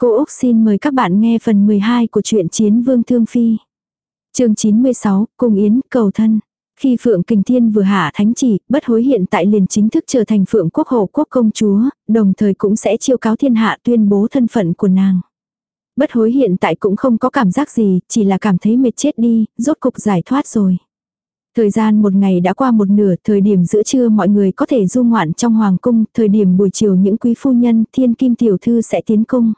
Cô Úc xin mời các bạn nghe phần 12 của truyện Chiến Vương Thương Phi. chương 96, Cung Yến, Cầu Thân. Khi Phượng Kình Thiên vừa hạ thánh chỉ, bất hối hiện tại liền chính thức trở thành Phượng Quốc hộ quốc công chúa, đồng thời cũng sẽ chiêu cáo thiên hạ tuyên bố thân phận của nàng. Bất hối hiện tại cũng không có cảm giác gì, chỉ là cảm thấy mệt chết đi, rốt cục giải thoát rồi. Thời gian một ngày đã qua một nửa, thời điểm giữa trưa mọi người có thể du ngoạn trong hoàng cung, thời điểm buổi chiều những quý phu nhân, thiên kim tiểu thư sẽ tiến cung.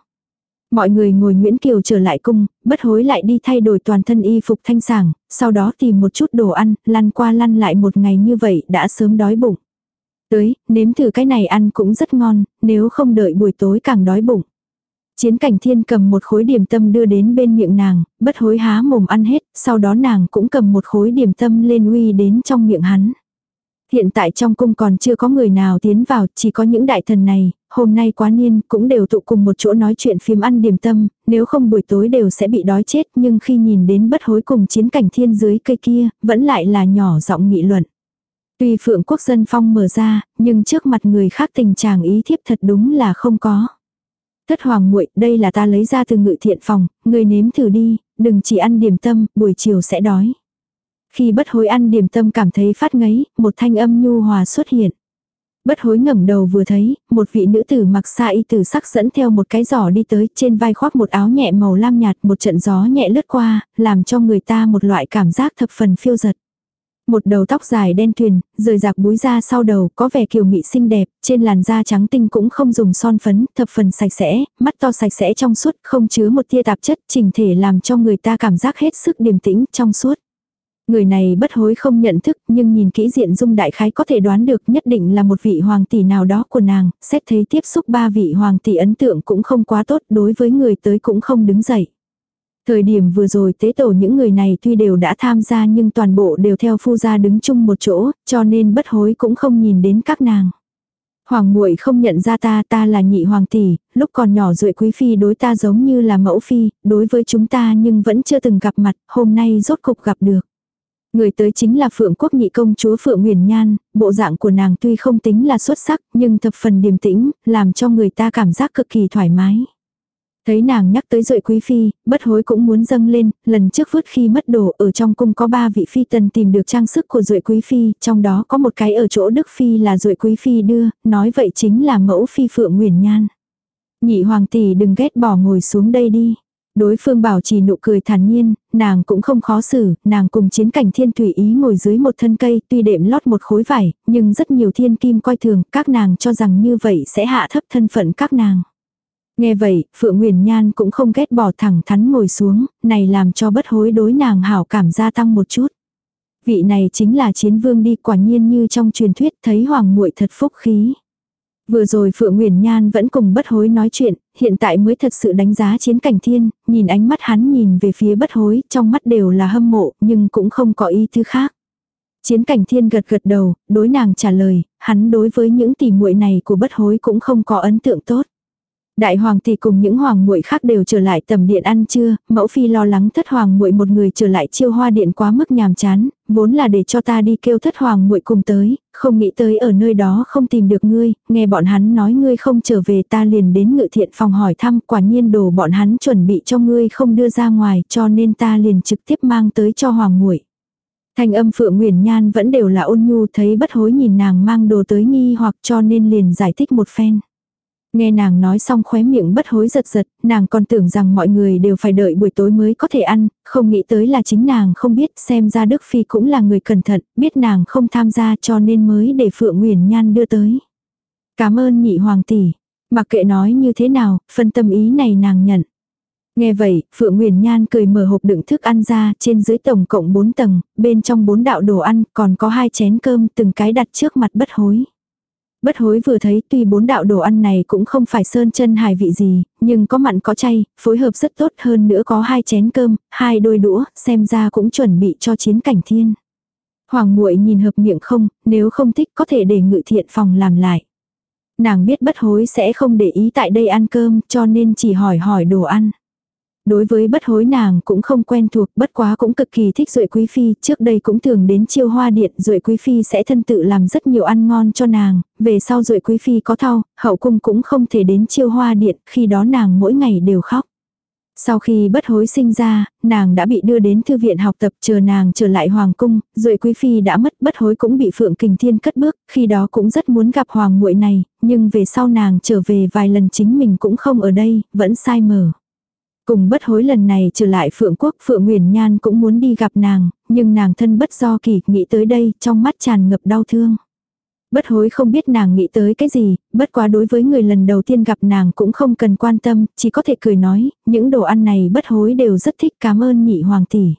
Mọi người ngồi Nguyễn Kiều trở lại cung, bất hối lại đi thay đổi toàn thân y phục thanh sảng, sau đó tìm một chút đồ ăn, lăn qua lăn lại một ngày như vậy đã sớm đói bụng. Tới, nếm thử cái này ăn cũng rất ngon, nếu không đợi buổi tối càng đói bụng. Chiến cảnh thiên cầm một khối điểm tâm đưa đến bên miệng nàng, bất hối há mồm ăn hết, sau đó nàng cũng cầm một khối điểm tâm lên uy đến trong miệng hắn. Hiện tại trong cung còn chưa có người nào tiến vào, chỉ có những đại thần này, hôm nay quá niên cũng đều tụ cùng một chỗ nói chuyện phim ăn điểm tâm, nếu không buổi tối đều sẽ bị đói chết nhưng khi nhìn đến bất hối cùng chiến cảnh thiên dưới cây kia, vẫn lại là nhỏ giọng nghị luận. Tuy phượng quốc dân phong mở ra, nhưng trước mặt người khác tình trạng ý thiếp thật đúng là không có. Thất hoàng muội đây là ta lấy ra từ ngự thiện phòng, người nếm thử đi, đừng chỉ ăn điểm tâm, buổi chiều sẽ đói. Khi bất hối ăn điểm tâm cảm thấy phát ngấy, một thanh âm nhu hòa xuất hiện. Bất hối ngẩng đầu vừa thấy, một vị nữ tử mặc xa y tử sắc dẫn theo một cái giỏ đi tới, trên vai khoác một áo nhẹ màu lam nhạt, một trận gió nhẹ lướt qua, làm cho người ta một loại cảm giác thập phần phiêu giật. Một đầu tóc dài đen tuyền, rời rạc búi ra sau đầu, có vẻ kiều mị xinh đẹp, trên làn da trắng tinh cũng không dùng son phấn, thập phần sạch sẽ, mắt to sạch sẽ trong suốt, không chứa một tia tạp chất, chỉnh thể làm cho người ta cảm giác hết sức điềm tĩnh, trong suốt. Người này bất hối không nhận thức nhưng nhìn kỹ diện dung đại khái có thể đoán được nhất định là một vị hoàng tỷ nào đó của nàng, xét thấy tiếp xúc ba vị hoàng tỷ ấn tượng cũng không quá tốt đối với người tới cũng không đứng dậy. Thời điểm vừa rồi tế tổ những người này tuy đều đã tham gia nhưng toàn bộ đều theo phu gia đứng chung một chỗ, cho nên bất hối cũng không nhìn đến các nàng. Hoàng muội không nhận ra ta, ta là nhị hoàng tỷ, lúc còn nhỏ duệ quý phi đối ta giống như là mẫu phi, đối với chúng ta nhưng vẫn chưa từng gặp mặt, hôm nay rốt cục gặp được. Người tới chính là Phượng Quốc nhị công chúa Phượng Nguyền Nhan, bộ dạng của nàng tuy không tính là xuất sắc nhưng thập phần điềm tĩnh, làm cho người ta cảm giác cực kỳ thoải mái. Thấy nàng nhắc tới dội quý phi, bất hối cũng muốn dâng lên, lần trước vứt khi mất đồ ở trong cung có ba vị phi tần tìm được trang sức của dội quý phi, trong đó có một cái ở chỗ Đức Phi là dội quý phi đưa, nói vậy chính là mẫu phi Phượng Nguyền Nhan. Nhị hoàng tỷ đừng ghét bỏ ngồi xuống đây đi. Đối phương bảo trì nụ cười thản nhiên, nàng cũng không khó xử, nàng cùng chiến cảnh thiên tùy ý ngồi dưới một thân cây, tuy đệm lót một khối vải, nhưng rất nhiều thiên kim coi thường, các nàng cho rằng như vậy sẽ hạ thấp thân phận các nàng. Nghe vậy, Phượng Nguyền Nhan cũng không ghét bỏ thẳng thắn ngồi xuống, này làm cho bất hối đối nàng hảo cảm gia tăng một chút. Vị này chính là chiến vương đi quả nhiên như trong truyền thuyết thấy hoàng muội thật phúc khí. Vừa rồi Phượng Nguyễn Nhan vẫn cùng bất hối nói chuyện, hiện tại mới thật sự đánh giá chiến cảnh thiên, nhìn ánh mắt hắn nhìn về phía bất hối, trong mắt đều là hâm mộ, nhưng cũng không có ý tư khác. Chiến cảnh thiên gật gật đầu, đối nàng trả lời, hắn đối với những tỉ muội này của bất hối cũng không có ấn tượng tốt. Đại hoàng tỷ cùng những hoàng muội khác đều trở lại tầm điện ăn trưa, mẫu phi lo lắng thất hoàng muội một người trở lại chiêu hoa điện quá mức nhàm chán, vốn là để cho ta đi kêu thất hoàng muội cùng tới, không nghĩ tới ở nơi đó không tìm được ngươi, nghe bọn hắn nói ngươi không trở về ta liền đến ngự thiện phòng hỏi thăm, quả nhiên đồ bọn hắn chuẩn bị cho ngươi không đưa ra ngoài, cho nên ta liền trực tiếp mang tới cho hoàng muội. Thanh âm Phượng Nguyền Nhan vẫn đều là ôn nhu thấy bất hối nhìn nàng mang đồ tới nghi hoặc cho nên liền giải thích một phen. Nghe nàng nói xong khóe miệng bất hối giật giật, nàng còn tưởng rằng mọi người đều phải đợi buổi tối mới có thể ăn, không nghĩ tới là chính nàng không biết xem ra Đức Phi cũng là người cẩn thận, biết nàng không tham gia cho nên mới để Phượng Nguyền Nhan đưa tới. Cảm ơn nhị hoàng tỷ. Mặc kệ nói như thế nào, phân tâm ý này nàng nhận. Nghe vậy, Phượng Nguyền Nhan cười mở hộp đựng thức ăn ra, trên dưới tổng cộng 4 tầng, bên trong bốn đạo đồ ăn, còn có hai chén cơm từng cái đặt trước mặt bất hối. Bất hối vừa thấy tuy bốn đạo đồ ăn này cũng không phải sơn chân hài vị gì, nhưng có mặn có chay, phối hợp rất tốt hơn nữa có hai chén cơm, hai đôi đũa, xem ra cũng chuẩn bị cho chiến cảnh thiên. Hoàng muội nhìn hợp miệng không, nếu không thích có thể để ngự thiện phòng làm lại. Nàng biết bất hối sẽ không để ý tại đây ăn cơm cho nên chỉ hỏi hỏi đồ ăn. Đối với bất hối nàng cũng không quen thuộc, bất quá cũng cực kỳ thích Duệ Quý Phi, trước đây cũng thường đến chiêu hoa điện, Duệ Quý Phi sẽ thân tự làm rất nhiều ăn ngon cho nàng, về sau Duệ Quý Phi có thau, hậu cung cũng không thể đến chiêu hoa điện, khi đó nàng mỗi ngày đều khóc. Sau khi bất hối sinh ra, nàng đã bị đưa đến thư viện học tập chờ nàng trở lại hoàng cung, rồi quý phi đã mất bất hối cũng bị phượng kình thiên cất bước, khi đó cũng rất muốn gặp hoàng muội này, nhưng về sau nàng trở về vài lần chính mình cũng không ở đây, vẫn sai mờ. Cùng bất hối lần này trở lại Phượng Quốc, Phượng Nguyền Nhan cũng muốn đi gặp nàng, nhưng nàng thân bất do kỳ, nghĩ tới đây, trong mắt tràn ngập đau thương. Bất hối không biết nàng nghĩ tới cái gì, bất quá đối với người lần đầu tiên gặp nàng cũng không cần quan tâm, chỉ có thể cười nói, những đồ ăn này bất hối đều rất thích cảm ơn nhị hoàng tỷ.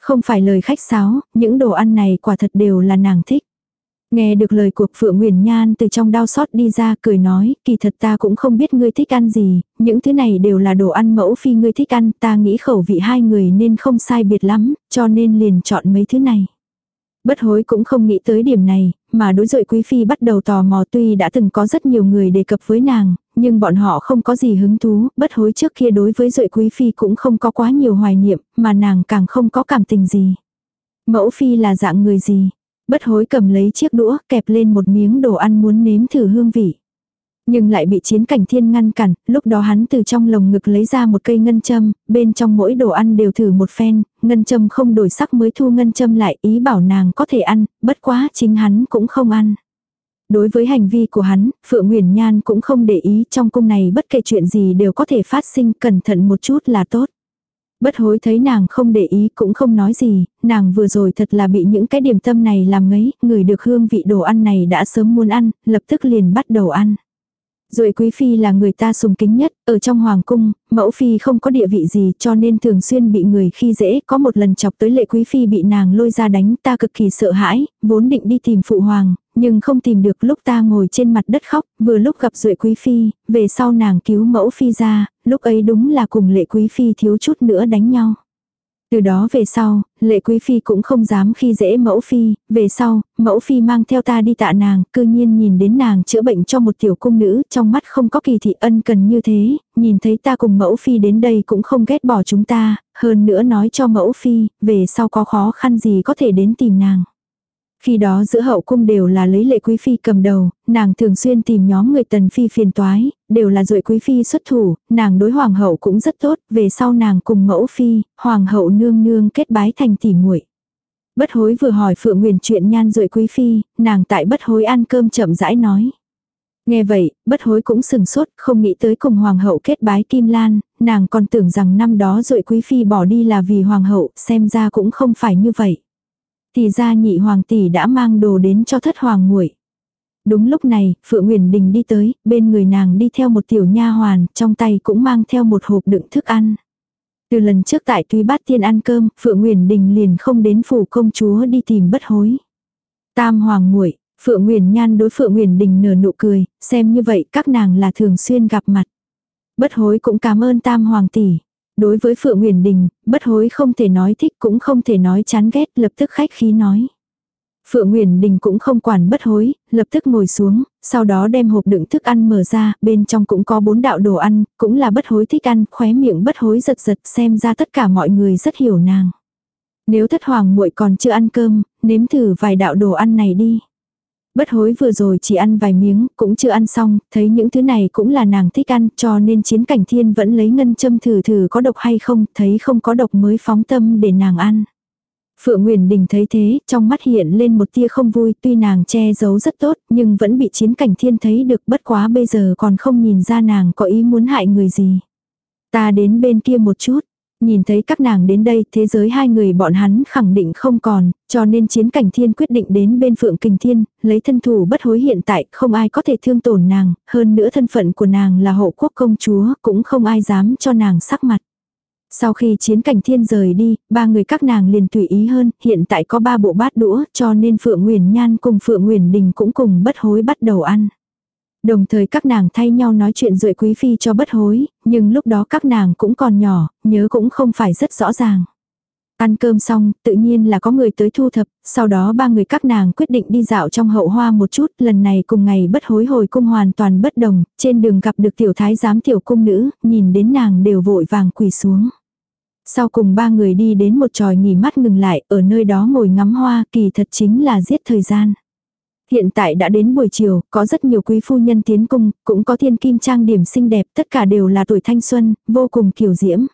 Không phải lời khách sáo, những đồ ăn này quả thật đều là nàng thích. Nghe được lời của Phượng Nguyền Nhan từ trong đau xót đi ra cười nói, kỳ thật ta cũng không biết ngươi thích ăn gì, những thứ này đều là đồ ăn mẫu phi ngươi thích ăn, ta nghĩ khẩu vị hai người nên không sai biệt lắm, cho nên liền chọn mấy thứ này. Bất hối cũng không nghĩ tới điểm này, mà đối dội quý phi bắt đầu tò mò tuy đã từng có rất nhiều người đề cập với nàng, nhưng bọn họ không có gì hứng thú, bất hối trước kia đối với dội quý phi cũng không có quá nhiều hoài niệm, mà nàng càng không có cảm tình gì. Mẫu phi là dạng người gì? Bất hối cầm lấy chiếc đũa kẹp lên một miếng đồ ăn muốn nếm thử hương vị. Nhưng lại bị chiến cảnh thiên ngăn cản, lúc đó hắn từ trong lồng ngực lấy ra một cây ngân châm, bên trong mỗi đồ ăn đều thử một phen, ngân châm không đổi sắc mới thu ngân châm lại ý bảo nàng có thể ăn, bất quá chính hắn cũng không ăn. Đối với hành vi của hắn, Phượng Nguyền Nhan cũng không để ý trong cung này bất kể chuyện gì đều có thể phát sinh cẩn thận một chút là tốt. Bất hối thấy nàng không để ý cũng không nói gì, nàng vừa rồi thật là bị những cái điểm tâm này làm ngấy, người được hương vị đồ ăn này đã sớm muốn ăn, lập tức liền bắt đầu ăn. Rồi quý phi là người ta sùng kính nhất, ở trong hoàng cung, mẫu phi không có địa vị gì cho nên thường xuyên bị người khi dễ, có một lần chọc tới lệ quý phi bị nàng lôi ra đánh ta cực kỳ sợ hãi, vốn định đi tìm phụ hoàng, nhưng không tìm được. Lúc ta ngồi trên mặt đất khóc, vừa lúc gặp Duệ Quý Phi, về sau nàng cứu mẫu Phi ra, lúc ấy đúng là cùng lệ Quý Phi thiếu chút nữa đánh nhau. Từ đó về sau, lệ quý phi cũng không dám khi dễ mẫu phi, về sau, mẫu phi mang theo ta đi tạ nàng, cư nhiên nhìn đến nàng chữa bệnh cho một tiểu cung nữ, trong mắt không có kỳ thị ân cần như thế, nhìn thấy ta cùng mẫu phi đến đây cũng không ghét bỏ chúng ta, hơn nữa nói cho mẫu phi, về sau có khó khăn gì có thể đến tìm nàng. Khi đó giữa hậu cung đều là lấy lệ quý phi cầm đầu, nàng thường xuyên tìm nhóm người tần phi phiền toái, đều là duệ quý phi xuất thủ, nàng đối hoàng hậu cũng rất tốt, về sau nàng cùng mẫu phi, hoàng hậu nương nương kết bái thành tỉ muội. Bất hối vừa hỏi Phượng Nguyền chuyện nhan duệ quý phi, nàng tại bất hối ăn cơm chậm rãi nói. Nghe vậy, bất hối cũng sừng sốt, không nghĩ tới cùng hoàng hậu kết bái Kim Lan, nàng còn tưởng rằng năm đó duệ quý phi bỏ đi là vì hoàng hậu, xem ra cũng không phải như vậy. Thì ra nhị hoàng tỷ đã mang đồ đến cho thất hoàng muội. Đúng lúc này, Phượng Nguyễn Đình đi tới, bên người nàng đi theo một tiểu nha hoàn, trong tay cũng mang theo một hộp đựng thức ăn. Từ lần trước tại Tuy Bát Tiên ăn cơm, Phượng Nguyễn Đình liền không đến phủ công chúa đi tìm bất hối. Tam hoàng muội, Phượng Nguyễn Nhan đối Phượng Nguyễn Đình nở nụ cười, xem như vậy các nàng là thường xuyên gặp mặt. Bất hối cũng cảm ơn Tam hoàng tỷ. Đối với Phượng Nguyền Đình, bất hối không thể nói thích cũng không thể nói chán ghét, lập tức khách khí nói. Phượng Nguyền Đình cũng không quản bất hối, lập tức ngồi xuống, sau đó đem hộp đựng thức ăn mở ra, bên trong cũng có bốn đạo đồ ăn, cũng là bất hối thích ăn, khóe miệng bất hối giật giật xem ra tất cả mọi người rất hiểu nàng. Nếu thất hoàng muội còn chưa ăn cơm, nếm thử vài đạo đồ ăn này đi. Bất hối vừa rồi chỉ ăn vài miếng, cũng chưa ăn xong, thấy những thứ này cũng là nàng thích ăn, cho nên chiến cảnh thiên vẫn lấy ngân châm thử thử có độc hay không, thấy không có độc mới phóng tâm để nàng ăn. Phượng Nguyễn Đình thấy thế, trong mắt hiện lên một tia không vui, tuy nàng che giấu rất tốt, nhưng vẫn bị chiến cảnh thiên thấy được bất quá bây giờ còn không nhìn ra nàng có ý muốn hại người gì. Ta đến bên kia một chút, Nhìn thấy các nàng đến đây, thế giới hai người bọn hắn khẳng định không còn, cho nên chiến cảnh thiên quyết định đến bên phượng kình thiên, lấy thân thủ bất hối hiện tại, không ai có thể thương tổn nàng, hơn nữa thân phận của nàng là hộ quốc công chúa, cũng không ai dám cho nàng sắc mặt. Sau khi chiến cảnh thiên rời đi, ba người các nàng liền tùy ý hơn, hiện tại có ba bộ bát đũa, cho nên Phượng Nguyền Nhan cùng Phượng Nguyền Đình cũng cùng bất hối bắt đầu ăn. Đồng thời các nàng thay nhau nói chuyện rồi quý phi cho bất hối, nhưng lúc đó các nàng cũng còn nhỏ, nhớ cũng không phải rất rõ ràng. Ăn cơm xong, tự nhiên là có người tới thu thập, sau đó ba người các nàng quyết định đi dạo trong hậu hoa một chút, lần này cùng ngày bất hối hồi cung hoàn toàn bất đồng, trên đường gặp được tiểu thái giám tiểu cung nữ, nhìn đến nàng đều vội vàng quỳ xuống. Sau cùng ba người đi đến một tròi nghỉ mắt ngừng lại, ở nơi đó ngồi ngắm hoa, kỳ thật chính là giết thời gian. Hiện tại đã đến buổi chiều, có rất nhiều quý phu nhân tiến cung, cũng có thiên kim trang điểm xinh đẹp, tất cả đều là tuổi thanh xuân, vô cùng kiều diễm.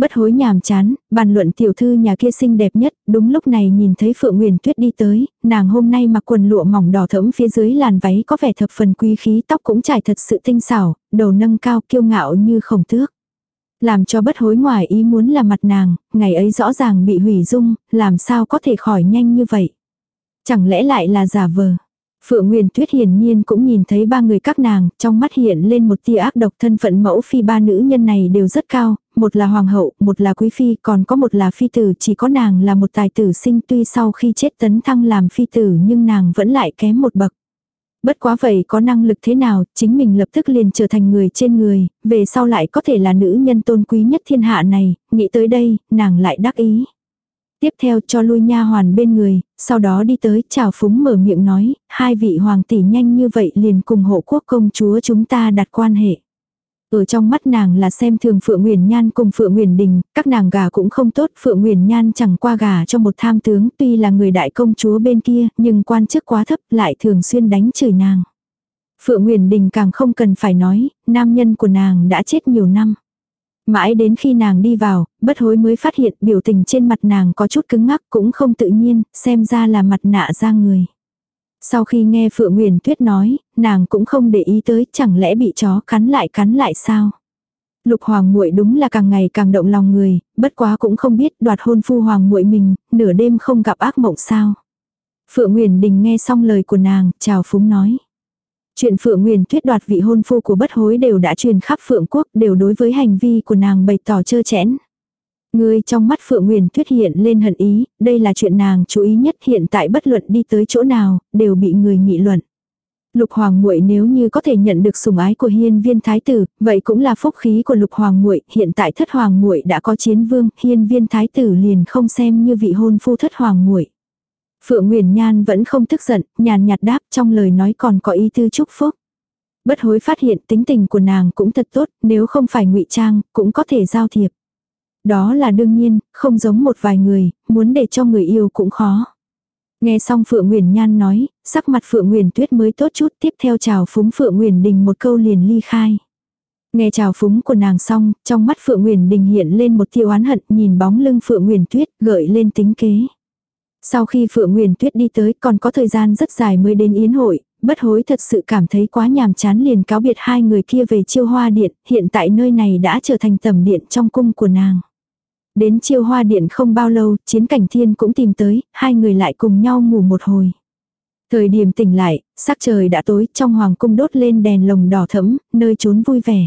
Bất hối nhàm chán, bàn luận tiểu thư nhà kia xinh đẹp nhất, đúng lúc này nhìn thấy Phượng Nguyền Tuyết đi tới, nàng hôm nay mặc quần lụa mỏng đỏ thẫm phía dưới làn váy có vẻ thập phần quý khí, tóc cũng trải thật sự tinh xảo, đầu nâng cao kiêu ngạo như khổng tước. Làm cho bất hối ngoài ý muốn là mặt nàng, ngày ấy rõ ràng bị hủy dung, làm sao có thể khỏi nhanh như vậy. Chẳng lẽ lại là giả vờ. Phượng Nguyên Tuyết hiển nhiên cũng nhìn thấy ba người các nàng, trong mắt hiện lên một tia ác độc thân phận mẫu phi ba nữ nhân này đều rất cao, một là hoàng hậu, một là quý phi, còn có một là phi tử, chỉ có nàng là một tài tử sinh tuy sau khi chết tấn thăng làm phi tử nhưng nàng vẫn lại kém một bậc. Bất quá vậy có năng lực thế nào, chính mình lập tức liền trở thành người trên người, về sau lại có thể là nữ nhân tôn quý nhất thiên hạ này, nghĩ tới đây, nàng lại đắc ý. Tiếp theo cho lui nha hoàn bên người, sau đó đi tới chào phúng mở miệng nói, hai vị hoàng tỷ nhanh như vậy liền cùng hộ quốc công chúa chúng ta đặt quan hệ. Ở trong mắt nàng là xem thường Phượng Nguyền Nhan cùng Phượng Nguyền Đình, các nàng gà cũng không tốt, Phượng Nguyền Nhan chẳng qua gà cho một tham tướng tuy là người đại công chúa bên kia, nhưng quan chức quá thấp lại thường xuyên đánh chửi nàng. Phượng Nguyền Đình càng không cần phải nói, nam nhân của nàng đã chết nhiều năm. Mãi đến khi nàng đi vào, bất hối mới phát hiện biểu tình trên mặt nàng có chút cứng ngắc cũng không tự nhiên, xem ra là mặt nạ ra người. Sau khi nghe Phượng Nguyền Tuyết nói, nàng cũng không để ý tới chẳng lẽ bị chó cắn lại cắn lại sao. Lục Hoàng muội đúng là càng ngày càng động lòng người, bất quá cũng không biết đoạt hôn phu Hoàng muội mình, nửa đêm không gặp ác mộng sao. Phượng Nguyền Đình nghe xong lời của nàng, chào phúng nói. Chuyện Phượng Nguyền Tuyết đoạt vị hôn phu của bất hối đều đã truyền khắp Phượng Quốc đều đối với hành vi của nàng bày tỏ chơ chẽn. Người trong mắt Phượng Nguyền Tuyết hiện lên hận ý, đây là chuyện nàng chú ý nhất hiện tại bất luận đi tới chỗ nào, đều bị người nghị luận. Lục Hoàng muội nếu như có thể nhận được sủng ái của Hiên Viên thái tử, vậy cũng là phúc khí của Lục Hoàng muội, hiện tại Thất Hoàng muội đã có chiến vương, Hiên Viên thái tử liền không xem như vị hôn phu Thất Hoàng muội. Phượng Nguyền Nhan vẫn không tức giận, nhàn nhạt đáp trong lời nói còn có ý tư chúc phúc. Bất hối phát hiện tính tình của nàng cũng thật tốt, nếu không phải ngụy trang, cũng có thể giao thiệp. Đó là đương nhiên, không giống một vài người, muốn để cho người yêu cũng khó. Nghe xong Phượng Nguyền Nhan nói, sắc mặt Phượng Nguyền Tuyết mới tốt chút tiếp theo chào phúng Phượng Nguyền Đình một câu liền ly khai. Nghe chào phúng của nàng xong, trong mắt Phượng Nguyền Đình hiện lên một tiêu oán hận nhìn bóng lưng Phượng Nguyền Tuyết gợi lên tính kế. Sau khi Phượng Nguyền Tuyết đi tới còn có thời gian rất dài mới đến yến hội, bất hối thật sự cảm thấy quá nhàm chán liền cáo biệt hai người kia về chiêu hoa điện, hiện tại nơi này đã trở thành tầm điện trong cung của nàng. Đến chiêu hoa điện không bao lâu, chiến cảnh thiên cũng tìm tới, hai người lại cùng nhau ngủ một hồi. Thời điểm tỉnh lại, sắc trời đã tối, trong hoàng cung đốt lên đèn lồng đỏ thẫm, nơi trốn vui vẻ.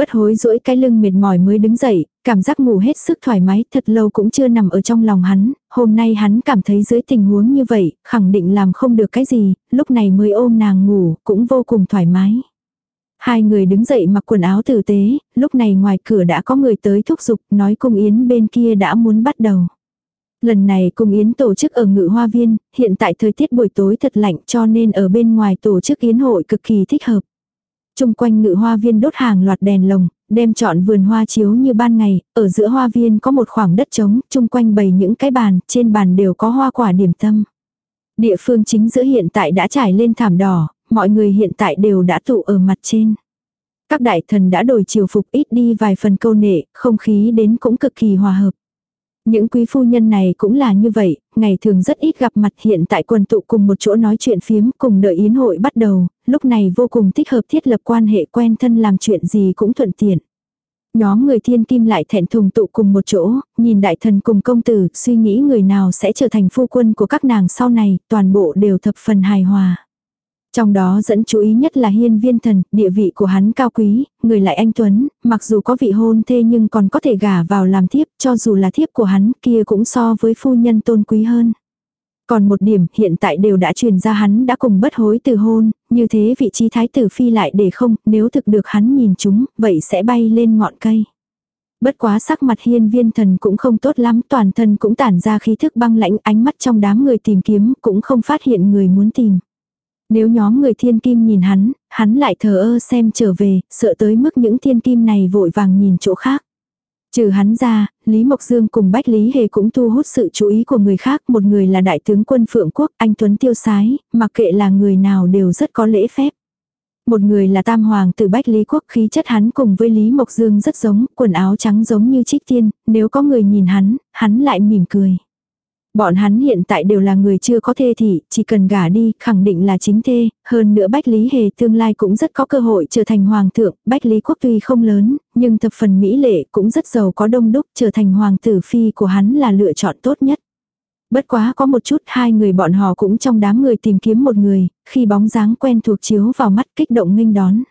Bất hối duỗi cái lưng mệt mỏi mới đứng dậy, cảm giác ngủ hết sức thoải mái, thật lâu cũng chưa nằm ở trong lòng hắn, hôm nay hắn cảm thấy dưới tình huống như vậy, khẳng định làm không được cái gì, lúc này mới ôm nàng ngủ, cũng vô cùng thoải mái. Hai người đứng dậy mặc quần áo tử tế, lúc này ngoài cửa đã có người tới thúc giục, nói cung yến bên kia đã muốn bắt đầu. Lần này cung yến tổ chức ở ngự hoa viên, hiện tại thời tiết buổi tối thật lạnh cho nên ở bên ngoài tổ chức yến hội cực kỳ thích hợp. Trung quanh ngự hoa viên đốt hàng loạt đèn lồng, đem chọn vườn hoa chiếu như ban ngày, ở giữa hoa viên có một khoảng đất trống, chung quanh bày những cái bàn, trên bàn đều có hoa quả điểm tâm. Địa phương chính giữa hiện tại đã trải lên thảm đỏ, mọi người hiện tại đều đã tụ ở mặt trên. Các đại thần đã đổi chiều phục ít đi vài phần câu nệ, không khí đến cũng cực kỳ hòa hợp. Những quý phu nhân này cũng là như vậy, ngày thường rất ít gặp mặt hiện tại quần tụ cùng một chỗ nói chuyện phiếm cùng đợi yến hội bắt đầu, lúc này vô cùng thích hợp thiết lập quan hệ quen thân làm chuyện gì cũng thuận tiện. Nhóm người thiên kim lại thẹn thùng tụ cùng một chỗ, nhìn đại thần cùng công tử, suy nghĩ người nào sẽ trở thành phu quân của các nàng sau này, toàn bộ đều thập phần hài hòa. Trong đó dẫn chú ý nhất là hiên viên thần, địa vị của hắn cao quý, người lại anh Tuấn, mặc dù có vị hôn thê nhưng còn có thể gả vào làm thiếp, cho dù là thiếp của hắn kia cũng so với phu nhân tôn quý hơn. Còn một điểm hiện tại đều đã truyền ra hắn đã cùng bất hối từ hôn, như thế vị trí thái tử phi lại để không, nếu thực được hắn nhìn chúng, vậy sẽ bay lên ngọn cây. Bất quá sắc mặt hiên viên thần cũng không tốt lắm, toàn thân cũng tản ra khí thức băng lãnh ánh mắt trong đám người tìm kiếm cũng không phát hiện người muốn tìm. Nếu nhóm người thiên kim nhìn hắn, hắn lại thờ ơ xem trở về, sợ tới mức những thiên kim này vội vàng nhìn chỗ khác. Trừ hắn ra, Lý Mộc Dương cùng Bách Lý Hề cũng thu hút sự chú ý của người khác. Một người là đại tướng quân Phượng Quốc, anh Tuấn Tiêu Sái, mặc kệ là người nào đều rất có lễ phép. Một người là tam hoàng từ Bách Lý Quốc khí chất hắn cùng với Lý Mộc Dương rất giống, quần áo trắng giống như trích tiên, nếu có người nhìn hắn, hắn lại mỉm cười. Bọn hắn hiện tại đều là người chưa có thê thị, chỉ cần gả đi, khẳng định là chính thê, hơn nữa Bách Lý Hề tương lai cũng rất có cơ hội trở thành hoàng thượng, Bách Lý Quốc tuy không lớn, nhưng thập phần mỹ lệ cũng rất giàu có đông đúc, trở thành hoàng tử phi của hắn là lựa chọn tốt nhất. Bất quá có một chút hai người bọn họ cũng trong đám người tìm kiếm một người, khi bóng dáng quen thuộc chiếu vào mắt kích động nghênh đón.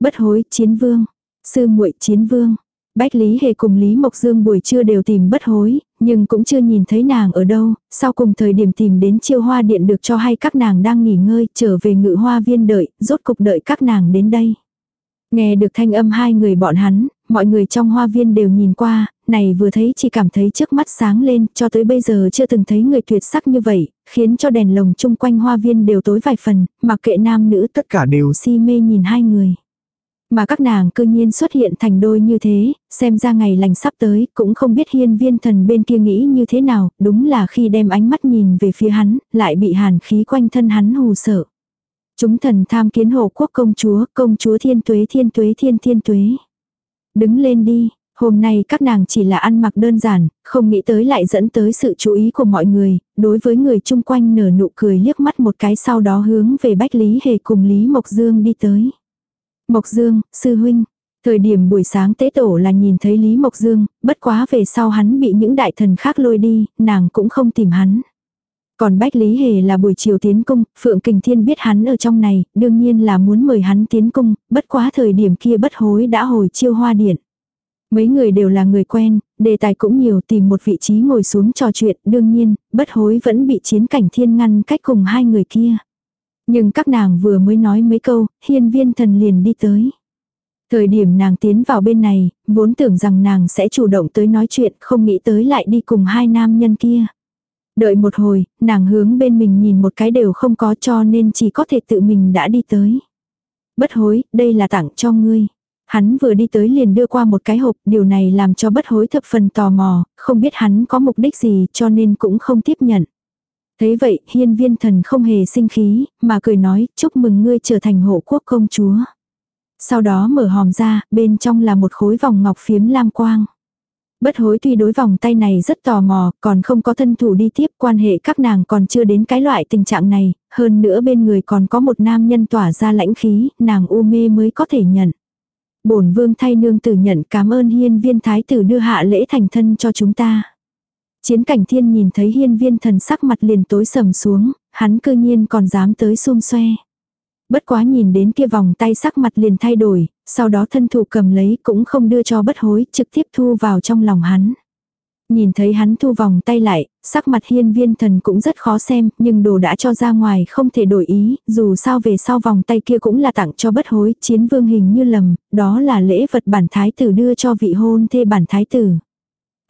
Bất hối, chiến vương, sư muội chiến vương, Bách Lý Hề cùng Lý Mộc Dương buổi trưa đều tìm bất hối, nhưng cũng chưa nhìn thấy nàng ở đâu, sau cùng thời điểm tìm đến chiêu hoa điện được cho hay các nàng đang nghỉ ngơi, trở về ngự hoa viên đợi, rốt cục đợi các nàng đến đây. Nghe được thanh âm hai người bọn hắn, mọi người trong hoa viên đều nhìn qua, này vừa thấy chỉ cảm thấy trước mắt sáng lên, cho tới bây giờ chưa từng thấy người tuyệt sắc như vậy, khiến cho đèn lồng chung quanh hoa viên đều tối vài phần, mặc kệ nam nữ tất cả đều si mê nhìn hai người. Mà các nàng cư nhiên xuất hiện thành đôi như thế, xem ra ngày lành sắp tới, cũng không biết hiên viên thần bên kia nghĩ như thế nào, đúng là khi đem ánh mắt nhìn về phía hắn, lại bị hàn khí quanh thân hắn hù sợ. Chúng thần tham kiến hộ quốc công chúa, công chúa thiên tuế thiên tuế thiên thiên tuế. Đứng lên đi, hôm nay các nàng chỉ là ăn mặc đơn giản, không nghĩ tới lại dẫn tới sự chú ý của mọi người, đối với người chung quanh nở nụ cười liếc mắt một cái sau đó hướng về Bách Lý Hề cùng Lý Mộc Dương đi tới. Mộc Dương, sư huynh. Thời điểm buổi sáng tế tổ là nhìn thấy Lý Mộc Dương, bất quá về sau hắn bị những đại thần khác lôi đi, nàng cũng không tìm hắn. Còn Bách Lý Hề là buổi chiều tiến cung, Phượng Kình Thiên biết hắn ở trong này, đương nhiên là muốn mời hắn tiến cung, bất quá thời điểm kia bất hối đã hồi chiêu hoa điện. Mấy người đều là người quen, đề tài cũng nhiều tìm một vị trí ngồi xuống trò chuyện, đương nhiên, bất hối vẫn bị chiến cảnh thiên ngăn cách cùng hai người kia. Nhưng các nàng vừa mới nói mấy câu, hiên viên thần liền đi tới. Thời điểm nàng tiến vào bên này, vốn tưởng rằng nàng sẽ chủ động tới nói chuyện, không nghĩ tới lại đi cùng hai nam nhân kia. Đợi một hồi, nàng hướng bên mình nhìn một cái đều không có cho nên chỉ có thể tự mình đã đi tới. Bất hối, đây là tặng cho ngươi. Hắn vừa đi tới liền đưa qua một cái hộp, điều này làm cho bất hối thập phần tò mò, không biết hắn có mục đích gì cho nên cũng không tiếp nhận. Thế vậy, hiên viên thần không hề sinh khí, mà cười nói, chúc mừng ngươi trở thành hộ quốc công chúa. Sau đó mở hòm ra, bên trong là một khối vòng ngọc phiếm lam quang. Bất hối tuy đối vòng tay này rất tò mò, còn không có thân thủ đi tiếp quan hệ các nàng còn chưa đến cái loại tình trạng này, hơn nữa bên người còn có một nam nhân tỏa ra lãnh khí, nàng u mê mới có thể nhận. bổn vương thay nương tử nhận cảm ơn hiên viên thái tử đưa hạ lễ thành thân cho chúng ta. Chiến cảnh thiên nhìn thấy hiên viên thần sắc mặt liền tối sầm xuống, hắn cơ nhiên còn dám tới xung xoe. Bất quá nhìn đến kia vòng tay sắc mặt liền thay đổi, sau đó thân thủ cầm lấy cũng không đưa cho bất hối, trực tiếp thu vào trong lòng hắn. Nhìn thấy hắn thu vòng tay lại, sắc mặt hiên viên thần cũng rất khó xem, nhưng đồ đã cho ra ngoài không thể đổi ý, dù sao về sau vòng tay kia cũng là tặng cho bất hối, chiến vương hình như lầm, đó là lễ vật bản thái tử đưa cho vị hôn thê bản thái tử.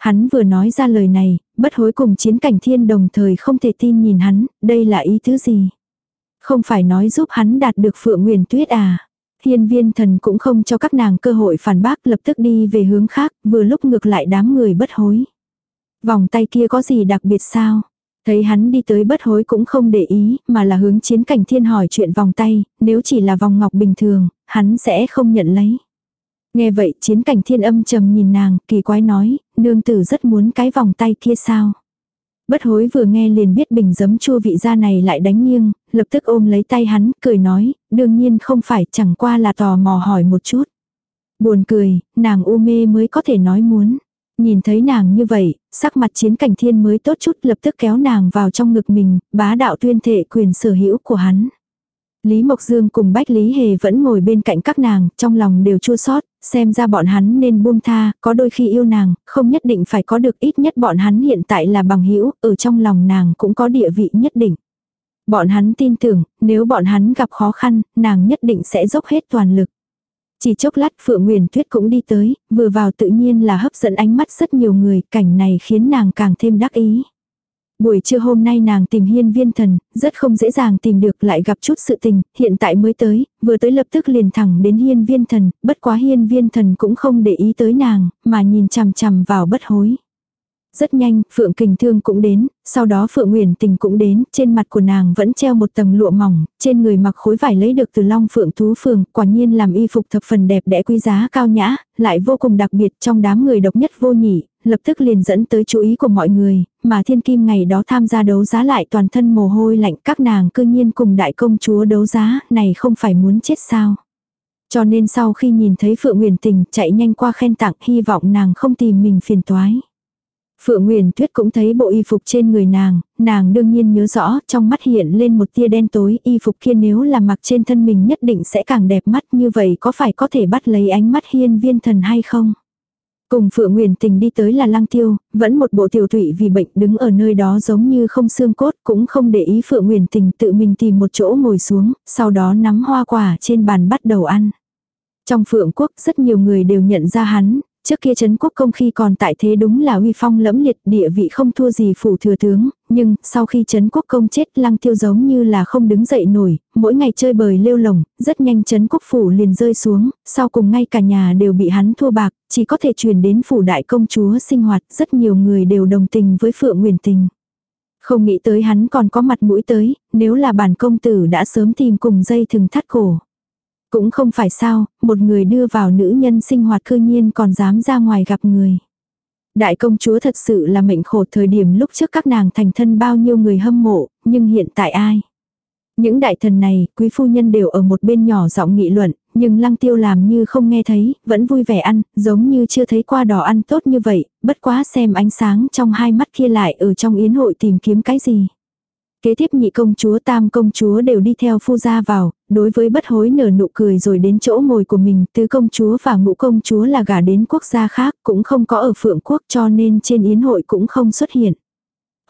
Hắn vừa nói ra lời này, bất hối cùng chiến cảnh thiên đồng thời không thể tin nhìn hắn, đây là ý thứ gì? Không phải nói giúp hắn đạt được phượng nguyền tuyết à? Thiên viên thần cũng không cho các nàng cơ hội phản bác lập tức đi về hướng khác, vừa lúc ngược lại đám người bất hối. Vòng tay kia có gì đặc biệt sao? Thấy hắn đi tới bất hối cũng không để ý, mà là hướng chiến cảnh thiên hỏi chuyện vòng tay, nếu chỉ là vòng ngọc bình thường, hắn sẽ không nhận lấy. Nghe vậy chiến cảnh thiên âm trầm nhìn nàng, kỳ quái nói, nương tử rất muốn cái vòng tay kia sao. Bất hối vừa nghe liền biết bình giấm chua vị da này lại đánh nghiêng, lập tức ôm lấy tay hắn, cười nói, đương nhiên không phải, chẳng qua là tò mò hỏi một chút. Buồn cười, nàng u mê mới có thể nói muốn. Nhìn thấy nàng như vậy, sắc mặt chiến cảnh thiên mới tốt chút lập tức kéo nàng vào trong ngực mình, bá đạo tuyên thệ quyền sở hữu của hắn. Lý Mộc Dương cùng Bách Lý Hề vẫn ngồi bên cạnh các nàng, trong lòng đều chua xót xem ra bọn hắn nên buông tha, có đôi khi yêu nàng, không nhất định phải có được ít nhất bọn hắn hiện tại là bằng hữu ở trong lòng nàng cũng có địa vị nhất định. Bọn hắn tin tưởng, nếu bọn hắn gặp khó khăn, nàng nhất định sẽ dốc hết toàn lực. Chỉ chốc lát Phượng Nguyền Tuyết cũng đi tới, vừa vào tự nhiên là hấp dẫn ánh mắt rất nhiều người, cảnh này khiến nàng càng thêm đắc ý. Buổi trưa hôm nay nàng tìm hiên viên thần, rất không dễ dàng tìm được lại gặp chút sự tình, hiện tại mới tới, vừa tới lập tức liền thẳng đến hiên viên thần, bất quá hiên viên thần cũng không để ý tới nàng, mà nhìn chằm chằm vào bất hối. Rất nhanh, Phượng Kình Thương cũng đến, sau đó Phượng Nguyễn Tình cũng đến, trên mặt của nàng vẫn treo một tầng lụa mỏng, trên người mặc khối vải lấy được từ Long Phượng Thú Phường, quả nhiên làm y phục thập phần đẹp đẽ quý giá cao nhã, lại vô cùng đặc biệt trong đám người độc nhất vô nhị, lập tức liền dẫn tới chú ý của mọi người, mà thiên kim ngày đó tham gia đấu giá lại toàn thân mồ hôi lạnh các nàng cư nhiên cùng đại công chúa đấu giá, này không phải muốn chết sao. Cho nên sau khi nhìn thấy Phượng Nguyễn Tình chạy nhanh qua khen tặng hy vọng nàng không tìm mình phiền toái. Phượng Nguyền Tuyết cũng thấy bộ y phục trên người nàng, nàng đương nhiên nhớ rõ, trong mắt hiện lên một tia đen tối, y phục kia nếu là mặc trên thân mình nhất định sẽ càng đẹp mắt như vậy có phải có thể bắt lấy ánh mắt hiên viên thần hay không? Cùng Phượng Nguyền Tình đi tới là Lăng Tiêu, vẫn một bộ tiểu thụy vì bệnh đứng ở nơi đó giống như không xương cốt, cũng không để ý Phượng Nguyền Tình tự mình tìm một chỗ ngồi xuống, sau đó nắm hoa quả trên bàn bắt đầu ăn. Trong Phượng Quốc rất nhiều người đều nhận ra hắn, Trước kia Trấn Quốc Công khi còn tại thế đúng là uy phong lẫm liệt địa vị không thua gì phủ thừa tướng, nhưng sau khi Trấn Quốc Công chết lăng tiêu giống như là không đứng dậy nổi, mỗi ngày chơi bời lêu lồng, rất nhanh Trấn Quốc Phủ liền rơi xuống, sau cùng ngay cả nhà đều bị hắn thua bạc, chỉ có thể truyền đến phủ đại công chúa sinh hoạt, rất nhiều người đều đồng tình với Phượng Nguyền Tình. Không nghĩ tới hắn còn có mặt mũi tới, nếu là bản công tử đã sớm tìm cùng dây thừng thắt cổ. Cũng không phải sao, một người đưa vào nữ nhân sinh hoạt cư nhiên còn dám ra ngoài gặp người. Đại công chúa thật sự là mệnh khổ thời điểm lúc trước các nàng thành thân bao nhiêu người hâm mộ, nhưng hiện tại ai? Những đại thần này, quý phu nhân đều ở một bên nhỏ giọng nghị luận, nhưng lăng tiêu làm như không nghe thấy, vẫn vui vẻ ăn, giống như chưa thấy qua đỏ ăn tốt như vậy, bất quá xem ánh sáng trong hai mắt kia lại ở trong yến hội tìm kiếm cái gì. Kế tiếp nhị công chúa tam công chúa đều đi theo phu gia vào, đối với bất hối nở nụ cười rồi đến chỗ ngồi của mình, tứ công chúa và ngũ công chúa là gả đến quốc gia khác, cũng không có ở phượng quốc cho nên trên yến hội cũng không xuất hiện.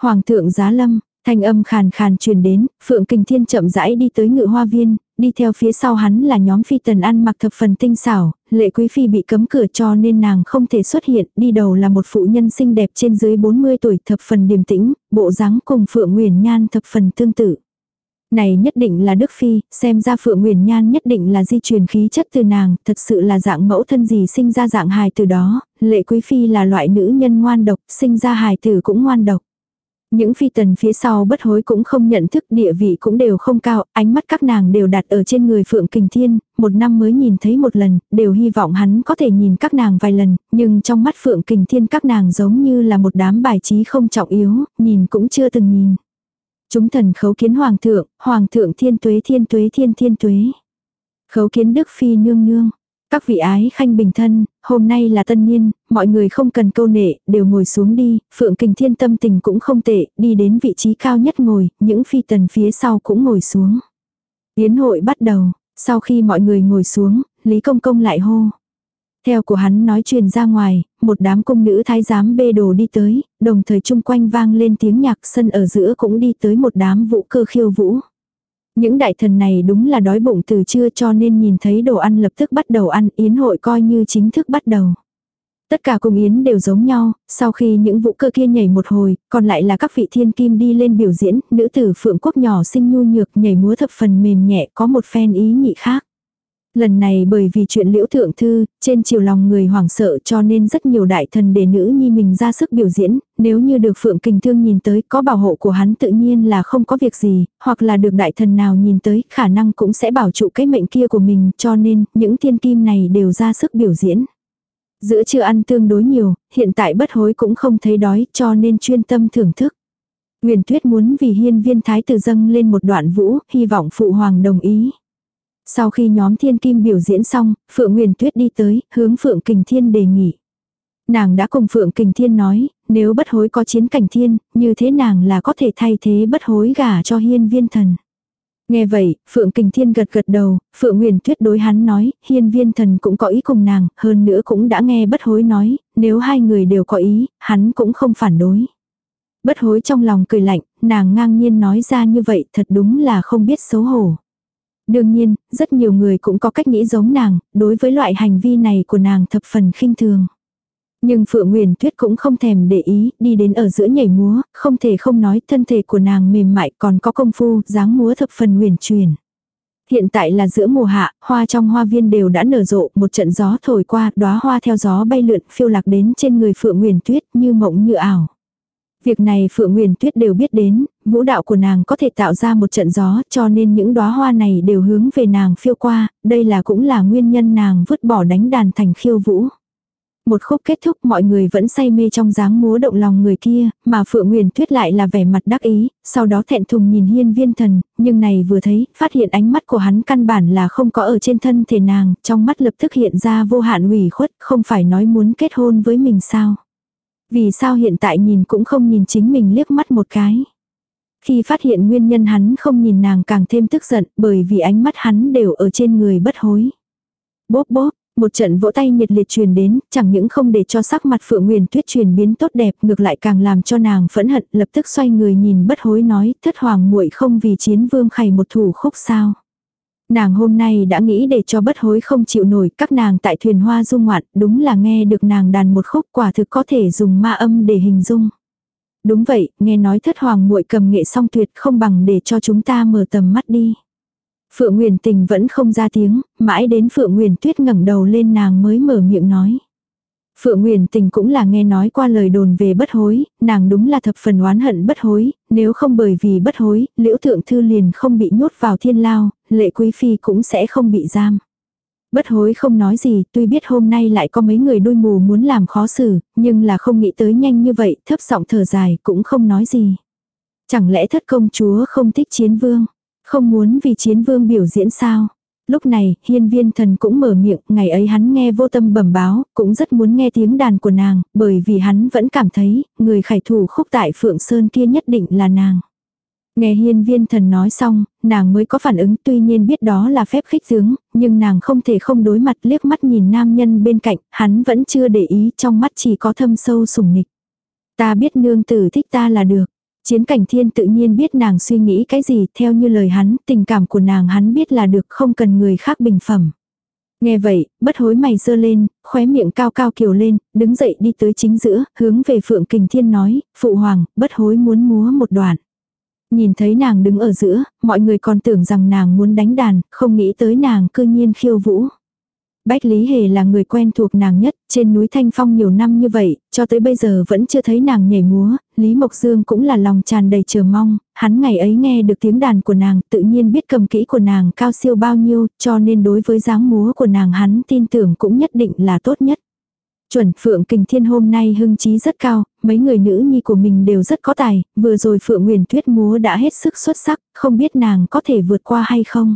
Hoàng thượng giá lâm, thanh âm khàn khàn truyền đến, phượng kình thiên chậm rãi đi tới ngự hoa viên, đi theo phía sau hắn là nhóm phi tần ăn mặc thập phần tinh xảo, lệ quý phi bị cấm cửa cho nên nàng không thể xuất hiện, đi đầu là một phụ nhân xinh đẹp trên dưới 40 tuổi thập phần điềm tĩnh, bộ dáng cùng Phượng Nguyền Nhan thập phần tương tự. Này nhất định là Đức Phi, xem ra Phượng Nguyền Nhan nhất định là di truyền khí chất từ nàng, thật sự là dạng mẫu thân gì sinh ra dạng hài từ đó, lệ quý phi là loại nữ nhân ngoan độc, sinh ra hài tử cũng ngoan độc. Những phi tần phía sau bất hối cũng không nhận thức địa vị cũng đều không cao, ánh mắt các nàng đều đặt ở trên người Phượng Kình Thiên, một năm mới nhìn thấy một lần, đều hy vọng hắn có thể nhìn các nàng vài lần, nhưng trong mắt Phượng Kình Thiên các nàng giống như là một đám bài trí không trọng yếu, nhìn cũng chưa từng nhìn. Chúng thần khấu kiến Hoàng thượng, Hoàng thượng thiên tuế thiên tuế thiên thiên tuế. Khấu kiến Đức Phi nương nương. Các vị ái khanh bình thân, hôm nay là tân niên, mọi người không cần câu nệ, đều ngồi xuống đi, Phượng Kình Thiên tâm tình cũng không tệ, đi đến vị trí cao nhất ngồi, những phi tần phía sau cũng ngồi xuống. Yến hội bắt đầu, sau khi mọi người ngồi xuống, Lý Công Công lại hô. Theo của hắn nói truyền ra ngoài, một đám cung nữ thái giám bê đồ đi tới, đồng thời chung quanh vang lên tiếng nhạc sân ở giữa cũng đi tới một đám vũ cơ khiêu vũ. Những đại thần này đúng là đói bụng từ trưa cho nên nhìn thấy đồ ăn lập tức bắt đầu ăn, yến hội coi như chính thức bắt đầu. Tất cả cùng yến đều giống nhau, sau khi những vũ cơ kia nhảy một hồi, còn lại là các vị thiên kim đi lên biểu diễn, nữ tử phượng quốc nhỏ xinh nhu nhược nhảy múa thập phần mềm nhẹ có một phen ý nhị khác. Lần này bởi vì chuyện liễu thượng thư, trên chiều lòng người hoảng sợ cho nên rất nhiều đại thần để nữ nhi mình ra sức biểu diễn, nếu như được phượng kình thương nhìn tới có bảo hộ của hắn tự nhiên là không có việc gì, hoặc là được đại thần nào nhìn tới khả năng cũng sẽ bảo trụ cái mệnh kia của mình cho nên những thiên kim này đều ra sức biểu diễn. Giữa chưa ăn tương đối nhiều, hiện tại bất hối cũng không thấy đói cho nên chuyên tâm thưởng thức. Nguyền tuyết muốn vì hiên viên thái tử dâng lên một đoạn vũ, hy vọng phụ hoàng đồng ý. Sau khi nhóm thiên kim biểu diễn xong, Phượng Nguyền Tuyết đi tới, hướng Phượng Kình Thiên đề nghị. Nàng đã cùng Phượng Kình Thiên nói, nếu bất hối có chiến cảnh thiên, như thế nàng là có thể thay thế bất hối gả cho hiên viên thần. Nghe vậy, Phượng Kình Thiên gật gật đầu, Phượng Nguyền Tuyết đối hắn nói, hiên viên thần cũng có ý cùng nàng, hơn nữa cũng đã nghe bất hối nói, nếu hai người đều có ý, hắn cũng không phản đối. Bất hối trong lòng cười lạnh, nàng ngang nhiên nói ra như vậy thật đúng là không biết xấu hổ. Đương nhiên, rất nhiều người cũng có cách nghĩ giống nàng, đối với loại hành vi này của nàng thập phần khinh thường. Nhưng Phượng Nguyền Tuyết cũng không thèm để ý, đi đến ở giữa nhảy múa, không thể không nói thân thể của nàng mềm mại còn có công phu, dáng múa thập phần huyền truyền. Hiện tại là giữa mùa hạ, hoa trong hoa viên đều đã nở rộ, một trận gió thổi qua, đóa hoa theo gió bay lượn phiêu lạc đến trên người Phượng Nguyền Tuyết như mộng như ảo. Việc này Phượng Nguyền Tuyết đều biết đến, vũ đạo của nàng có thể tạo ra một trận gió cho nên những đóa hoa này đều hướng về nàng phiêu qua, đây là cũng là nguyên nhân nàng vứt bỏ đánh đàn thành khiêu vũ. Một khúc kết thúc mọi người vẫn say mê trong dáng múa động lòng người kia, mà Phượng Nguyền Tuyết lại là vẻ mặt đắc ý, sau đó thẹn thùng nhìn hiên viên thần, nhưng này vừa thấy, phát hiện ánh mắt của hắn căn bản là không có ở trên thân thể nàng, trong mắt lập tức hiện ra vô hạn ủy khuất, không phải nói muốn kết hôn với mình sao. Vì sao hiện tại nhìn cũng không nhìn chính mình liếc mắt một cái. Khi phát hiện nguyên nhân hắn không nhìn nàng càng thêm tức giận bởi vì ánh mắt hắn đều ở trên người bất hối. Bốp bốp, một trận vỗ tay nhiệt liệt truyền đến, chẳng những không để cho sắc mặt Phượng Nguyền Tuyết truyền biến tốt đẹp, ngược lại càng làm cho nàng phẫn hận, lập tức xoay người nhìn bất hối nói, thất hoàng muội không vì chiến vương khải một thủ khúc sao. Nàng hôm nay đã nghĩ để cho bất hối không chịu nổi các nàng tại thuyền hoa dung ngoạn, đúng là nghe được nàng đàn một khúc quả thực có thể dùng ma âm để hình dung. Đúng vậy, nghe nói thất hoàng muội cầm nghệ song tuyệt không bằng để cho chúng ta mở tầm mắt đi. Phượng Nguyền Tình vẫn không ra tiếng, mãi đến Phượng Nguyền Tuyết ngẩng đầu lên nàng mới mở miệng nói. Phượng Nguyền Tình cũng là nghe nói qua lời đồn về bất hối, nàng đúng là thập phần oán hận bất hối, nếu không bởi vì bất hối, liễu thượng thư liền không bị nhốt vào thiên lao, lệ quý phi cũng sẽ không bị giam. Bất hối không nói gì, tuy biết hôm nay lại có mấy người đôi mù muốn làm khó xử, nhưng là không nghĩ tới nhanh như vậy, thấp giọng thở dài, cũng không nói gì. Chẳng lẽ thất công chúa không thích chiến vương? Không muốn vì chiến vương biểu diễn sao? Lúc này, hiên viên thần cũng mở miệng, ngày ấy hắn nghe vô tâm bẩm báo, cũng rất muốn nghe tiếng đàn của nàng, bởi vì hắn vẫn cảm thấy, người khải thủ khúc tại Phượng Sơn kia nhất định là nàng. Nghe hiên viên thần nói xong, nàng mới có phản ứng tuy nhiên biết đó là phép khích tướng, nhưng nàng không thể không đối mặt liếc mắt nhìn nam nhân bên cạnh, hắn vẫn chưa để ý trong mắt chỉ có thâm sâu sùng nịch. Ta biết nương tử thích ta là được. Chiến cảnh thiên tự nhiên biết nàng suy nghĩ cái gì, theo như lời hắn, tình cảm của nàng hắn biết là được không cần người khác bình phẩm. Nghe vậy, bất hối mày dơ lên, khóe miệng cao cao kiều lên, đứng dậy đi tới chính giữa, hướng về Phượng Kình Thiên nói, Phụ Hoàng, bất hối muốn múa một đoạn. Nhìn thấy nàng đứng ở giữa, mọi người còn tưởng rằng nàng muốn đánh đàn, không nghĩ tới nàng cư nhiên khiêu vũ. Bách Lý Hề là người quen thuộc nàng nhất, trên núi Thanh Phong nhiều năm như vậy, cho tới bây giờ vẫn chưa thấy nàng nhảy múa, Lý Mộc Dương cũng là lòng tràn đầy chờ mong, hắn ngày ấy nghe được tiếng đàn của nàng, tự nhiên biết cầm kỹ của nàng cao siêu bao nhiêu, cho nên đối với dáng múa của nàng hắn tin tưởng cũng nhất định là tốt nhất. Chuẩn Phượng Kình Thiên hôm nay hưng trí rất cao, mấy người nữ nhi của mình đều rất có tài, vừa rồi Phượng Nguyền Tuyết múa đã hết sức xuất sắc, không biết nàng có thể vượt qua hay không.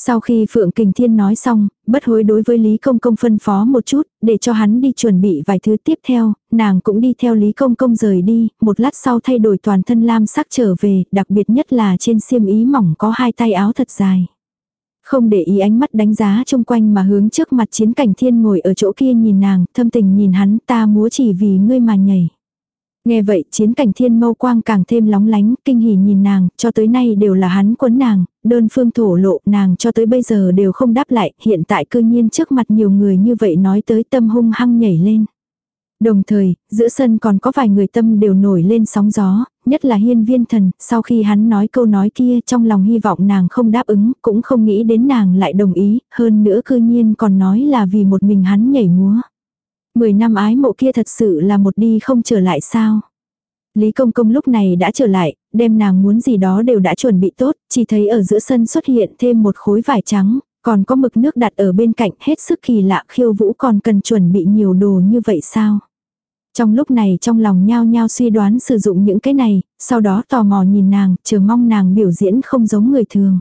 Sau khi Phượng Kình Thiên nói xong, bất hối đối với Lý Công Công phân phó một chút, để cho hắn đi chuẩn bị vài thứ tiếp theo, nàng cũng đi theo Lý Công Công rời đi, một lát sau thay đổi toàn thân lam sắc trở về, đặc biệt nhất là trên xiêm ý mỏng có hai tay áo thật dài. Không để ý ánh mắt đánh giá chung quanh mà hướng trước mặt chiến cảnh thiên ngồi ở chỗ kia nhìn nàng, thâm tình nhìn hắn ta múa chỉ vì ngươi mà nhảy. Nghe vậy chiến cảnh thiên mâu quang càng thêm lóng lánh, kinh hỉ nhìn nàng, cho tới nay đều là hắn quấn nàng, đơn phương thổ lộ nàng cho tới bây giờ đều không đáp lại, hiện tại cư nhiên trước mặt nhiều người như vậy nói tới tâm hung hăng nhảy lên. Đồng thời, giữa sân còn có vài người tâm đều nổi lên sóng gió, nhất là hiên viên thần, sau khi hắn nói câu nói kia trong lòng hy vọng nàng không đáp ứng, cũng không nghĩ đến nàng lại đồng ý, hơn nữa cư nhiên còn nói là vì một mình hắn nhảy múa. Mười năm ái mộ kia thật sự là một đi không trở lại sao. Lý Công Công lúc này đã trở lại, đem nàng muốn gì đó đều đã chuẩn bị tốt, chỉ thấy ở giữa sân xuất hiện thêm một khối vải trắng, còn có mực nước đặt ở bên cạnh hết sức kỳ lạ khiêu vũ còn cần chuẩn bị nhiều đồ như vậy sao. Trong lúc này trong lòng nhao nhao suy đoán sử dụng những cái này, sau đó tò mò nhìn nàng, chờ mong nàng biểu diễn không giống người thường.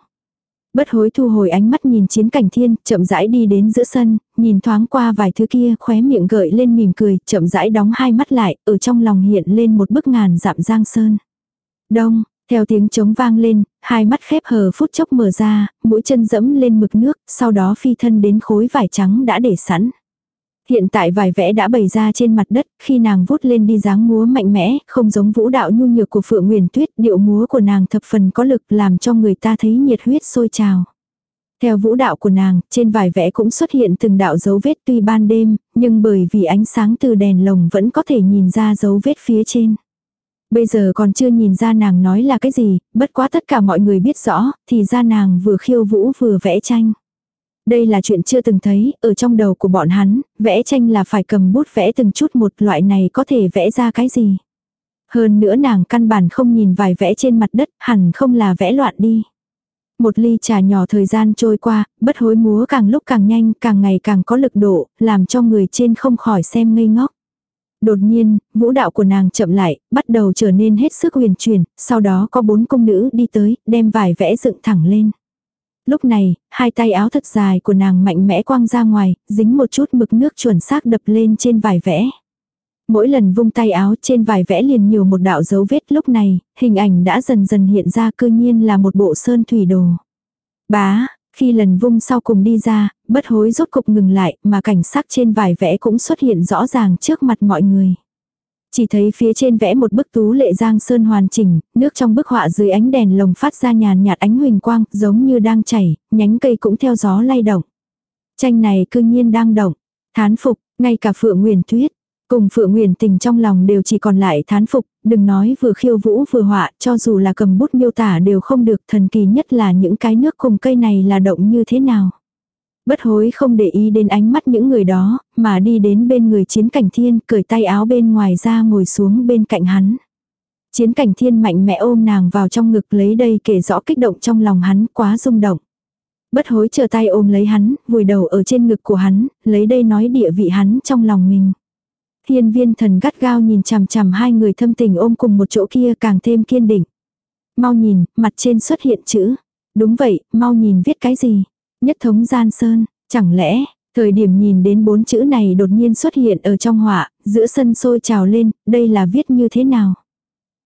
Bất hối thu hồi ánh mắt nhìn chiến cảnh thiên, chậm rãi đi đến giữa sân, nhìn thoáng qua vài thứ kia, khóe miệng gợi lên mỉm cười, chậm rãi đóng hai mắt lại, ở trong lòng hiện lên một bức ngàn dặm giang sơn. Đông, theo tiếng trống vang lên, hai mắt khép hờ phút chốc mở ra, mũi chân dẫm lên mực nước, sau đó phi thân đến khối vải trắng đã để sẵn. Hiện tại vài vẽ đã bày ra trên mặt đất, khi nàng vút lên đi dáng múa mạnh mẽ, không giống vũ đạo nhu nhược của Phượng Nguyền Tuyết, điệu múa của nàng thập phần có lực làm cho người ta thấy nhiệt huyết sôi trào. Theo vũ đạo của nàng, trên vải vẽ cũng xuất hiện từng đạo dấu vết tuy ban đêm, nhưng bởi vì ánh sáng từ đèn lồng vẫn có thể nhìn ra dấu vết phía trên. Bây giờ còn chưa nhìn ra nàng nói là cái gì, bất quá tất cả mọi người biết rõ, thì ra nàng vừa khiêu vũ vừa vẽ tranh. Đây là chuyện chưa từng thấy, ở trong đầu của bọn hắn, vẽ tranh là phải cầm bút vẽ từng chút một loại này có thể vẽ ra cái gì. Hơn nữa nàng căn bản không nhìn vài vẽ trên mặt đất, hẳn không là vẽ loạn đi. Một ly trà nhỏ thời gian trôi qua, bất hối múa càng lúc càng nhanh, càng ngày càng có lực độ, làm cho người trên không khỏi xem ngây ngốc. Đột nhiên, vũ đạo của nàng chậm lại, bắt đầu trở nên hết sức huyền chuyển, sau đó có bốn công nữ đi tới, đem vải vẽ dựng thẳng lên. Lúc này, hai tay áo thật dài của nàng mạnh mẽ quăng ra ngoài, dính một chút mực nước chuẩn xác đập lên trên vải vẽ. Mỗi lần vung tay áo trên vải vẽ liền nhiều một đạo dấu vết lúc này, hình ảnh đã dần dần hiện ra cư nhiên là một bộ sơn thủy đồ. Bá, khi lần vung sau cùng đi ra, bất hối rốt cục ngừng lại mà cảnh sắc trên vải vẽ cũng xuất hiện rõ ràng trước mặt mọi người. Chỉ thấy phía trên vẽ một bức tú lệ giang sơn hoàn chỉnh, nước trong bức họa dưới ánh đèn lồng phát ra nhàn nhạt ánh huỳnh quang, giống như đang chảy, nhánh cây cũng theo gió lay động. Tranh này cương nhiên đang động, thán phục, ngay cả Phượng Nguyền Tuyết, cùng Phượng Nguyền Tình trong lòng đều chỉ còn lại thán phục, đừng nói vừa khiêu vũ vừa họa, cho dù là cầm bút miêu tả đều không được, thần kỳ nhất là những cái nước cùng cây này là động như thế nào. Bất hối không để ý đến ánh mắt những người đó, mà đi đến bên người chiến cảnh thiên, cởi tay áo bên ngoài ra ngồi xuống bên cạnh hắn. Chiến cảnh thiên mạnh mẽ ôm nàng vào trong ngực lấy đây kể rõ kích động trong lòng hắn quá rung động. Bất hối chờ tay ôm lấy hắn, vùi đầu ở trên ngực của hắn, lấy đây nói địa vị hắn trong lòng mình. Thiên viên thần gắt gao nhìn chằm chằm hai người thâm tình ôm cùng một chỗ kia càng thêm kiên định. Mau nhìn, mặt trên xuất hiện chữ. Đúng vậy, mau nhìn viết cái gì. Nhất thống gian sơn, chẳng lẽ, thời điểm nhìn đến bốn chữ này đột nhiên xuất hiện ở trong họa, giữa sân sôi trào lên, đây là viết như thế nào?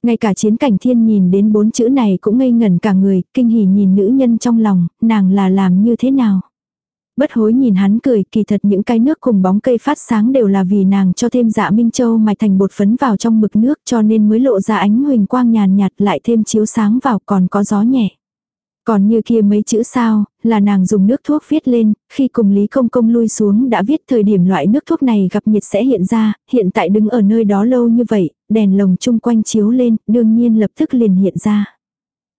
Ngay cả chiến cảnh thiên nhìn đến bốn chữ này cũng ngây ngẩn cả người, kinh hỉ nhìn nữ nhân trong lòng, nàng là làm như thế nào? Bất hối nhìn hắn cười, kỳ thật những cái nước cùng bóng cây phát sáng đều là vì nàng cho thêm dạ Minh Châu mạch thành bột phấn vào trong mực nước cho nên mới lộ ra ánh huỳnh quang nhàn nhạt lại thêm chiếu sáng vào còn có gió nhẹ. Còn như kia mấy chữ sao, là nàng dùng nước thuốc viết lên, khi cùng Lý Công Công lui xuống đã viết thời điểm loại nước thuốc này gặp nhiệt sẽ hiện ra, hiện tại đứng ở nơi đó lâu như vậy, đèn lồng chung quanh chiếu lên, đương nhiên lập tức liền hiện ra.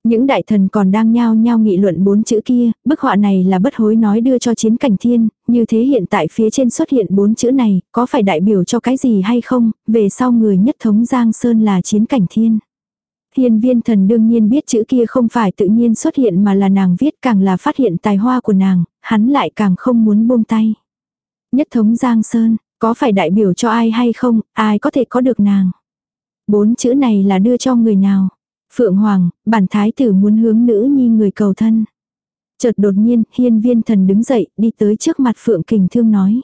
Những đại thần còn đang nhao nhao nghị luận bốn chữ kia, bức họa này là bất hối nói đưa cho chiến cảnh thiên, như thế hiện tại phía trên xuất hiện bốn chữ này, có phải đại biểu cho cái gì hay không, về sau người nhất thống Giang Sơn là chiến cảnh thiên. Thiên viên thần đương nhiên biết chữ kia không phải tự nhiên xuất hiện mà là nàng viết càng là phát hiện tài hoa của nàng, hắn lại càng không muốn buông tay. Nhất thống Giang Sơn, có phải đại biểu cho ai hay không, ai có thể có được nàng. Bốn chữ này là đưa cho người nào. Phượng Hoàng, bản thái tử muốn hướng nữ nhi người cầu thân. Chợt đột nhiên, hiên viên thần đứng dậy, đi tới trước mặt Phượng Kình Thương nói.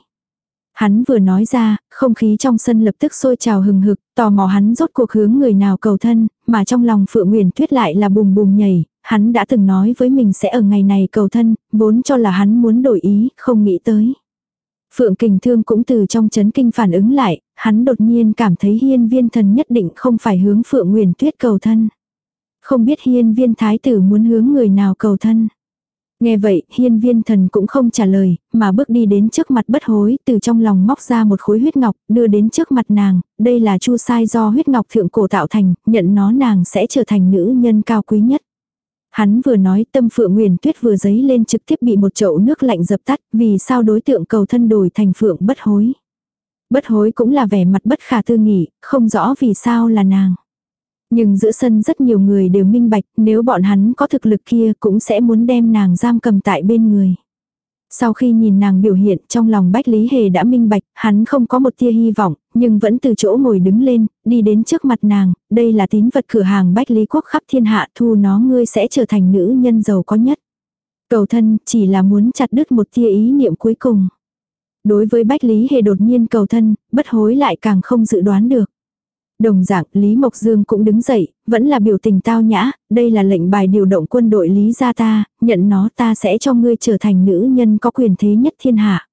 Hắn vừa nói ra, không khí trong sân lập tức sôi trào hừng hực, tò mò hắn rốt cuộc hướng người nào cầu thân, mà trong lòng Phượng Nguyễn Tuyết lại là bùm bùm nhảy, hắn đã từng nói với mình sẽ ở ngày này cầu thân, vốn cho là hắn muốn đổi ý, không nghĩ tới. Phượng Kình Thương cũng từ trong chấn kinh phản ứng lại, hắn đột nhiên cảm thấy hiên viên thần nhất định không phải hướng Phượng Nguyễn Tuyết cầu thân. Không biết hiên viên thái tử muốn hướng người nào cầu thân. Nghe vậy, hiên viên thần cũng không trả lời, mà bước đi đến trước mặt bất hối, từ trong lòng móc ra một khối huyết ngọc, đưa đến trước mặt nàng, đây là chu sai do huyết ngọc thượng cổ tạo thành, nhận nó nàng sẽ trở thành nữ nhân cao quý nhất. Hắn vừa nói tâm phượng nguyền tuyết vừa giấy lên trực tiếp bị một chậu nước lạnh dập tắt, vì sao đối tượng cầu thân đổi thành phượng bất hối. Bất hối cũng là vẻ mặt bất khả tư nghị, không rõ vì sao là nàng. Nhưng giữa sân rất nhiều người đều minh bạch, nếu bọn hắn có thực lực kia cũng sẽ muốn đem nàng giam cầm tại bên người. Sau khi nhìn nàng biểu hiện trong lòng Bách Lý Hề đã minh bạch, hắn không có một tia hy vọng, nhưng vẫn từ chỗ ngồi đứng lên, đi đến trước mặt nàng, đây là tín vật cửa hàng Bách Lý Quốc khắp thiên hạ thu nó ngươi sẽ trở thành nữ nhân giàu có nhất. Cầu thân chỉ là muốn chặt đứt một tia ý niệm cuối cùng. Đối với Bách Lý Hề đột nhiên cầu thân, bất hối lại càng không dự đoán được. Đồng dạng, Lý Mộc Dương cũng đứng dậy, vẫn là biểu tình tao nhã, đây là lệnh bài điều động quân đội Lý gia ta, nhận nó ta sẽ cho ngươi trở thành nữ nhân có quyền thế nhất thiên hạ.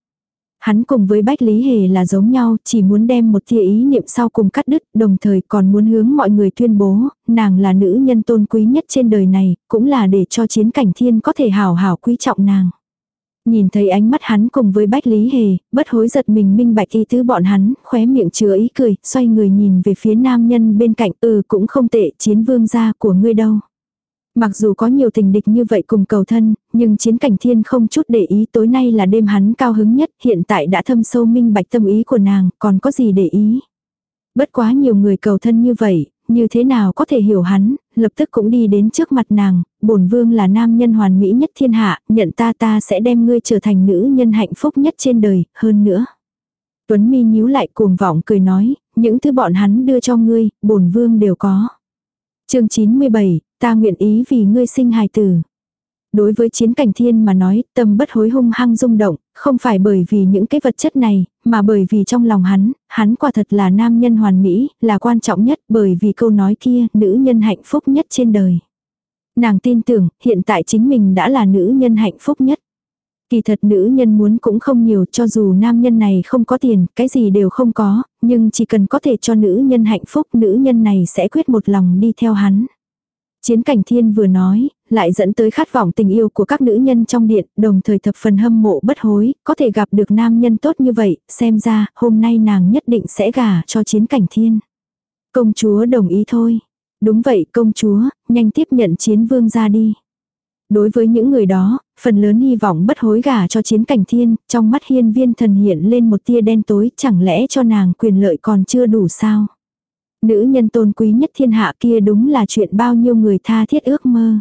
Hắn cùng với Bách Lý Hề là giống nhau, chỉ muốn đem một tia ý niệm sau cùng cắt đứt, đồng thời còn muốn hướng mọi người tuyên bố, nàng là nữ nhân tôn quý nhất trên đời này, cũng là để cho chiến cảnh thiên có thể hào hào quý trọng nàng. Nhìn thấy ánh mắt hắn cùng với Bách Lý Hề, bất hối giật mình minh bạch ý tứ bọn hắn, khóe miệng chứa ý cười, xoay người nhìn về phía nam nhân bên cạnh, ừ cũng không tệ, chiến vương gia của ngươi đâu. Mặc dù có nhiều tình địch như vậy cùng cầu thân, nhưng chiến cảnh thiên không chút để ý tối nay là đêm hắn cao hứng nhất, hiện tại đã thâm sâu minh bạch tâm ý của nàng, còn có gì để ý. Bất quá nhiều người cầu thân như vậy, như thế nào có thể hiểu hắn, lập tức cũng đi đến trước mặt nàng, bổn vương là nam nhân hoàn mỹ nhất thiên hạ, nhận ta ta sẽ đem ngươi trở thành nữ nhân hạnh phúc nhất trên đời, hơn nữa. Tuấn mi nhíu lại cuồng vọng cười nói, những thứ bọn hắn đưa cho ngươi, bổn vương đều có. chương 97, ta nguyện ý vì ngươi sinh hài tử. Đối với chiến cảnh thiên mà nói, tâm bất hối hung hăng rung động, không phải bởi vì những cái vật chất này, mà bởi vì trong lòng hắn, hắn quả thật là nam nhân hoàn mỹ, là quan trọng nhất bởi vì câu nói kia, nữ nhân hạnh phúc nhất trên đời. Nàng tin tưởng, hiện tại chính mình đã là nữ nhân hạnh phúc nhất. Kỳ thật nữ nhân muốn cũng không nhiều cho dù nam nhân này không có tiền, cái gì đều không có, nhưng chỉ cần có thể cho nữ nhân hạnh phúc nữ nhân này sẽ quyết một lòng đi theo hắn. Chiến cảnh thiên vừa nói, lại dẫn tới khát vọng tình yêu của các nữ nhân trong điện, đồng thời thập phần hâm mộ bất hối, có thể gặp được nam nhân tốt như vậy, xem ra, hôm nay nàng nhất định sẽ gả cho chiến cảnh thiên. Công chúa đồng ý thôi. Đúng vậy công chúa, nhanh tiếp nhận chiến vương ra đi. Đối với những người đó, phần lớn hy vọng bất hối gả cho chiến cảnh thiên, trong mắt hiên viên thần hiện lên một tia đen tối, chẳng lẽ cho nàng quyền lợi còn chưa đủ sao? Nữ nhân tôn quý nhất thiên hạ kia đúng là chuyện bao nhiêu người tha thiết ước mơ.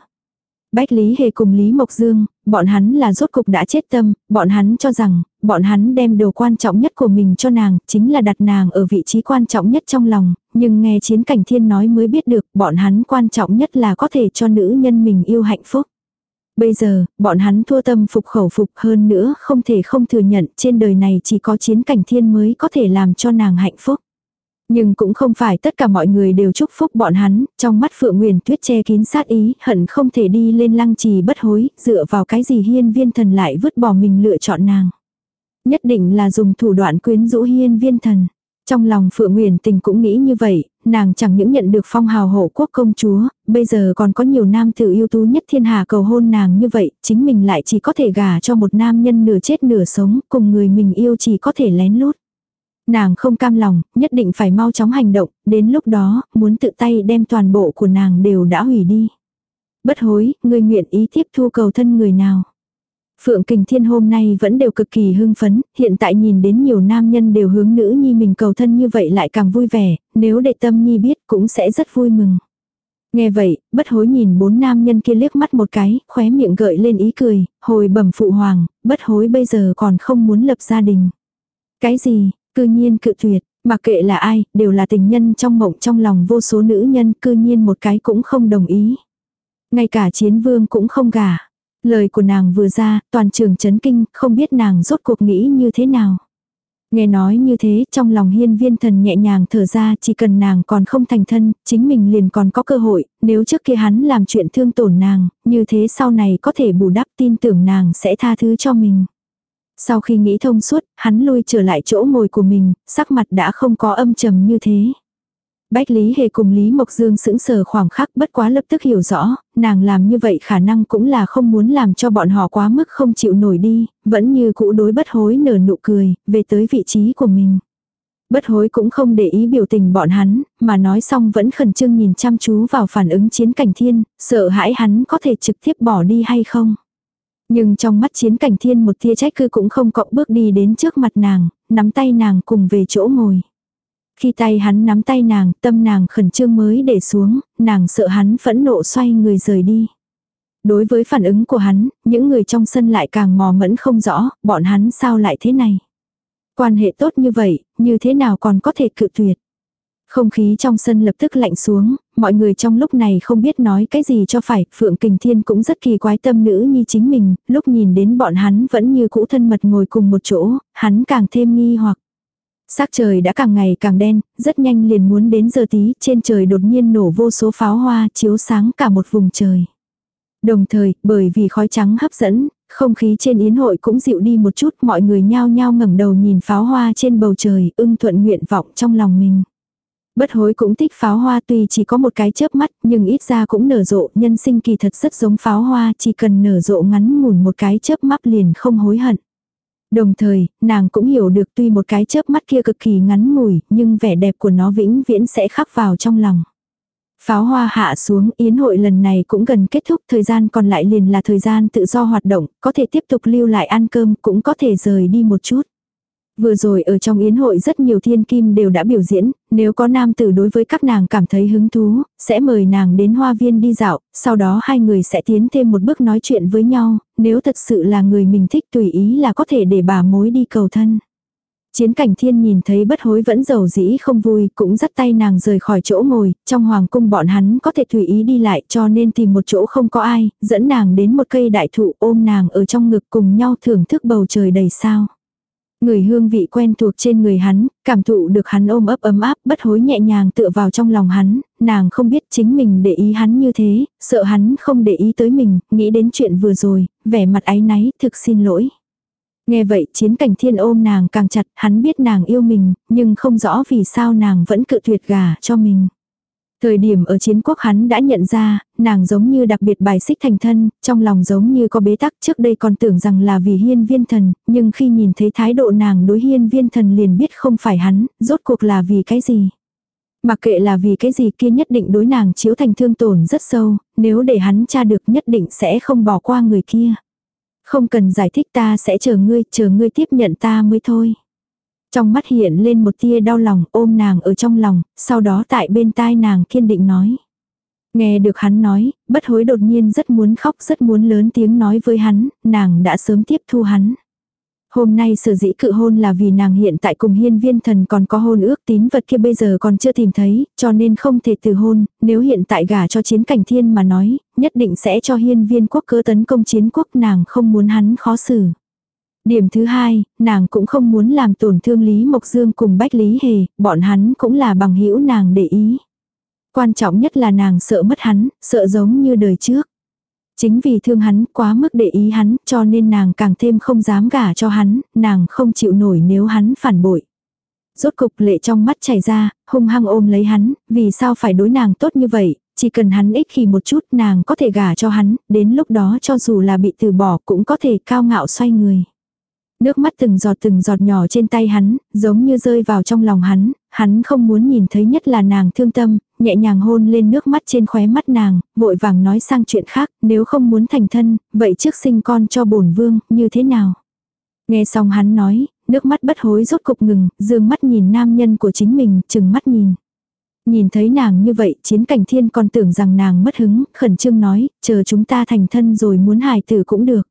Bách Lý Hề cùng Lý Mộc Dương, bọn hắn là rốt cục đã chết tâm, bọn hắn cho rằng, bọn hắn đem đồ quan trọng nhất của mình cho nàng, chính là đặt nàng ở vị trí quan trọng nhất trong lòng, nhưng nghe chiến cảnh thiên nói mới biết được, bọn hắn quan trọng nhất là có thể cho nữ nhân mình yêu hạnh phúc. Bây giờ, bọn hắn thua tâm phục khẩu phục hơn nữa không thể không thừa nhận trên đời này chỉ có chiến cảnh thiên mới có thể làm cho nàng hạnh phúc. Nhưng cũng không phải tất cả mọi người đều chúc phúc bọn hắn, trong mắt Phượng Nguyền Tuyết che kín sát ý, hận không thể đi lên lăng trì bất hối, dựa vào cái gì hiên viên thần lại vứt bỏ mình lựa chọn nàng. Nhất định là dùng thủ đoạn quyến rũ hiên viên thần. Trong lòng Phượng Nguyền tình cũng nghĩ như vậy, nàng chẳng những nhận được phong hào hộ quốc công chúa, bây giờ còn có nhiều nam tử yêu tú nhất thiên hà cầu hôn nàng như vậy, chính mình lại chỉ có thể gả cho một nam nhân nửa chết nửa sống, cùng người mình yêu chỉ có thể lén lút. Nàng không cam lòng, nhất định phải mau chóng hành động, đến lúc đó, muốn tự tay đem toàn bộ của nàng đều đã hủy đi. Bất hối, người nguyện ý tiếp thu cầu thân người nào. Phượng Kình Thiên hôm nay vẫn đều cực kỳ hưng phấn, hiện tại nhìn đến nhiều nam nhân đều hướng nữ nhi mình cầu thân như vậy lại càng vui vẻ, nếu để tâm nhi biết cũng sẽ rất vui mừng. Nghe vậy, bất hối nhìn bốn nam nhân kia liếc mắt một cái, khóe miệng gợi lên ý cười, hồi bẩm phụ hoàng, bất hối bây giờ còn không muốn lập gia đình. Cái gì, Cư nhiên cự tuyệt, mặc kệ là ai, đều là tình nhân trong mộng trong lòng vô số nữ nhân, cư nhiên một cái cũng không đồng ý. Ngay cả chiến vương cũng không gả. Lời của nàng vừa ra, toàn trường chấn kinh, không biết nàng rốt cuộc nghĩ như thế nào. Nghe nói như thế, trong lòng hiên viên thần nhẹ nhàng thở ra, chỉ cần nàng còn không thành thân, chính mình liền còn có cơ hội, nếu trước kia hắn làm chuyện thương tổn nàng, như thế sau này có thể bù đắp tin tưởng nàng sẽ tha thứ cho mình. Sau khi nghĩ thông suốt, hắn lui trở lại chỗ ngồi của mình, sắc mặt đã không có âm trầm như thế. Bách Lý Hề cùng Lý Mộc Dương sững sờ khoảng khắc bất quá lập tức hiểu rõ, nàng làm như vậy khả năng cũng là không muốn làm cho bọn họ quá mức không chịu nổi đi, vẫn như cũ đối bất hối nở nụ cười, về tới vị trí của mình. Bất hối cũng không để ý biểu tình bọn hắn, mà nói xong vẫn khẩn trương nhìn chăm chú vào phản ứng chiến cảnh thiên, sợ hãi hắn có thể trực tiếp bỏ đi hay không. Nhưng trong mắt chiến cảnh thiên một tia trách cứ cũng không cọng bước đi đến trước mặt nàng, nắm tay nàng cùng về chỗ ngồi. Khi tay hắn nắm tay nàng, tâm nàng khẩn trương mới để xuống, nàng sợ hắn phẫn nộ xoay người rời đi. Đối với phản ứng của hắn, những người trong sân lại càng mò mẫn không rõ, bọn hắn sao lại thế này. Quan hệ tốt như vậy, như thế nào còn có thể cự tuyệt. Không khí trong sân lập tức lạnh xuống, mọi người trong lúc này không biết nói cái gì cho phải, Phượng Kình Thiên cũng rất kỳ quái tâm nữ như chính mình, lúc nhìn đến bọn hắn vẫn như cũ thân mật ngồi cùng một chỗ, hắn càng thêm nghi hoặc. Sắc trời đã càng ngày càng đen, rất nhanh liền muốn đến giờ tí, trên trời đột nhiên nổ vô số pháo hoa chiếu sáng cả một vùng trời. Đồng thời, bởi vì khói trắng hấp dẫn, không khí trên yến hội cũng dịu đi một chút, mọi người nhao nhao ngẩng đầu nhìn pháo hoa trên bầu trời, ưng thuận nguyện vọng trong lòng mình. Bất hối cũng thích pháo hoa tuy chỉ có một cái chớp mắt nhưng ít ra cũng nở rộ nhân sinh kỳ thật rất giống pháo hoa chỉ cần nở rộ ngắn ngủn một cái chớp mắt liền không hối hận. Đồng thời, nàng cũng hiểu được tuy một cái chớp mắt kia cực kỳ ngắn ngủi nhưng vẻ đẹp của nó vĩnh viễn sẽ khắc vào trong lòng. Pháo hoa hạ xuống, yến hội lần này cũng gần kết thúc, thời gian còn lại liền là thời gian tự do hoạt động, có thể tiếp tục lưu lại ăn cơm, cũng có thể rời đi một chút. Vừa rồi ở trong yến hội rất nhiều thiên kim đều đã biểu diễn, nếu có nam tử đối với các nàng cảm thấy hứng thú, sẽ mời nàng đến hoa viên đi dạo, sau đó hai người sẽ tiến thêm một bước nói chuyện với nhau, nếu thật sự là người mình thích tùy ý là có thể để bà mối đi cầu thân. Chiến cảnh thiên nhìn thấy bất hối vẫn giàu dĩ không vui, cũng dắt tay nàng rời khỏi chỗ ngồi, trong hoàng cung bọn hắn có thể tùy ý đi lại cho nên tìm một chỗ không có ai, dẫn nàng đến một cây đại thụ ôm nàng ở trong ngực cùng nhau thưởng thức bầu trời đầy sao. Người hương vị quen thuộc trên người hắn, cảm thụ được hắn ôm ấp ấm áp, bất hối nhẹ nhàng tựa vào trong lòng hắn, nàng không biết chính mình để ý hắn như thế, sợ hắn không để ý tới mình, nghĩ đến chuyện vừa rồi, vẻ mặt áy náy, thực xin lỗi. Nghe vậy chiến cảnh thiên ôm nàng càng chặt, hắn biết nàng yêu mình, nhưng không rõ vì sao nàng vẫn cự tuyệt gà cho mình. Thời điểm ở chiến quốc hắn đã nhận ra, nàng giống như đặc biệt bài xích thành thân, trong lòng giống như có bế tắc trước đây còn tưởng rằng là vì hiên viên thần, nhưng khi nhìn thấy thái độ nàng đối hiên viên thần liền biết không phải hắn, rốt cuộc là vì cái gì. Mặc kệ là vì cái gì kia nhất định đối nàng chiếu thành thương tổn rất sâu, nếu để hắn tra được nhất định sẽ không bỏ qua người kia. Không cần giải thích ta sẽ chờ ngươi, chờ ngươi tiếp nhận ta mới thôi. Trong mắt hiện lên một tia đau lòng ôm nàng ở trong lòng, sau đó tại bên tai nàng kiên định nói. Nghe được hắn nói, bất hối đột nhiên rất muốn khóc rất muốn lớn tiếng nói với hắn, nàng đã sớm tiếp thu hắn. Hôm nay sở dĩ cự hôn là vì nàng hiện tại cùng hiên viên thần còn có hôn ước tín vật kia bây giờ còn chưa tìm thấy, cho nên không thể từ hôn, nếu hiện tại gả cho chiến cảnh thiên mà nói, nhất định sẽ cho hiên viên quốc cớ tấn công chiến quốc nàng không muốn hắn khó xử. Điểm thứ hai, nàng cũng không muốn làm tổn thương Lý Mộc Dương cùng Bách Lý Hề, bọn hắn cũng là bằng hữu nàng để ý. Quan trọng nhất là nàng sợ mất hắn, sợ giống như đời trước. Chính vì thương hắn quá mức để ý hắn cho nên nàng càng thêm không dám gả cho hắn, nàng không chịu nổi nếu hắn phản bội. Rốt cục lệ trong mắt chảy ra, hung hăng ôm lấy hắn, vì sao phải đối nàng tốt như vậy, chỉ cần hắn ích khi một chút nàng có thể gả cho hắn, đến lúc đó cho dù là bị từ bỏ cũng có thể cao ngạo xoay người. Nước mắt từng giọt từng giọt nhỏ trên tay hắn, giống như rơi vào trong lòng hắn, hắn không muốn nhìn thấy nhất là nàng thương tâm, nhẹ nhàng hôn lên nước mắt trên khóe mắt nàng, vội vàng nói sang chuyện khác, nếu không muốn thành thân, vậy trước sinh con cho bổn vương, như thế nào? Nghe xong hắn nói, nước mắt bất hối rốt cục ngừng, dương mắt nhìn nam nhân của chính mình, chừng mắt nhìn. Nhìn thấy nàng như vậy, chiến cảnh thiên còn tưởng rằng nàng mất hứng, khẩn trương nói, chờ chúng ta thành thân rồi muốn hài tử cũng được.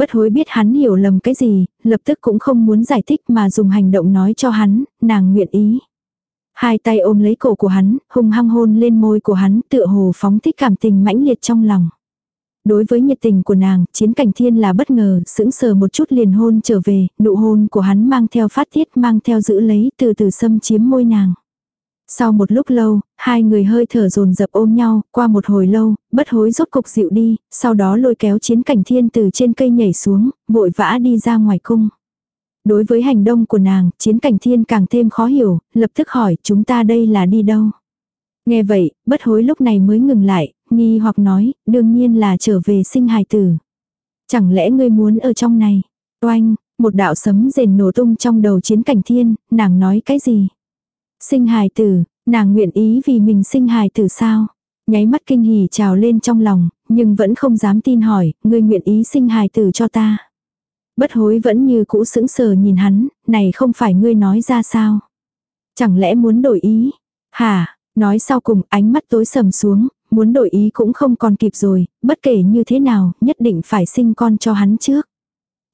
Bất hối biết hắn hiểu lầm cái gì, lập tức cũng không muốn giải thích mà dùng hành động nói cho hắn, nàng nguyện ý. Hai tay ôm lấy cổ của hắn, hung hăng hôn lên môi của hắn tựa hồ phóng thích cảm tình mãnh liệt trong lòng. Đối với nhiệt tình của nàng, chiến cảnh thiên là bất ngờ, sững sờ một chút liền hôn trở về, nụ hôn của hắn mang theo phát tiết mang theo giữ lấy từ từ xâm chiếm môi nàng. Sau một lúc lâu, hai người hơi thở dồn dập ôm nhau, qua một hồi lâu, bất hối rốt cục dịu đi, sau đó lôi kéo chiến cảnh thiên từ trên cây nhảy xuống, vội vã đi ra ngoài cung. Đối với hành động của nàng, chiến cảnh thiên càng thêm khó hiểu, lập tức hỏi chúng ta đây là đi đâu. Nghe vậy, bất hối lúc này mới ngừng lại, nghi hoặc nói, đương nhiên là trở về sinh hài tử. Chẳng lẽ ngươi muốn ở trong này? Oanh, một đạo sấm rền nổ tung trong đầu chiến cảnh thiên, nàng nói cái gì? Sinh hài tử, nàng nguyện ý vì mình sinh hài tử sao? Nháy mắt kinh hỉ trào lên trong lòng, nhưng vẫn không dám tin hỏi, ngươi nguyện ý sinh hài tử cho ta. Bất hối vẫn như cũ sững sờ nhìn hắn, này không phải ngươi nói ra sao? Chẳng lẽ muốn đổi ý? Hả, nói sau cùng ánh mắt tối sầm xuống, muốn đổi ý cũng không còn kịp rồi, bất kể như thế nào, nhất định phải sinh con cho hắn trước.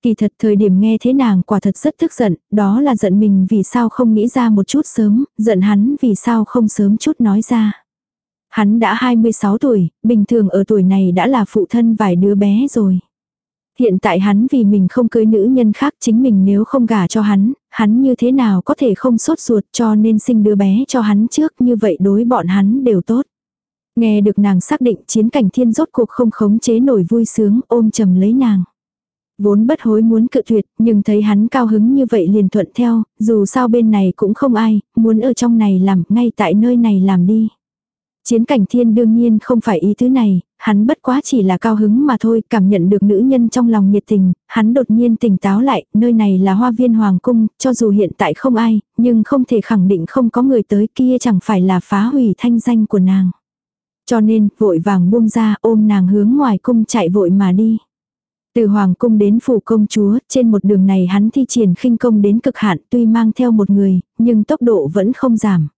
Kỳ thật thời điểm nghe thế nàng quả thật rất tức giận, đó là giận mình vì sao không nghĩ ra một chút sớm, giận hắn vì sao không sớm chút nói ra. Hắn đã 26 tuổi, bình thường ở tuổi này đã là phụ thân vài đứa bé rồi. Hiện tại hắn vì mình không cưới nữ nhân khác chính mình nếu không gả cho hắn, hắn như thế nào có thể không sốt ruột cho nên sinh đứa bé cho hắn trước như vậy đối bọn hắn đều tốt. Nghe được nàng xác định chiến cảnh thiên rốt cuộc không khống chế nổi vui sướng ôm chầm lấy nàng. Vốn bất hối muốn cự tuyệt, nhưng thấy hắn cao hứng như vậy liền thuận theo, dù sao bên này cũng không ai, muốn ở trong này làm, ngay tại nơi này làm đi. Chiến cảnh thiên đương nhiên không phải ý thứ này, hắn bất quá chỉ là cao hứng mà thôi, cảm nhận được nữ nhân trong lòng nhiệt tình, hắn đột nhiên tỉnh táo lại, nơi này là hoa viên hoàng cung, cho dù hiện tại không ai, nhưng không thể khẳng định không có người tới kia chẳng phải là phá hủy thanh danh của nàng. Cho nên, vội vàng buông ra ôm nàng hướng ngoài cung chạy vội mà đi. Từ hoàng cung đến phủ công chúa, trên một đường này hắn thi triển khinh công đến cực hạn tuy mang theo một người, nhưng tốc độ vẫn không giảm.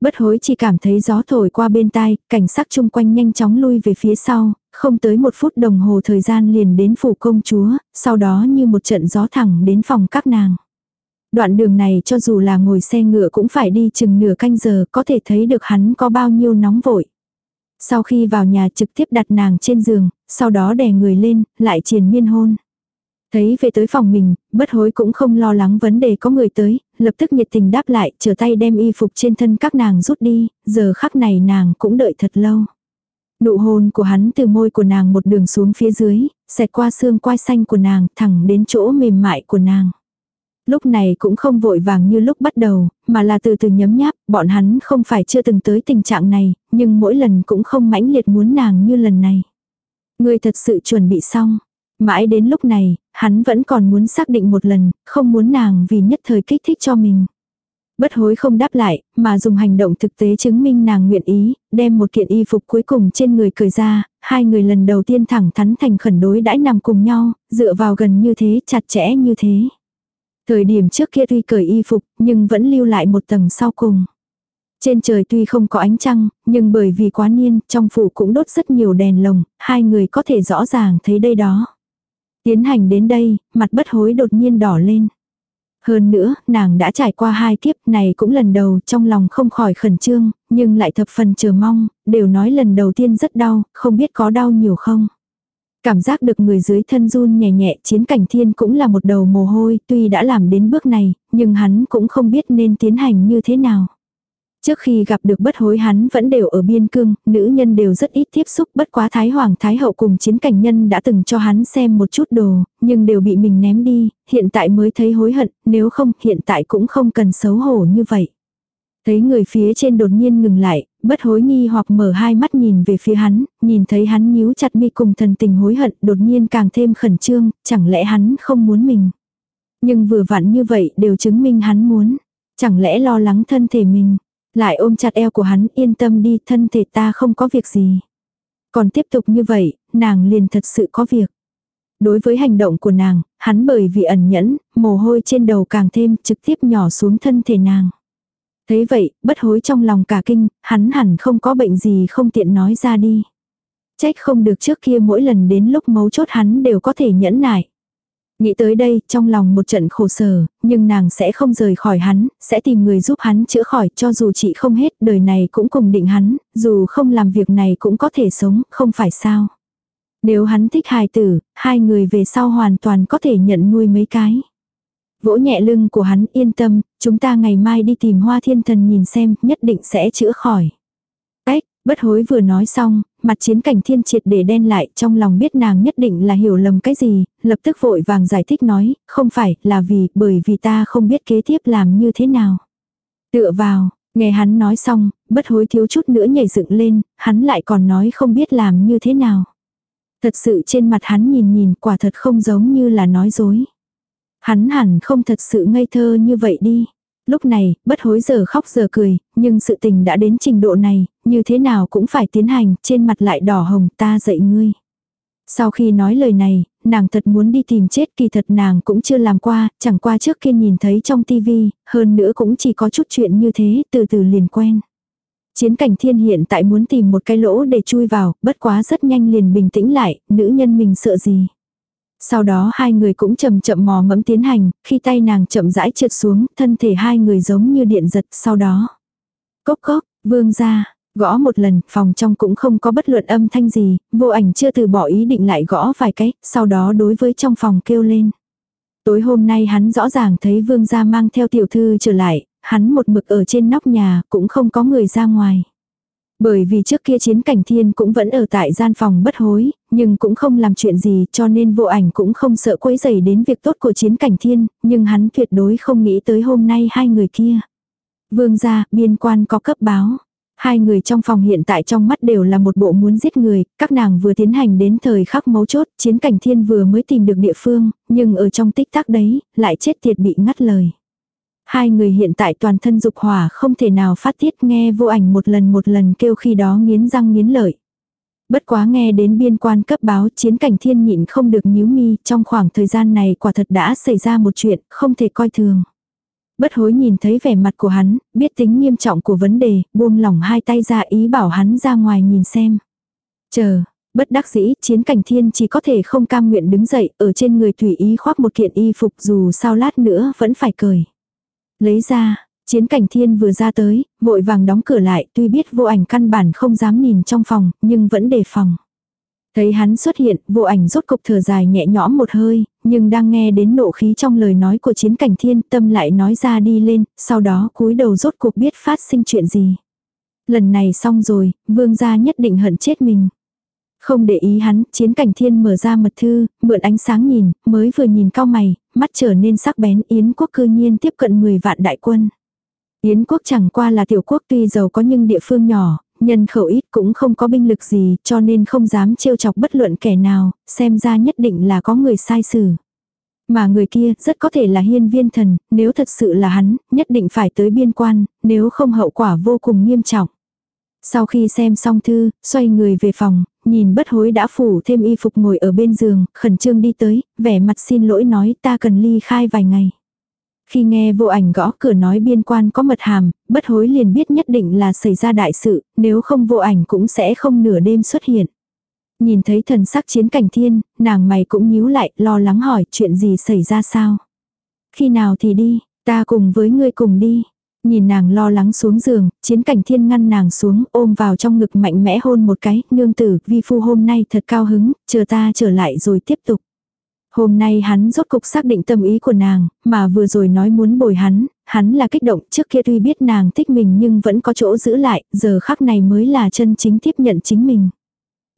Bất hối chỉ cảm thấy gió thổi qua bên tai, cảnh sắc chung quanh nhanh chóng lui về phía sau, không tới một phút đồng hồ thời gian liền đến phủ công chúa, sau đó như một trận gió thẳng đến phòng các nàng. Đoạn đường này cho dù là ngồi xe ngựa cũng phải đi chừng nửa canh giờ có thể thấy được hắn có bao nhiêu nóng vội. Sau khi vào nhà trực tiếp đặt nàng trên giường, sau đó đè người lên, lại triền miên hôn. Thấy về tới phòng mình, bất hối cũng không lo lắng vấn đề có người tới, lập tức nhiệt tình đáp lại, trở tay đem y phục trên thân các nàng rút đi, giờ khắc này nàng cũng đợi thật lâu. Nụ hôn của hắn từ môi của nàng một đường xuống phía dưới, xẹt qua xương quai xanh của nàng, thẳng đến chỗ mềm mại của nàng. Lúc này cũng không vội vàng như lúc bắt đầu, mà là từ từ nhấm nháp, bọn hắn không phải chưa từng tới tình trạng này, nhưng mỗi lần cũng không mãnh liệt muốn nàng như lần này. Người thật sự chuẩn bị xong. Mãi đến lúc này, hắn vẫn còn muốn xác định một lần, không muốn nàng vì nhất thời kích thích cho mình. Bất hối không đáp lại, mà dùng hành động thực tế chứng minh nàng nguyện ý, đem một kiện y phục cuối cùng trên người cười ra, hai người lần đầu tiên thẳng thắn thành khẩn đối đãi nằm cùng nhau, dựa vào gần như thế, chặt chẽ như thế. Thời điểm trước kia tuy cởi y phục, nhưng vẫn lưu lại một tầng sau cùng. Trên trời tuy không có ánh trăng, nhưng bởi vì quá niên, trong phủ cũng đốt rất nhiều đèn lồng, hai người có thể rõ ràng thấy đây đó. Tiến hành đến đây, mặt bất hối đột nhiên đỏ lên. Hơn nữa, nàng đã trải qua hai kiếp này cũng lần đầu trong lòng không khỏi khẩn trương, nhưng lại thập phần chờ mong, đều nói lần đầu tiên rất đau, không biết có đau nhiều không. Cảm giác được người dưới thân run nhẹ nhẹ chiến cảnh thiên cũng là một đầu mồ hôi, tuy đã làm đến bước này, nhưng hắn cũng không biết nên tiến hành như thế nào. Trước khi gặp được bất hối hắn vẫn đều ở biên cương, nữ nhân đều rất ít tiếp xúc bất quá Thái Hoàng Thái Hậu cùng chiến cảnh nhân đã từng cho hắn xem một chút đồ, nhưng đều bị mình ném đi, hiện tại mới thấy hối hận, nếu không hiện tại cũng không cần xấu hổ như vậy. Thấy người phía trên đột nhiên ngừng lại, bất hối nghi hoặc mở hai mắt nhìn về phía hắn, nhìn thấy hắn nhíu chặt mi cùng thần tình hối hận đột nhiên càng thêm khẩn trương, chẳng lẽ hắn không muốn mình. Nhưng vừa vặn như vậy đều chứng minh hắn muốn. Chẳng lẽ lo lắng thân thể mình. Lại ôm chặt eo của hắn yên tâm đi thân thể ta không có việc gì. Còn tiếp tục như vậy, nàng liền thật sự có việc. Đối với hành động của nàng, hắn bởi vì ẩn nhẫn, mồ hôi trên đầu càng thêm trực tiếp nhỏ xuống thân thể nàng. Thế vậy, bất hối trong lòng cả kinh, hắn hẳn không có bệnh gì không tiện nói ra đi. Trách không được trước kia mỗi lần đến lúc mấu chốt hắn đều có thể nhẫn nại. Nghĩ tới đây, trong lòng một trận khổ sở, nhưng nàng sẽ không rời khỏi hắn, sẽ tìm người giúp hắn chữa khỏi cho dù chị không hết, đời này cũng cùng định hắn, dù không làm việc này cũng có thể sống, không phải sao. Nếu hắn thích hài tử, hai người về sau hoàn toàn có thể nhận nuôi mấy cái. Vỗ nhẹ lưng của hắn yên tâm, chúng ta ngày mai đi tìm hoa thiên thần nhìn xem, nhất định sẽ chữa khỏi. Bất hối vừa nói xong, mặt chiến cảnh thiên triệt để đen lại trong lòng biết nàng nhất định là hiểu lầm cái gì, lập tức vội vàng giải thích nói, không phải là vì, bởi vì ta không biết kế tiếp làm như thế nào. Tựa vào, nghe hắn nói xong, bất hối thiếu chút nữa nhảy dựng lên, hắn lại còn nói không biết làm như thế nào. Thật sự trên mặt hắn nhìn nhìn quả thật không giống như là nói dối. Hắn hẳn không thật sự ngây thơ như vậy đi. Lúc này, bất hối giờ khóc giờ cười, nhưng sự tình đã đến trình độ này, như thế nào cũng phải tiến hành, trên mặt lại đỏ hồng ta dạy ngươi. Sau khi nói lời này, nàng thật muốn đi tìm chết kỳ thật nàng cũng chưa làm qua, chẳng qua trước kia nhìn thấy trong tivi, hơn nữa cũng chỉ có chút chuyện như thế, từ từ liền quen. Chiến cảnh thiên hiện tại muốn tìm một cái lỗ để chui vào, bất quá rất nhanh liền bình tĩnh lại, nữ nhân mình sợ gì. Sau đó hai người cũng chậm chậm mò mẫm tiến hành, khi tay nàng chậm rãi trượt xuống, thân thể hai người giống như điện giật sau đó. Cốc cốc, vương ra, gõ một lần, phòng trong cũng không có bất luận âm thanh gì, vô ảnh chưa từ bỏ ý định lại gõ vài cái, sau đó đối với trong phòng kêu lên. Tối hôm nay hắn rõ ràng thấy vương gia mang theo tiểu thư trở lại, hắn một mực ở trên nóc nhà, cũng không có người ra ngoài. Bởi vì trước kia chiến cảnh thiên cũng vẫn ở tại gian phòng bất hối, nhưng cũng không làm chuyện gì cho nên vô ảnh cũng không sợ quấy rầy đến việc tốt của chiến cảnh thiên, nhưng hắn tuyệt đối không nghĩ tới hôm nay hai người kia. Vương gia, biên quan có cấp báo. Hai người trong phòng hiện tại trong mắt đều là một bộ muốn giết người, các nàng vừa tiến hành đến thời khắc mấu chốt, chiến cảnh thiên vừa mới tìm được địa phương, nhưng ở trong tích tắc đấy, lại chết tiệt bị ngắt lời. Hai người hiện tại toàn thân dục hỏa không thể nào phát tiết nghe vô ảnh một lần một lần kêu khi đó nghiến răng nghiến lợi. Bất quá nghe đến biên quan cấp báo chiến cảnh thiên nhịn không được nhíu mi trong khoảng thời gian này quả thật đã xảy ra một chuyện không thể coi thường. Bất hối nhìn thấy vẻ mặt của hắn, biết tính nghiêm trọng của vấn đề, buông lỏng hai tay ra ý bảo hắn ra ngoài nhìn xem. Chờ, bất đắc dĩ, chiến cảnh thiên chỉ có thể không cam nguyện đứng dậy, ở trên người tùy ý khoác một kiện y phục dù sao lát nữa vẫn phải cười. Lấy ra, chiến cảnh thiên vừa ra tới, vội vàng đóng cửa lại, tuy biết vô ảnh căn bản không dám nhìn trong phòng, nhưng vẫn đề phòng. Thấy hắn xuất hiện, vô ảnh rốt cục thở dài nhẹ nhõm một hơi, nhưng đang nghe đến nộ khí trong lời nói của chiến cảnh thiên tâm lại nói ra đi lên, sau đó cúi đầu rốt cuộc biết phát sinh chuyện gì. Lần này xong rồi, vương gia nhất định hận chết mình. Không để ý hắn, chiến cảnh thiên mở ra mật thư, mượn ánh sáng nhìn, mới vừa nhìn cao mày, mắt trở nên sắc bén Yến quốc cư nhiên tiếp cận 10 vạn đại quân. Yến quốc chẳng qua là tiểu quốc tuy giàu có nhưng địa phương nhỏ, nhân khẩu ít cũng không có binh lực gì cho nên không dám trêu chọc bất luận kẻ nào, xem ra nhất định là có người sai xử. Mà người kia rất có thể là hiên viên thần, nếu thật sự là hắn, nhất định phải tới biên quan, nếu không hậu quả vô cùng nghiêm trọng. Sau khi xem xong thư, xoay người về phòng, nhìn bất hối đã phủ thêm y phục ngồi ở bên giường, khẩn trương đi tới, vẻ mặt xin lỗi nói ta cần ly khai vài ngày. Khi nghe vô ảnh gõ cửa nói biên quan có mật hàm, bất hối liền biết nhất định là xảy ra đại sự, nếu không vô ảnh cũng sẽ không nửa đêm xuất hiện. Nhìn thấy thần sắc chiến cảnh thiên, nàng mày cũng nhíu lại, lo lắng hỏi chuyện gì xảy ra sao. Khi nào thì đi, ta cùng với ngươi cùng đi. Nhìn nàng lo lắng xuống giường, chiến cảnh thiên ngăn nàng xuống ôm vào trong ngực mạnh mẽ hôn một cái, nương tử, vi phu hôm nay thật cao hứng, chờ ta trở lại rồi tiếp tục. Hôm nay hắn rốt cục xác định tâm ý của nàng, mà vừa rồi nói muốn bồi hắn, hắn là kích động trước kia tuy biết nàng thích mình nhưng vẫn có chỗ giữ lại, giờ khắc này mới là chân chính tiếp nhận chính mình.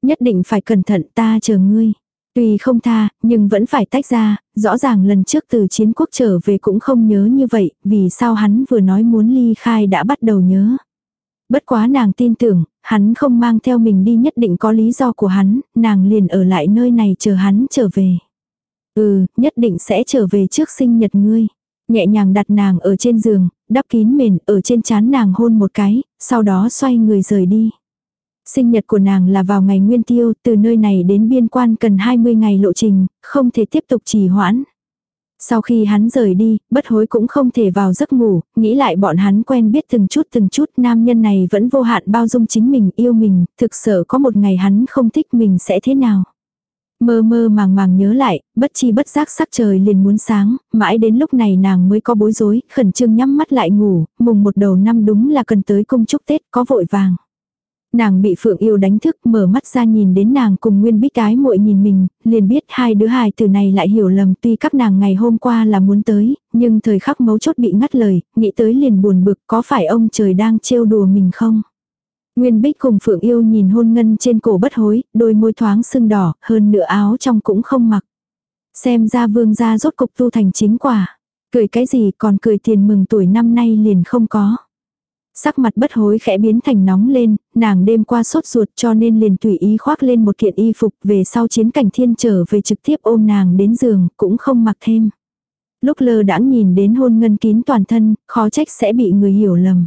Nhất định phải cẩn thận ta chờ ngươi. Tuy không tha, nhưng vẫn phải tách ra, rõ ràng lần trước từ chiến quốc trở về cũng không nhớ như vậy, vì sao hắn vừa nói muốn ly khai đã bắt đầu nhớ. Bất quá nàng tin tưởng, hắn không mang theo mình đi nhất định có lý do của hắn, nàng liền ở lại nơi này chờ hắn trở về. Ừ, nhất định sẽ trở về trước sinh nhật ngươi. Nhẹ nhàng đặt nàng ở trên giường, đắp kín mền ở trên chán nàng hôn một cái, sau đó xoay người rời đi. Sinh nhật của nàng là vào ngày nguyên tiêu, từ nơi này đến biên quan cần 20 ngày lộ trình, không thể tiếp tục trì hoãn. Sau khi hắn rời đi, bất hối cũng không thể vào giấc ngủ, nghĩ lại bọn hắn quen biết từng chút từng chút nam nhân này vẫn vô hạn bao dung chính mình yêu mình, thực sự có một ngày hắn không thích mình sẽ thế nào. Mơ mơ màng màng nhớ lại, bất chi bất giác sắc trời liền muốn sáng, mãi đến lúc này nàng mới có bối rối, khẩn trương nhắm mắt lại ngủ, mùng một đầu năm đúng là cần tới cung chúc Tết, có vội vàng. Nàng bị Phượng Yêu đánh thức, mở mắt ra nhìn đến nàng cùng Nguyên Bích cái muội nhìn mình, liền biết hai đứa hài từ này lại hiểu lầm tuy các nàng ngày hôm qua là muốn tới, nhưng thời khắc mấu chốt bị ngắt lời, nghĩ tới liền buồn bực có phải ông trời đang trêu đùa mình không? Nguyên Bích cùng Phượng Yêu nhìn hôn ngân trên cổ bất hối, đôi môi thoáng sưng đỏ, hơn nửa áo trong cũng không mặc. Xem ra vương gia rốt cục tu thành chính quả. Cười cái gì còn cười tiền mừng tuổi năm nay liền không có. Sắc mặt bất hối khẽ biến thành nóng lên, nàng đêm qua sốt ruột cho nên liền tùy ý khoác lên một kiện y phục về sau chiến cảnh thiên trở về trực tiếp ôm nàng đến giường, cũng không mặc thêm. Lúc lơ đãng nhìn đến hôn ngân kín toàn thân, khó trách sẽ bị người hiểu lầm.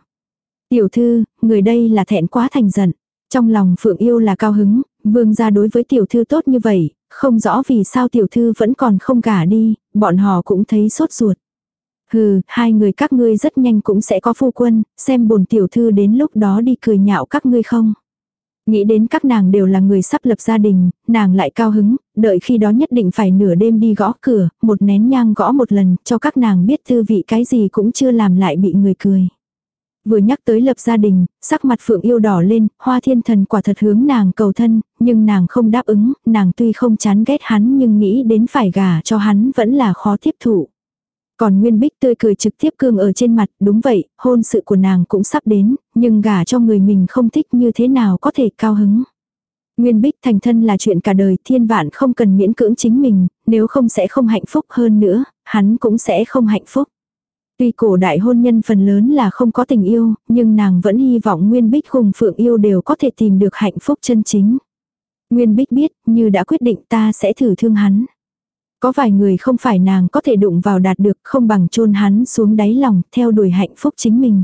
Tiểu thư, người đây là thẹn quá thành giận. Trong lòng Phượng yêu là cao hứng, vương gia đối với tiểu thư tốt như vậy, không rõ vì sao tiểu thư vẫn còn không gả đi, bọn họ cũng thấy sốt ruột. Hừ, hai người các ngươi rất nhanh cũng sẽ có phu quân, xem bồn tiểu thư đến lúc đó đi cười nhạo các ngươi không. Nghĩ đến các nàng đều là người sắp lập gia đình, nàng lại cao hứng, đợi khi đó nhất định phải nửa đêm đi gõ cửa, một nén nhang gõ một lần, cho các nàng biết thư vị cái gì cũng chưa làm lại bị người cười. Vừa nhắc tới lập gia đình, sắc mặt phượng yêu đỏ lên, hoa thiên thần quả thật hướng nàng cầu thân, nhưng nàng không đáp ứng, nàng tuy không chán ghét hắn nhưng nghĩ đến phải gả cho hắn vẫn là khó tiếp thụ. Còn Nguyên Bích tươi cười trực tiếp cương ở trên mặt, đúng vậy, hôn sự của nàng cũng sắp đến, nhưng gả cho người mình không thích như thế nào có thể cao hứng. Nguyên Bích thành thân là chuyện cả đời thiên vạn không cần miễn cưỡng chính mình, nếu không sẽ không hạnh phúc hơn nữa, hắn cũng sẽ không hạnh phúc. Tuy cổ đại hôn nhân phần lớn là không có tình yêu, nhưng nàng vẫn hy vọng Nguyên Bích cùng Phượng yêu đều có thể tìm được hạnh phúc chân chính. Nguyên Bích biết, như đã quyết định ta sẽ thử thương hắn. Có vài người không phải nàng có thể đụng vào đạt được không bằng chôn hắn xuống đáy lòng theo đuổi hạnh phúc chính mình.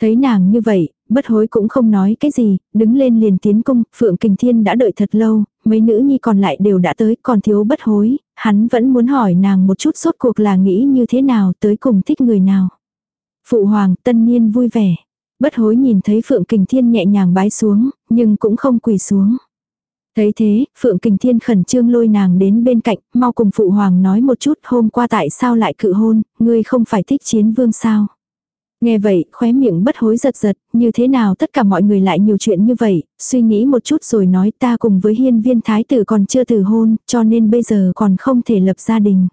Thấy nàng như vậy, bất hối cũng không nói cái gì, đứng lên liền tiến cung, Phượng Kình Thiên đã đợi thật lâu, mấy nữ nhi còn lại đều đã tới, còn thiếu bất hối, hắn vẫn muốn hỏi nàng một chút suốt cuộc là nghĩ như thế nào tới cùng thích người nào. Phụ hoàng tân niên vui vẻ, bất hối nhìn thấy Phượng Kình Thiên nhẹ nhàng bái xuống, nhưng cũng không quỳ xuống. Thấy thế, Phượng Kình Thiên khẩn trương lôi nàng đến bên cạnh, mau cùng Phụ Hoàng nói một chút hôm qua tại sao lại cự hôn, ngươi không phải thích chiến vương sao. Nghe vậy, khóe miệng bất hối giật giật, như thế nào tất cả mọi người lại nhiều chuyện như vậy, suy nghĩ một chút rồi nói ta cùng với hiên viên thái tử còn chưa từ hôn, cho nên bây giờ còn không thể lập gia đình.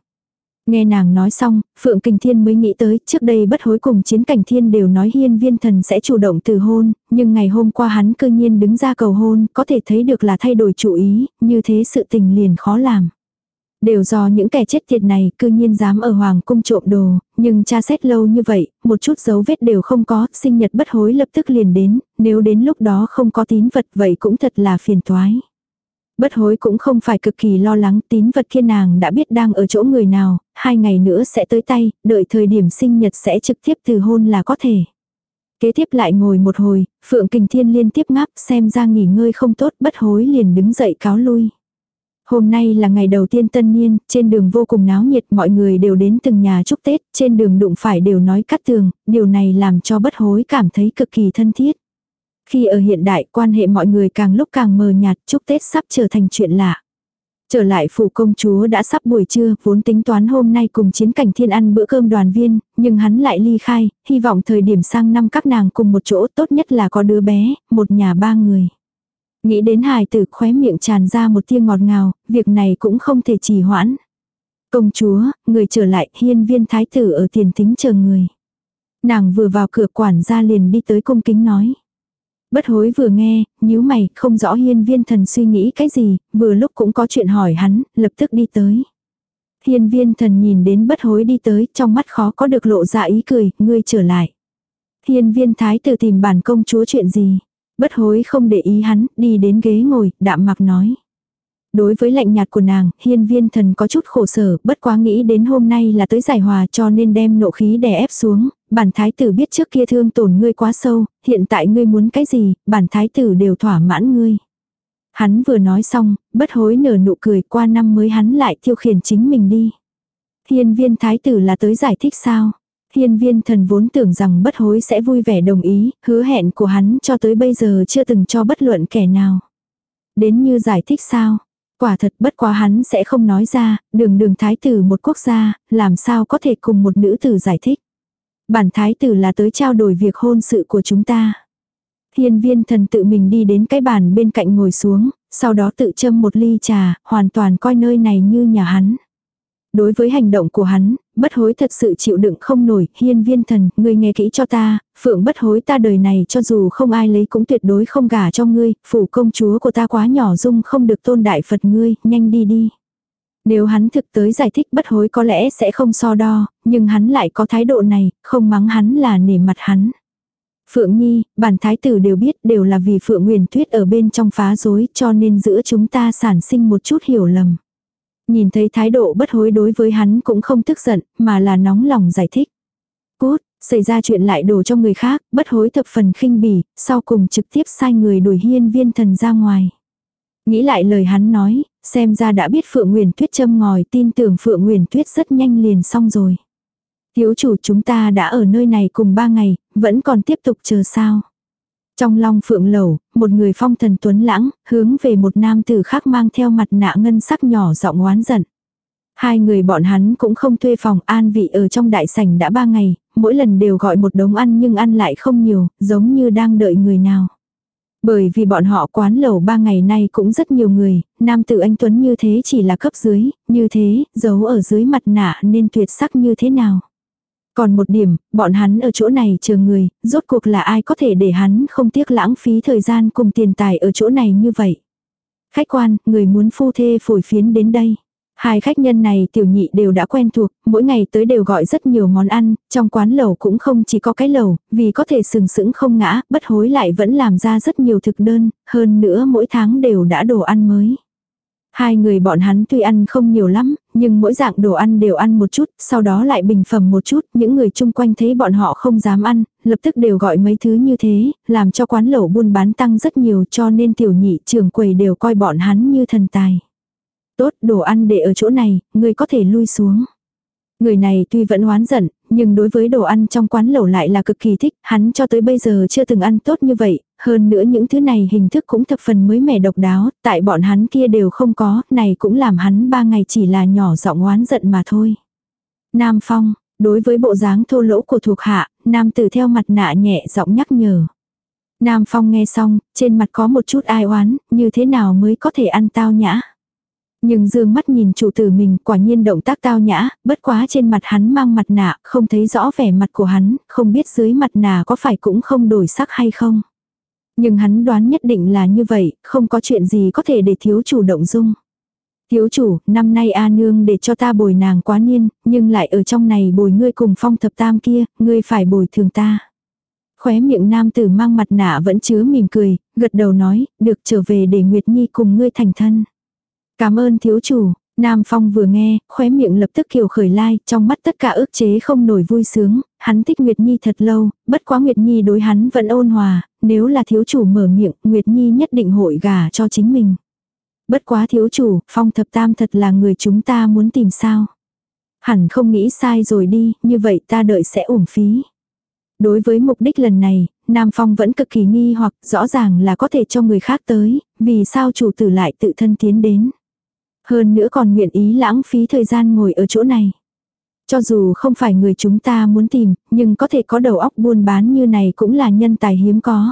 Nghe nàng nói xong, Phượng Kình Thiên mới nghĩ tới, trước đây bất hối cùng chiến cảnh thiên đều nói hiên viên thần sẽ chủ động từ hôn, nhưng ngày hôm qua hắn cơ nhiên đứng ra cầu hôn, có thể thấy được là thay đổi chủ ý, như thế sự tình liền khó làm. Đều do những kẻ chết tiệt này cư nhiên dám ở hoàng cung trộm đồ, nhưng cha xét lâu như vậy, một chút dấu vết đều không có, sinh nhật bất hối lập tức liền đến, nếu đến lúc đó không có tín vật vậy cũng thật là phiền toái. Bất hối cũng không phải cực kỳ lo lắng tín vật kia nàng đã biết đang ở chỗ người nào, hai ngày nữa sẽ tới tay, đợi thời điểm sinh nhật sẽ trực tiếp từ hôn là có thể. Kế tiếp lại ngồi một hồi, Phượng Kình Thiên liên tiếp ngáp xem ra nghỉ ngơi không tốt bất hối liền đứng dậy cáo lui. Hôm nay là ngày đầu tiên tân niên, trên đường vô cùng náo nhiệt mọi người đều đến từng nhà chúc Tết, trên đường đụng phải đều nói cắt tường, điều này làm cho bất hối cảm thấy cực kỳ thân thiết. Khi ở hiện đại quan hệ mọi người càng lúc càng mờ nhạt chúc Tết sắp trở thành chuyện lạ. Trở lại phủ công chúa đã sắp buổi trưa, vốn tính toán hôm nay cùng chiến cảnh thiên ăn bữa cơm đoàn viên, nhưng hắn lại ly khai, hy vọng thời điểm sang năm các nàng cùng một chỗ tốt nhất là có đứa bé, một nhà ba người. Nghĩ đến hài tử khóe miệng tràn ra một tia ngọt ngào, việc này cũng không thể trì hoãn. Công chúa, người trở lại, hiên viên thái tử ở tiền tính chờ người. Nàng vừa vào cửa quản gia liền đi tới cung kính nói. Bất hối vừa nghe, nhíu mày, không rõ hiên viên thần suy nghĩ cái gì, vừa lúc cũng có chuyện hỏi hắn, lập tức đi tới. Hiên viên thần nhìn đến bất hối đi tới, trong mắt khó có được lộ ra ý cười, ngươi trở lại. Hiên viên thái tử tìm bản công chúa chuyện gì. Bất hối không để ý hắn, đi đến ghế ngồi, đạm mặc nói. Đối với lạnh nhạt của nàng, hiên viên thần có chút khổ sở, bất quá nghĩ đến hôm nay là tới giải hòa cho nên đem nộ khí đè ép xuống, bản thái tử biết trước kia thương tổn ngươi quá sâu, hiện tại ngươi muốn cái gì, bản thái tử đều thỏa mãn ngươi. Hắn vừa nói xong, bất hối nở nụ cười qua năm mới hắn lại tiêu khiển chính mình đi. Hiên viên thái tử là tới giải thích sao? Hiên viên thần vốn tưởng rằng bất hối sẽ vui vẻ đồng ý, hứa hẹn của hắn cho tới bây giờ chưa từng cho bất luận kẻ nào. Đến như giải thích sao? Quả thật bất quá hắn sẽ không nói ra, đường đường thái tử một quốc gia, làm sao có thể cùng một nữ tử giải thích. Bản thái tử là tới trao đổi việc hôn sự của chúng ta. Hiên viên thần tự mình đi đến cái bàn bên cạnh ngồi xuống, sau đó tự châm một ly trà, hoàn toàn coi nơi này như nhà hắn. Đối với hành động của hắn, bất hối thật sự chịu đựng không nổi, hiên viên thần, ngươi nghe kỹ cho ta, phượng bất hối ta đời này cho dù không ai lấy cũng tuyệt đối không gả cho ngươi, phủ công chúa của ta quá nhỏ dung không được tôn đại Phật ngươi, nhanh đi đi. Nếu hắn thực tới giải thích bất hối có lẽ sẽ không so đo, nhưng hắn lại có thái độ này, không mắng hắn là nể mặt hắn. Phượng Nhi, bản thái tử đều biết đều là vì Phượng Nguyền Tuyết ở bên trong phá rối cho nên giữa chúng ta sản sinh một chút hiểu lầm. Nhìn thấy thái độ bất hối đối với hắn cũng không tức giận, mà là nóng lòng giải thích. Cốt, xảy ra chuyện lại đổ cho người khác, bất hối thập phần khinh bỉ, sau cùng trực tiếp sai người đuổi hiên viên thần ra ngoài. Nghĩ lại lời hắn nói, xem ra đã biết Phượng Nguyền Tuyết châm ngòi tin tưởng Phượng Nguyền Tuyết rất nhanh liền xong rồi. Thiếu chủ chúng ta đã ở nơi này cùng ba ngày, vẫn còn tiếp tục chờ sao. Trong long phượng lầu, một người phong thần tuấn lãng, hướng về một nam tử khác mang theo mặt nạ ngân sắc nhỏ giọng oán giận. Hai người bọn hắn cũng không thuê phòng an vị ở trong đại sảnh đã ba ngày, mỗi lần đều gọi một đống ăn nhưng ăn lại không nhiều, giống như đang đợi người nào. Bởi vì bọn họ quán lẩu ba ngày nay cũng rất nhiều người, nam tử anh Tuấn như thế chỉ là cấp dưới, như thế, giấu ở dưới mặt nạ nên tuyệt sắc như thế nào. Còn một điểm, bọn hắn ở chỗ này chờ người, rốt cuộc là ai có thể để hắn không tiếc lãng phí thời gian cùng tiền tài ở chỗ này như vậy. Khách quan, người muốn phu thê phổi phiến đến đây. Hai khách nhân này tiểu nhị đều đã quen thuộc, mỗi ngày tới đều gọi rất nhiều món ăn, trong quán lẩu cũng không chỉ có cái lẩu, vì có thể sừng sững không ngã, bất hối lại vẫn làm ra rất nhiều thực đơn, hơn nữa mỗi tháng đều đã đồ ăn mới. Hai người bọn hắn tuy ăn không nhiều lắm, nhưng mỗi dạng đồ ăn đều ăn một chút, sau đó lại bình phẩm một chút, những người chung quanh thấy bọn họ không dám ăn, lập tức đều gọi mấy thứ như thế, làm cho quán lẩu buôn bán tăng rất nhiều cho nên tiểu nhị trưởng quầy đều coi bọn hắn như thần tài. Tốt, đồ ăn để ở chỗ này, người có thể lui xuống. Người này tuy vẫn oán giận, nhưng đối với đồ ăn trong quán lẩu lại là cực kỳ thích, hắn cho tới bây giờ chưa từng ăn tốt như vậy, hơn nữa những thứ này hình thức cũng thập phần mới mẻ độc đáo, tại bọn hắn kia đều không có, này cũng làm hắn ba ngày chỉ là nhỏ giọng oán giận mà thôi. Nam Phong, đối với bộ dáng thô lỗ của thuộc hạ, nam tử theo mặt nạ nhẹ giọng nhắc nhở. Nam Phong nghe xong, trên mặt có một chút ai oán, như thế nào mới có thể ăn tao nhã. Nhưng dương mắt nhìn chủ tử mình quả nhiên động tác tao nhã, bất quá trên mặt hắn mang mặt nạ, không thấy rõ vẻ mặt của hắn, không biết dưới mặt nạ có phải cũng không đổi sắc hay không. Nhưng hắn đoán nhất định là như vậy, không có chuyện gì có thể để thiếu chủ động dung. Thiếu chủ, năm nay A Nương để cho ta bồi nàng quá niên, nhưng lại ở trong này bồi ngươi cùng phong thập tam kia, ngươi phải bồi thường ta. Khóe miệng nam tử mang mặt nạ vẫn chứa mỉm cười, gật đầu nói, được trở về để Nguyệt Nhi cùng ngươi thành thân. Cảm ơn thiếu chủ, Nam Phong vừa nghe, khóe miệng lập tức kiều khởi lai, trong mắt tất cả ước chế không nổi vui sướng, hắn thích Nguyệt Nhi thật lâu, bất quá Nguyệt Nhi đối hắn vẫn ôn hòa, nếu là thiếu chủ mở miệng, Nguyệt Nhi nhất định hội gả cho chính mình. Bất quá thiếu chủ, Phong thập tam thật là người chúng ta muốn tìm sao. Hẳn không nghĩ sai rồi đi, như vậy ta đợi sẽ ủng phí. Đối với mục đích lần này, Nam Phong vẫn cực kỳ nghi hoặc rõ ràng là có thể cho người khác tới, vì sao chủ tử lại tự thân tiến đến. Hơn nữa còn nguyện ý lãng phí thời gian ngồi ở chỗ này. Cho dù không phải người chúng ta muốn tìm, nhưng có thể có đầu óc buôn bán như này cũng là nhân tài hiếm có.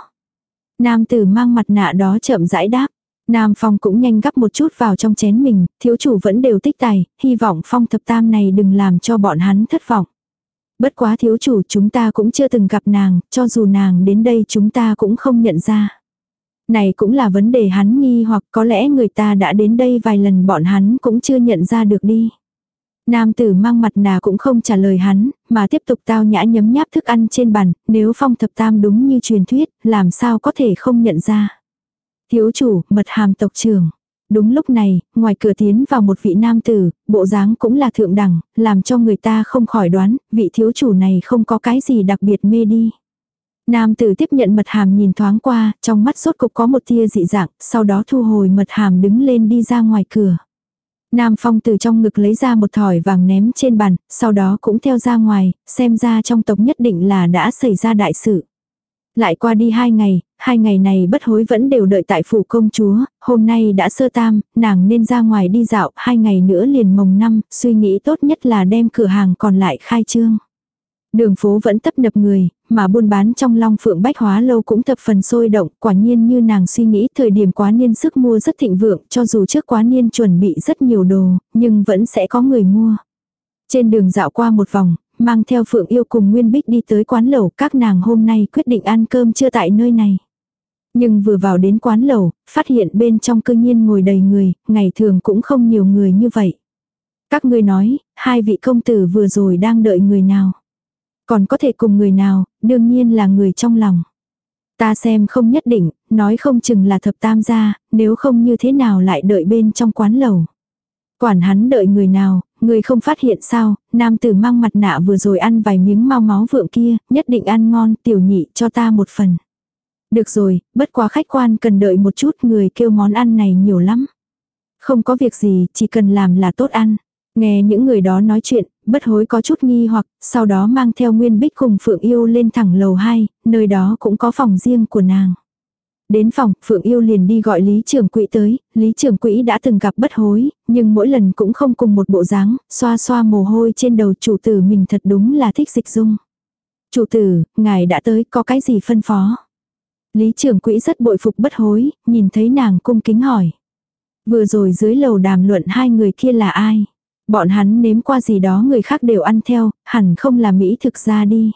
Nam tử mang mặt nạ đó chậm rãi đáp. Nam Phong cũng nhanh gắp một chút vào trong chén mình, thiếu chủ vẫn đều tích tài, hy vọng Phong thập tam này đừng làm cho bọn hắn thất vọng. Bất quá thiếu chủ chúng ta cũng chưa từng gặp nàng, cho dù nàng đến đây chúng ta cũng không nhận ra. Này cũng là vấn đề hắn nghi hoặc có lẽ người ta đã đến đây vài lần bọn hắn cũng chưa nhận ra được đi. Nam tử mang mặt nà cũng không trả lời hắn, mà tiếp tục tao nhã nhấm nháp thức ăn trên bàn, nếu phong thập tam đúng như truyền thuyết, làm sao có thể không nhận ra. Thiếu chủ, mật hàm tộc trưởng. Đúng lúc này, ngoài cửa tiến vào một vị nam tử, bộ dáng cũng là thượng đẳng, làm cho người ta không khỏi đoán, vị thiếu chủ này không có cái gì đặc biệt mê đi. Nam tử tiếp nhận mật hàm nhìn thoáng qua, trong mắt sốt cục có một tia dị dạng, sau đó thu hồi mật hàm đứng lên đi ra ngoài cửa. Nam Phong từ trong ngực lấy ra một thỏi vàng ném trên bàn, sau đó cũng theo ra ngoài, xem ra trong tộc nhất định là đã xảy ra đại sự. Lại qua đi hai ngày, hai ngày này bất hối vẫn đều đợi tại phủ công chúa, hôm nay đã sơ tam, nàng nên ra ngoài đi dạo, hai ngày nữa liền mồng năm, suy nghĩ tốt nhất là đem cửa hàng còn lại khai trương. Đường phố vẫn tấp nập người, mà buôn bán trong long phượng bách hóa lâu cũng thập phần sôi động, quả nhiên như nàng suy nghĩ thời điểm quá niên sức mua rất thịnh vượng, cho dù trước quá niên chuẩn bị rất nhiều đồ, nhưng vẫn sẽ có người mua. Trên đường dạo qua một vòng, mang theo phượng yêu cùng Nguyên Bích đi tới quán lẩu, các nàng hôm nay quyết định ăn cơm chưa tại nơi này. Nhưng vừa vào đến quán lẩu, phát hiện bên trong cư nhiên ngồi đầy người, ngày thường cũng không nhiều người như vậy. Các ngươi nói, hai vị công tử vừa rồi đang đợi người nào. Còn có thể cùng người nào, đương nhiên là người trong lòng. Ta xem không nhất định, nói không chừng là thập tam gia, nếu không như thế nào lại đợi bên trong quán lầu. Quản hắn đợi người nào, người không phát hiện sao, nam tử mang mặt nạ vừa rồi ăn vài miếng mau máu vượng kia, nhất định ăn ngon, tiểu nhị cho ta một phần. Được rồi, bất quá khách quan cần đợi một chút người kêu món ăn này nhiều lắm. Không có việc gì, chỉ cần làm là tốt ăn. Nghe những người đó nói chuyện, bất hối có chút nghi hoặc, sau đó mang theo Nguyên Bích cùng Phượng Yêu lên thẳng lầu 2, nơi đó cũng có phòng riêng của nàng. Đến phòng, Phượng Yêu liền đi gọi Lý Trường Quỹ tới, Lý Trường Quỹ đã từng gặp bất hối, nhưng mỗi lần cũng không cùng một bộ dáng, xoa xoa mồ hôi trên đầu chủ tử mình thật đúng là thích dịch dung. Chủ tử, ngài đã tới, có cái gì phân phó? Lý trưởng quỹ rất bội phục bất hối, nhìn thấy nàng cung kính hỏi. Vừa rồi dưới lầu đàm luận hai người kia là ai? Bọn hắn nếm qua gì đó người khác đều ăn theo, hẳn không là Mỹ thực ra đi.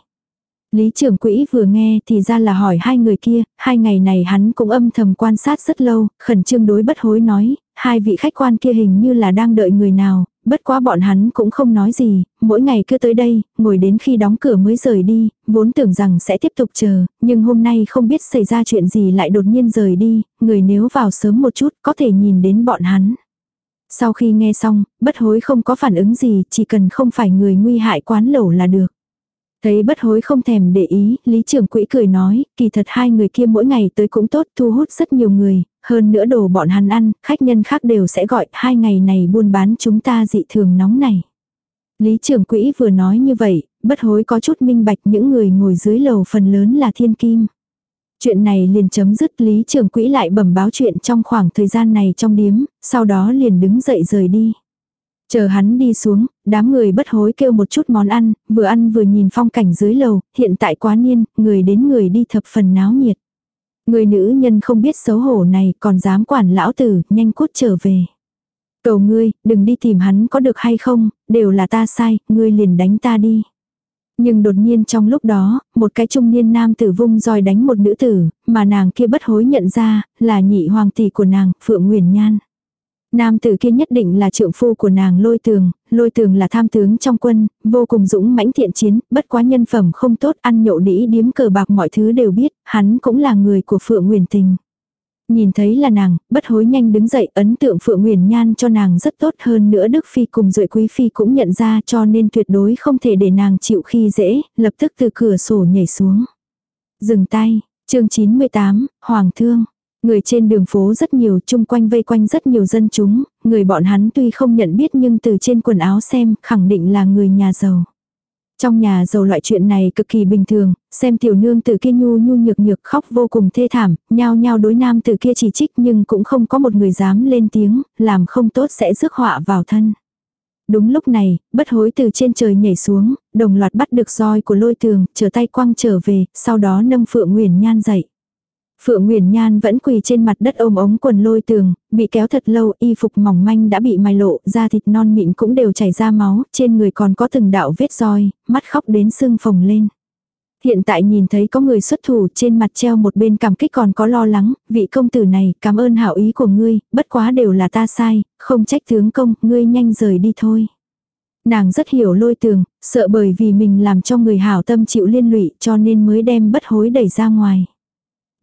Lý trưởng quỹ vừa nghe thì ra là hỏi hai người kia, hai ngày này hắn cũng âm thầm quan sát rất lâu, khẩn trương đối bất hối nói, hai vị khách quan kia hình như là đang đợi người nào, bất quá bọn hắn cũng không nói gì, mỗi ngày cứ tới đây, ngồi đến khi đóng cửa mới rời đi, vốn tưởng rằng sẽ tiếp tục chờ, nhưng hôm nay không biết xảy ra chuyện gì lại đột nhiên rời đi, người nếu vào sớm một chút có thể nhìn đến bọn hắn. Sau khi nghe xong, bất hối không có phản ứng gì, chỉ cần không phải người nguy hại quán lẩu là được. Thấy bất hối không thèm để ý, lý trưởng quỹ cười nói, kỳ thật hai người kia mỗi ngày tới cũng tốt thu hút rất nhiều người, hơn nữa đồ bọn hắn ăn, khách nhân khác đều sẽ gọi hai ngày này buôn bán chúng ta dị thường nóng này. Lý trưởng quỹ vừa nói như vậy, bất hối có chút minh bạch những người ngồi dưới lầu phần lớn là thiên kim. Chuyện này liền chấm dứt Lý trưởng quỹ lại bẩm báo chuyện trong khoảng thời gian này trong điếm, sau đó liền đứng dậy rời đi. Chờ hắn đi xuống, đám người bất hối kêu một chút món ăn, vừa ăn vừa nhìn phong cảnh dưới lầu, hiện tại quá niên, người đến người đi thập phần náo nhiệt. Người nữ nhân không biết xấu hổ này còn dám quản lão tử, nhanh cút trở về. Cầu ngươi, đừng đi tìm hắn có được hay không, đều là ta sai, ngươi liền đánh ta đi. Nhưng đột nhiên trong lúc đó, một cái trung niên nam tử vung roi đánh một nữ tử, mà nàng kia bất hối nhận ra, là nhị hoàng tỷ của nàng, Phượng Nguyền Nhan. Nam tử kia nhất định là trượng phu của nàng lôi tường, lôi tường là tham tướng trong quân, vô cùng dũng mãnh thiện chiến, bất quá nhân phẩm không tốt, ăn nhậu đĩ điếm cờ bạc mọi thứ đều biết, hắn cũng là người của Phượng Nguyền Tình. Nhìn thấy là nàng, bất hối nhanh đứng dậy, ấn tượng Phượng Nguyền Nhan cho nàng rất tốt hơn nữa Đức Phi cùng Duệ Quý Phi cũng nhận ra cho nên tuyệt đối không thể để nàng chịu khi dễ, lập tức từ cửa sổ nhảy xuống. Dừng tay, chương 98, Hoàng Thương. Người trên đường phố rất nhiều, chung quanh vây quanh rất nhiều dân chúng, người bọn hắn tuy không nhận biết nhưng từ trên quần áo xem, khẳng định là người nhà giàu. Trong nhà giàu loại chuyện này cực kỳ bình thường, xem tiểu nương từ kia nhu nhu nhược nhược khóc vô cùng thê thảm, nhao nhao đối nam từ kia chỉ trích nhưng cũng không có một người dám lên tiếng, làm không tốt sẽ rước họa vào thân. Đúng lúc này, bất hối từ trên trời nhảy xuống, đồng loạt bắt được roi của lôi tường, trở tay quăng trở về, sau đó nâng phượng nguyền nhan dậy. Phượng Nguyền Nhan vẫn quỳ trên mặt đất ôm ống quần lôi tường, bị kéo thật lâu, y phục mỏng manh đã bị mài lộ, da thịt non mịn cũng đều chảy ra máu, trên người còn có từng đạo vết roi, mắt khóc đến sưng phồng lên. Hiện tại nhìn thấy có người xuất thủ trên mặt treo một bên cảm kích còn có lo lắng, vị công tử này cảm ơn hảo ý của ngươi, bất quá đều là ta sai, không trách tướng công, ngươi nhanh rời đi thôi. Nàng rất hiểu lôi tường, sợ bởi vì mình làm cho người hảo tâm chịu liên lụy cho nên mới đem bất hối đẩy ra ngoài.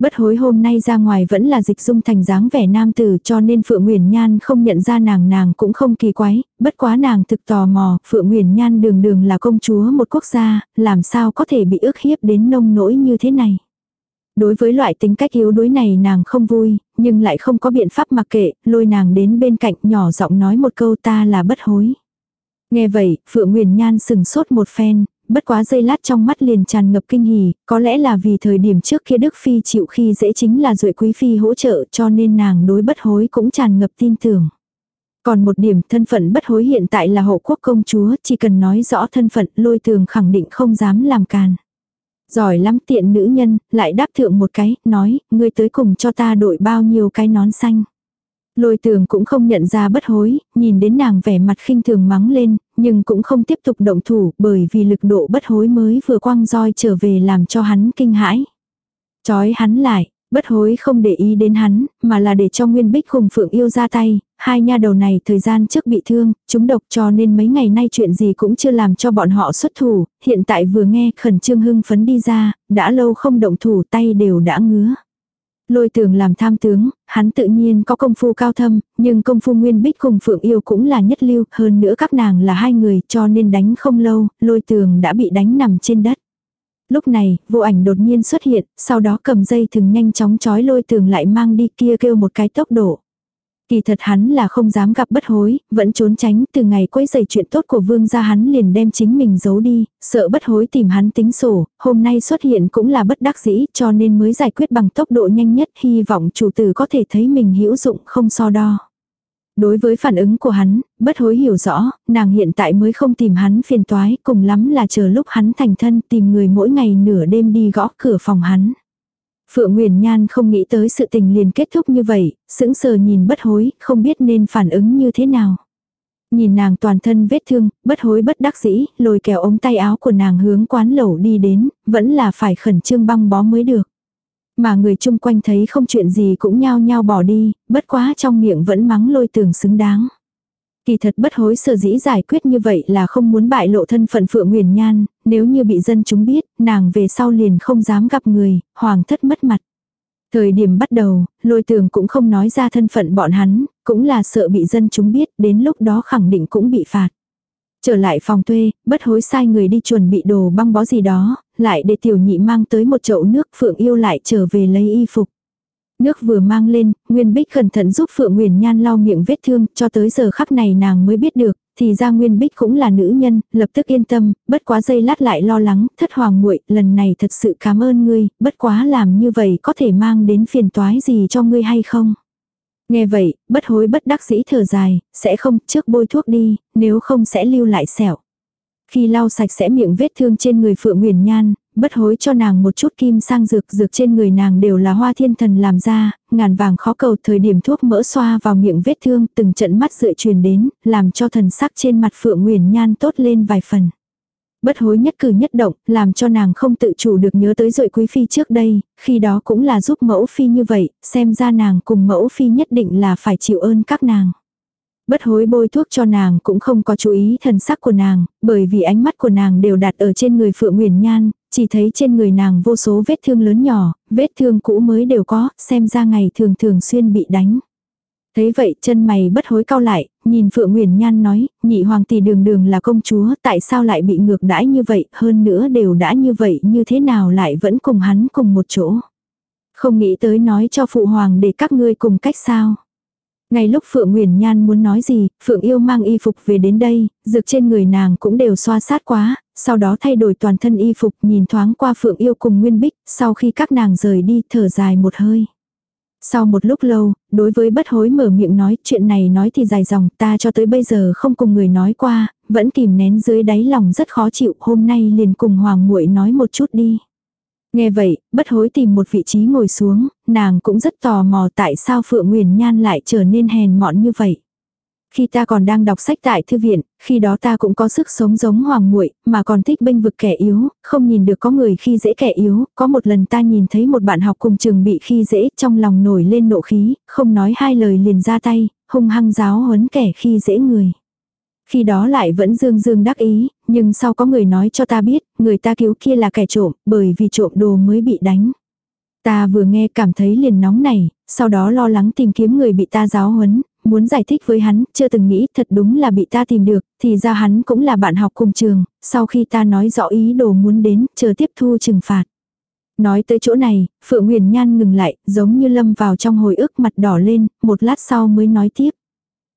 Bất hối hôm nay ra ngoài vẫn là dịch dung thành dáng vẻ nam tử cho nên Phượng Nguyễn Nhan không nhận ra nàng nàng cũng không kỳ quái, bất quá nàng thực tò mò, Phượng Nguyễn Nhan đường đường là công chúa một quốc gia, làm sao có thể bị ức hiếp đến nông nỗi như thế này. Đối với loại tính cách yếu đuối này nàng không vui, nhưng lại không có biện pháp mặc kệ, lôi nàng đến bên cạnh nhỏ giọng nói một câu ta là bất hối. Nghe vậy, Phượng Nguyễn Nhan sừng sốt một phen, bất quá giây lát trong mắt liền tràn ngập kinh hỉ, có lẽ là vì thời điểm trước kia Đức Phi chịu khi dễ chính là duệ quý phi hỗ trợ cho nên nàng đối bất hối cũng tràn ngập tin tưởng. Còn một điểm thân phận bất hối hiện tại là hộ quốc công chúa, chỉ cần nói rõ thân phận lôi tường khẳng định không dám làm càn. Giỏi lắm tiện nữ nhân, lại đáp thượng một cái, nói, ngươi tới cùng cho ta đội bao nhiêu cái nón xanh. Lôi tường cũng không nhận ra bất hối, nhìn đến nàng vẻ mặt khinh thường mắng lên, nhưng cũng không tiếp tục động thủ bởi vì lực độ bất hối mới vừa quăng roi trở về làm cho hắn kinh hãi. Chói hắn lại, bất hối không để ý đến hắn, mà là để cho Nguyên Bích cùng Phượng yêu ra tay, hai nha đầu này thời gian trước bị thương, chúng độc cho nên mấy ngày nay chuyện gì cũng chưa làm cho bọn họ xuất thủ, hiện tại vừa nghe khẩn trương hưng phấn đi ra, đã lâu không động thủ tay đều đã ngứa. Lôi tường làm tham tướng, hắn tự nhiên có công phu cao thâm, nhưng công phu nguyên bích cùng phượng yêu cũng là nhất lưu, hơn nữa các nàng là hai người cho nên đánh không lâu, lôi tường đã bị đánh nằm trên đất. Lúc này, vô ảnh đột nhiên xuất hiện, sau đó cầm dây thừng nhanh chóng chói lôi tường lại mang đi kia kêu một cái tốc độ. Kỳ thật hắn là không dám gặp bất hối, vẫn trốn tránh từ ngày quấy giày chuyện tốt của vương gia hắn liền đem chính mình giấu đi, sợ bất hối tìm hắn tính sổ, hôm nay xuất hiện cũng là bất đắc dĩ cho nên mới giải quyết bằng tốc độ nhanh nhất hy vọng chủ tử có thể thấy mình hữu dụng không so đo. Đối với phản ứng của hắn, bất hối hiểu rõ, nàng hiện tại mới không tìm hắn phiền toái, cùng lắm là chờ lúc hắn thành thân tìm người mỗi ngày nửa đêm đi gõ cửa phòng hắn. Phượng Nguyền Nhan không nghĩ tới sự tình liền kết thúc như vậy, sững sờ nhìn bất hối, không biết nên phản ứng như thế nào. Nhìn nàng toàn thân vết thương, bất hối bất đắc dĩ, lôi kéo ống tay áo của nàng hướng quán lẩu đi đến, vẫn là phải khẩn trương băng bó mới được. Mà người chung quanh thấy không chuyện gì cũng nhao nhao bỏ đi, bất quá trong miệng vẫn mắng lôi tưởng xứng đáng. Kỳ thật bất hối sở dĩ giải quyết như vậy là không muốn bại lộ thân phận Phượng Nguyền Nhan, nếu như bị dân chúng biết, nàng về sau liền không dám gặp người, hoàng thất mất mặt. Thời điểm bắt đầu, lôi tường cũng không nói ra thân phận bọn hắn, cũng là sợ bị dân chúng biết, đến lúc đó khẳng định cũng bị phạt. Trở lại phòng thuê, bất hối sai người đi chuẩn bị đồ băng bó gì đó, lại để tiểu nhị mang tới một chậu nước Phượng yêu lại trở về lấy y phục. Nước vừa mang lên, Nguyên Bích cẩn thận giúp Phượng Nguyền Nhan lau miệng vết thương, cho tới giờ khắc này nàng mới biết được, thì ra Nguyên Bích cũng là nữ nhân, lập tức yên tâm, bất quá dây lát lại lo lắng, thất hoàng muội lần này thật sự cảm ơn ngươi, bất quá làm như vậy có thể mang đến phiền toái gì cho ngươi hay không. Nghe vậy, bất hối bất đắc dĩ thở dài, sẽ không trước bôi thuốc đi, nếu không sẽ lưu lại sẹo. Khi lau sạch sẽ miệng vết thương trên người Phượng Nguyền Nhan, bất hối cho nàng một chút kim sang dược dược trên người nàng đều là hoa thiên thần làm ra, ngàn vàng khó cầu thời điểm thuốc mỡ xoa vào miệng vết thương từng trận mắt dựa truyền đến, làm cho thần sắc trên mặt Phượng Nguyền Nhan tốt lên vài phần. Bất hối nhất cử nhất động, làm cho nàng không tự chủ được nhớ tới rội quý phi trước đây, khi đó cũng là giúp mẫu phi như vậy, xem ra nàng cùng mẫu phi nhất định là phải chịu ơn các nàng. Bất hối bôi thuốc cho nàng cũng không có chú ý thần sắc của nàng, bởi vì ánh mắt của nàng đều đặt ở trên người Phượng Nguyền Nhan, chỉ thấy trên người nàng vô số vết thương lớn nhỏ, vết thương cũ mới đều có, xem ra ngày thường thường xuyên bị đánh. Thấy vậy chân mày bất hối cao lại, nhìn Phượng Nguyền Nhan nói, nhị hoàng tỷ đường đường là công chúa, tại sao lại bị ngược đãi như vậy, hơn nữa đều đã như vậy như thế nào lại vẫn cùng hắn cùng một chỗ. Không nghĩ tới nói cho phụ hoàng để các ngươi cùng cách sao. Ngay lúc Phượng Nguyễn Nhan muốn nói gì, Phượng Yêu mang y phục về đến đây, dược trên người nàng cũng đều xoa sát quá, sau đó thay đổi toàn thân y phục nhìn thoáng qua Phượng Yêu cùng Nguyên Bích, sau khi các nàng rời đi thở dài một hơi. Sau một lúc lâu, đối với bất hối mở miệng nói chuyện này nói thì dài dòng ta cho tới bây giờ không cùng người nói qua, vẫn kìm nén dưới đáy lòng rất khó chịu hôm nay liền cùng Hoàng muội nói một chút đi. Nghe vậy, bất hối tìm một vị trí ngồi xuống, nàng cũng rất tò mò tại sao Phượng Nguyền Nhan lại trở nên hèn mọn như vậy. Khi ta còn đang đọc sách tại thư viện, khi đó ta cũng có sức sống giống hoàng muội, mà còn thích bênh vực kẻ yếu, không nhìn được có người khi dễ kẻ yếu, có một lần ta nhìn thấy một bạn học cùng trường bị khi dễ, trong lòng nổi lên nộ khí, không nói hai lời liền ra tay, hung hăng giáo huấn kẻ khi dễ người. Khi đó lại vẫn dương dương đắc ý, nhưng sau có người nói cho ta biết, người ta cứu kia là kẻ trộm, bởi vì trộm đồ mới bị đánh. Ta vừa nghe cảm thấy liền nóng này, sau đó lo lắng tìm kiếm người bị ta giáo huấn, muốn giải thích với hắn, chưa từng nghĩ thật đúng là bị ta tìm được, thì ra hắn cũng là bạn học cùng trường, sau khi ta nói rõ ý đồ muốn đến, chờ tiếp thu trừng phạt. Nói tới chỗ này, Phượng Nguyền Nhan ngừng lại, giống như lâm vào trong hồi ức mặt đỏ lên, một lát sau mới nói tiếp.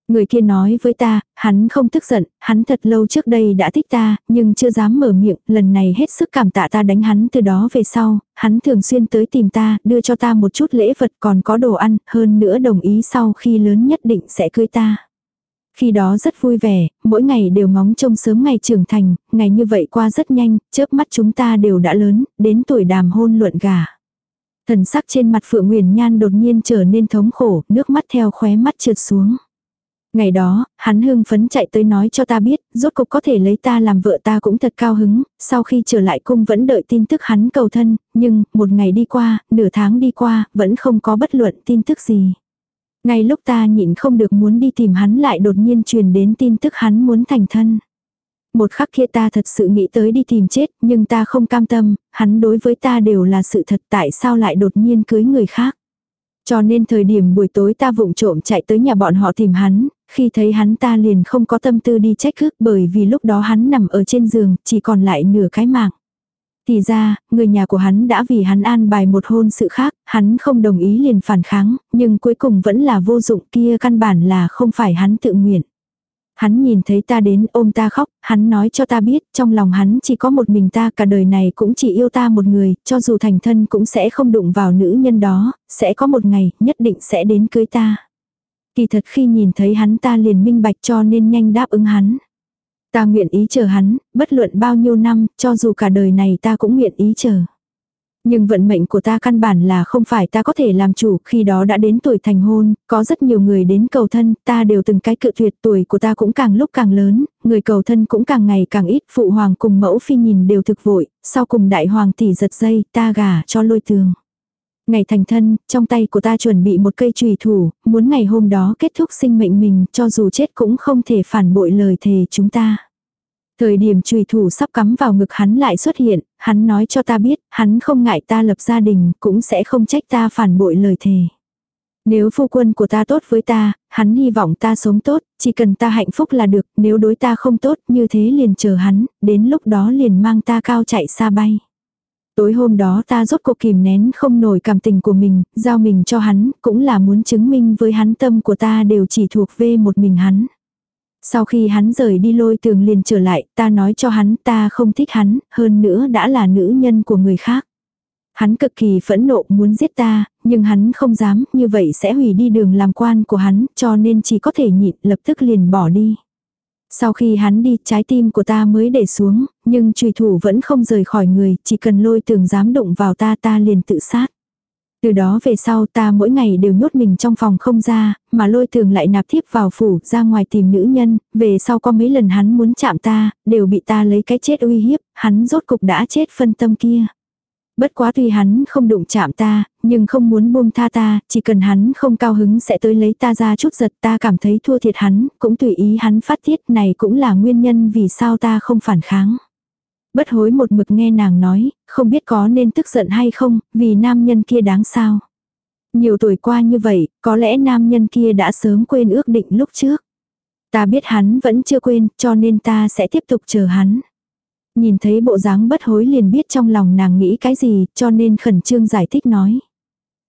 Người kia nói với ta, hắn không tức giận, hắn thật lâu trước đây đã thích ta, nhưng chưa dám mở miệng, lần này hết sức cảm tạ ta đánh hắn từ đó về sau, hắn thường xuyên tới tìm ta, đưa cho ta một chút lễ vật còn có đồ ăn, hơn nữa đồng ý sau khi lớn nhất định sẽ cưới ta. Khi đó rất vui vẻ, mỗi ngày đều ngóng trông sớm ngày trưởng thành, ngày như vậy qua rất nhanh, chớp mắt chúng ta đều đã lớn, đến tuổi đàm hôn luận gà. Thần sắc trên mặt Phượng Nguyền Nhan đột nhiên trở nên thống khổ, nước mắt theo khóe mắt trượt xuống. Ngày đó, hắn hưng phấn chạy tới nói cho ta biết, rốt cục có thể lấy ta làm vợ ta cũng thật cao hứng, sau khi trở lại cung vẫn đợi tin tức hắn cầu thân, nhưng, một ngày đi qua, nửa tháng đi qua, vẫn không có bất luận tin tức gì. Ngay lúc ta nhịn không được muốn đi tìm hắn lại đột nhiên truyền đến tin tức hắn muốn thành thân. Một khắc kia ta thật sự nghĩ tới đi tìm chết, nhưng ta không cam tâm, hắn đối với ta đều là sự thật tại sao lại đột nhiên cưới người khác. Cho nên thời điểm buổi tối ta vụng trộm chạy tới nhà bọn họ tìm hắn, khi thấy hắn ta liền không có tâm tư đi trách cứ bởi vì lúc đó hắn nằm ở trên giường, chỉ còn lại nửa cái mạng. Thì ra, người nhà của hắn đã vì hắn an bài một hôn sự khác, hắn không đồng ý liền phản kháng, nhưng cuối cùng vẫn là vô dụng kia căn bản là không phải hắn tự nguyện. Hắn nhìn thấy ta đến ôm ta khóc, hắn nói cho ta biết trong lòng hắn chỉ có một mình ta cả đời này cũng chỉ yêu ta một người, cho dù thành thân cũng sẽ không đụng vào nữ nhân đó, sẽ có một ngày nhất định sẽ đến cưới ta. Kỳ thật khi nhìn thấy hắn ta liền minh bạch cho nên nhanh đáp ứng hắn. Ta nguyện ý chờ hắn, bất luận bao nhiêu năm, cho dù cả đời này ta cũng nguyện ý chờ. Nhưng vận mệnh của ta căn bản là không phải ta có thể làm chủ, khi đó đã đến tuổi thành hôn, có rất nhiều người đến cầu thân, ta đều từng cái cự tuyệt tuổi của ta cũng càng lúc càng lớn, người cầu thân cũng càng ngày càng ít, phụ hoàng cùng mẫu phi nhìn đều thực vội, sau cùng đại hoàng tỷ giật dây, ta gả cho lôi tường. Ngày thành thân, trong tay của ta chuẩn bị một cây trùy thủ, muốn ngày hôm đó kết thúc sinh mệnh mình, cho dù chết cũng không thể phản bội lời thề chúng ta. Thời điểm trùy thủ sắp cắm vào ngực hắn lại xuất hiện, hắn nói cho ta biết, hắn không ngại ta lập gia đình, cũng sẽ không trách ta phản bội lời thề. Nếu phu quân của ta tốt với ta, hắn hy vọng ta sống tốt, chỉ cần ta hạnh phúc là được, nếu đối ta không tốt, như thế liền chờ hắn, đến lúc đó liền mang ta cao chạy xa bay. Tối hôm đó ta rốt cuộc kìm nén không nổi cảm tình của mình, giao mình cho hắn, cũng là muốn chứng minh với hắn tâm của ta đều chỉ thuộc về một mình hắn. Sau khi hắn rời đi lôi tường liền trở lại, ta nói cho hắn ta không thích hắn, hơn nữa đã là nữ nhân của người khác. Hắn cực kỳ phẫn nộ muốn giết ta, nhưng hắn không dám, như vậy sẽ hủy đi đường làm quan của hắn, cho nên chỉ có thể nhịn, lập tức liền bỏ đi. Sau khi hắn đi, trái tim của ta mới để xuống, nhưng trùy thủ vẫn không rời khỏi người, chỉ cần lôi tường dám đụng vào ta ta liền tự sát. Từ đó về sau ta mỗi ngày đều nhốt mình trong phòng không ra, mà lôi thường lại nạp thiếp vào phủ ra ngoài tìm nữ nhân, về sau có mấy lần hắn muốn chạm ta, đều bị ta lấy cái chết uy hiếp, hắn rốt cục đã chết phân tâm kia. Bất quá tuy hắn không đụng chạm ta, nhưng không muốn buông tha ta, chỉ cần hắn không cao hứng sẽ tới lấy ta ra chút giật ta cảm thấy thua thiệt hắn, cũng tùy ý hắn phát tiết này cũng là nguyên nhân vì sao ta không phản kháng. Bất hối một mực nghe nàng nói, không biết có nên tức giận hay không, vì nam nhân kia đáng sao. Nhiều tuổi qua như vậy, có lẽ nam nhân kia đã sớm quên ước định lúc trước. Ta biết hắn vẫn chưa quên, cho nên ta sẽ tiếp tục chờ hắn. Nhìn thấy bộ dáng bất hối liền biết trong lòng nàng nghĩ cái gì, cho nên khẩn trương giải thích nói.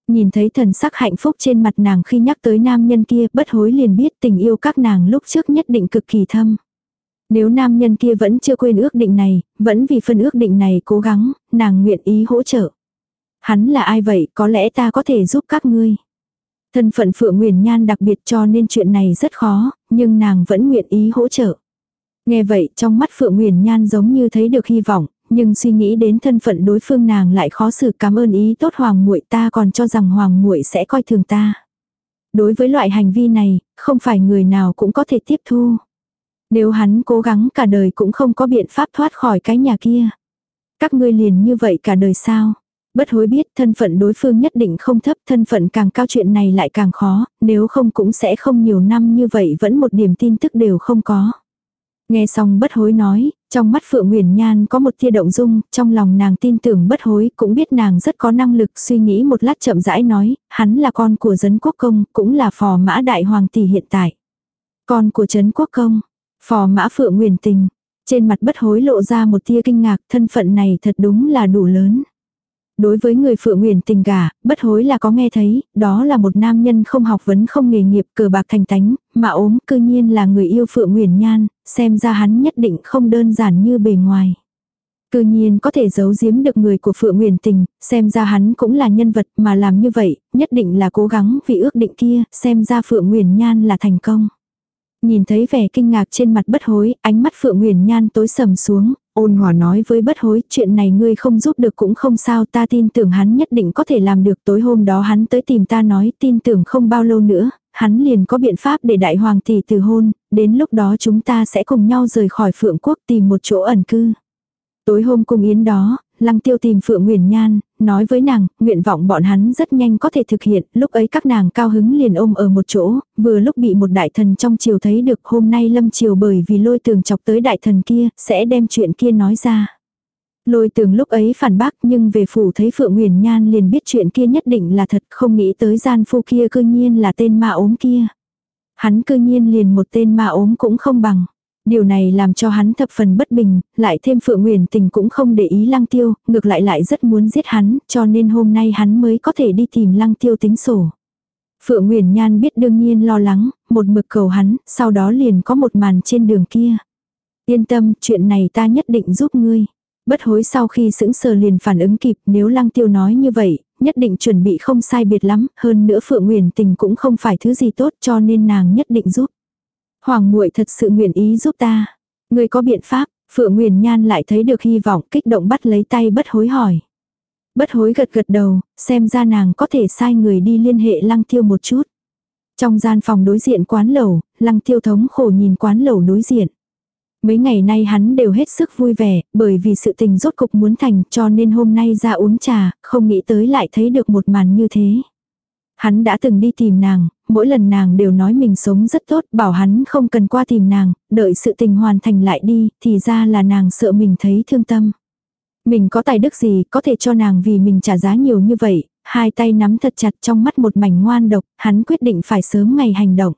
Nhìn thấy thần sắc hạnh phúc trên mặt nàng khi nhắc tới nam nhân kia, bất hối liền biết tình yêu các nàng lúc trước nhất định cực kỳ thâm. Nếu nam nhân kia vẫn chưa quên ước định này, vẫn vì phân ước định này cố gắng, nàng nguyện ý hỗ trợ. Hắn là ai vậy, có lẽ ta có thể giúp các ngươi. Thân phận Phượng Nguyền Nhan đặc biệt cho nên chuyện này rất khó, nhưng nàng vẫn nguyện ý hỗ trợ. Nghe vậy trong mắt Phượng Nguyền Nhan giống như thấy được hy vọng, nhưng suy nghĩ đến thân phận đối phương nàng lại khó xử cảm ơn ý tốt Hoàng muội ta còn cho rằng Hoàng muội sẽ coi thường ta. Đối với loại hành vi này, không phải người nào cũng có thể tiếp thu. Nếu hắn cố gắng cả đời cũng không có biện pháp thoát khỏi cái nhà kia. Các ngươi liền như vậy cả đời sao? Bất hối biết thân phận đối phương nhất định không thấp, thân phận càng cao chuyện này lại càng khó, nếu không cũng sẽ không nhiều năm như vậy vẫn một điểm tin tức đều không có. Nghe xong bất hối nói, trong mắt Phượng Nguyễn Nhan có một tia động dung, trong lòng nàng tin tưởng bất hối, cũng biết nàng rất có năng lực suy nghĩ một lát chậm rãi nói, hắn là con của dân Quốc Công, cũng là phò mã đại hoàng tỷ hiện tại. Con của Trấn Quốc Công, phò mã Phượng Nguyền Tình, trên mặt bất hối lộ ra một tia kinh ngạc, thân phận này thật đúng là đủ lớn. Đối với người Phượng Nguyền tình gả, bất hối là có nghe thấy, đó là một nam nhân không học vấn không nghề nghiệp cờ bạc thành tánh, mà ốm cư nhiên là người yêu Phượng Nguyền Nhan, xem ra hắn nhất định không đơn giản như bề ngoài. Cư nhiên có thể giấu giếm được người của Phượng Nguyền Tình, xem ra hắn cũng là nhân vật mà làm như vậy, nhất định là cố gắng vì ước định kia, xem ra Phượng Nguyền Nhan là thành công. Nhìn thấy vẻ kinh ngạc trên mặt bất hối, ánh mắt Phượng Nguyền Nhan tối sầm xuống, ôn hòa nói với bất hối, chuyện này ngươi không giúp được cũng không sao, ta tin tưởng hắn nhất định có thể làm được. Tối hôm đó hắn tới tìm ta nói, tin tưởng không bao lâu nữa, hắn liền có biện pháp để đại hoàng tỷ từ hôn, đến lúc đó chúng ta sẽ cùng nhau rời khỏi phượng quốc tìm một chỗ ẩn cư. Tối hôm cùng yến đó, lăng tiêu tìm Phượng Nguyễn Nhan, nói với nàng, nguyện vọng bọn hắn rất nhanh có thể thực hiện, lúc ấy các nàng cao hứng liền ôm ở một chỗ, vừa lúc bị một đại thần trong triều thấy được hôm nay lâm triều bởi vì lôi tường chọc tới đại thần kia, sẽ đem chuyện kia nói ra. Lôi tường lúc ấy phản bác nhưng về phủ thấy Phượng Nguyễn Nhan liền biết chuyện kia nhất định là thật không nghĩ tới gian phu kia cư nhiên là tên ma ốm kia. Hắn cư nhiên liền một tên ma ốm cũng không bằng. Điều này làm cho hắn thập phần bất bình, lại thêm Phượng Nguyền Tình cũng không để ý Lăng Tiêu, ngược lại lại rất muốn giết hắn, cho nên hôm nay hắn mới có thể đi tìm Lăng Tiêu tính sổ. Phượng Nguyền Nhan biết đương nhiên lo lắng, một mực cầu hắn, sau đó liền có một màn trên đường kia. Yên tâm, chuyện này ta nhất định giúp ngươi. Bất hối sau khi sững sờ liền phản ứng kịp nếu Lăng Tiêu nói như vậy, nhất định chuẩn bị không sai biệt lắm, hơn nữa Phượng Nguyền Tình cũng không phải thứ gì tốt cho nên nàng nhất định giúp. Hoàng muội thật sự nguyện ý giúp ta. Người có biện pháp, Phượng Nguyền Nhan lại thấy được hy vọng kích động bắt lấy tay bất hối hỏi. Bất hối gật gật đầu, xem ra nàng có thể sai người đi liên hệ lăng tiêu một chút. Trong gian phòng đối diện quán lẩu, lăng tiêu thống khổ nhìn quán lẩu đối diện. Mấy ngày nay hắn đều hết sức vui vẻ, bởi vì sự tình rốt cục muốn thành cho nên hôm nay ra uống trà, không nghĩ tới lại thấy được một màn như thế. Hắn đã từng đi tìm nàng, mỗi lần nàng đều nói mình sống rất tốt, bảo hắn không cần qua tìm nàng, đợi sự tình hoàn thành lại đi, thì ra là nàng sợ mình thấy thương tâm. Mình có tài đức gì có thể cho nàng vì mình trả giá nhiều như vậy, hai tay nắm thật chặt trong mắt một mảnh ngoan độc, hắn quyết định phải sớm ngày hành động.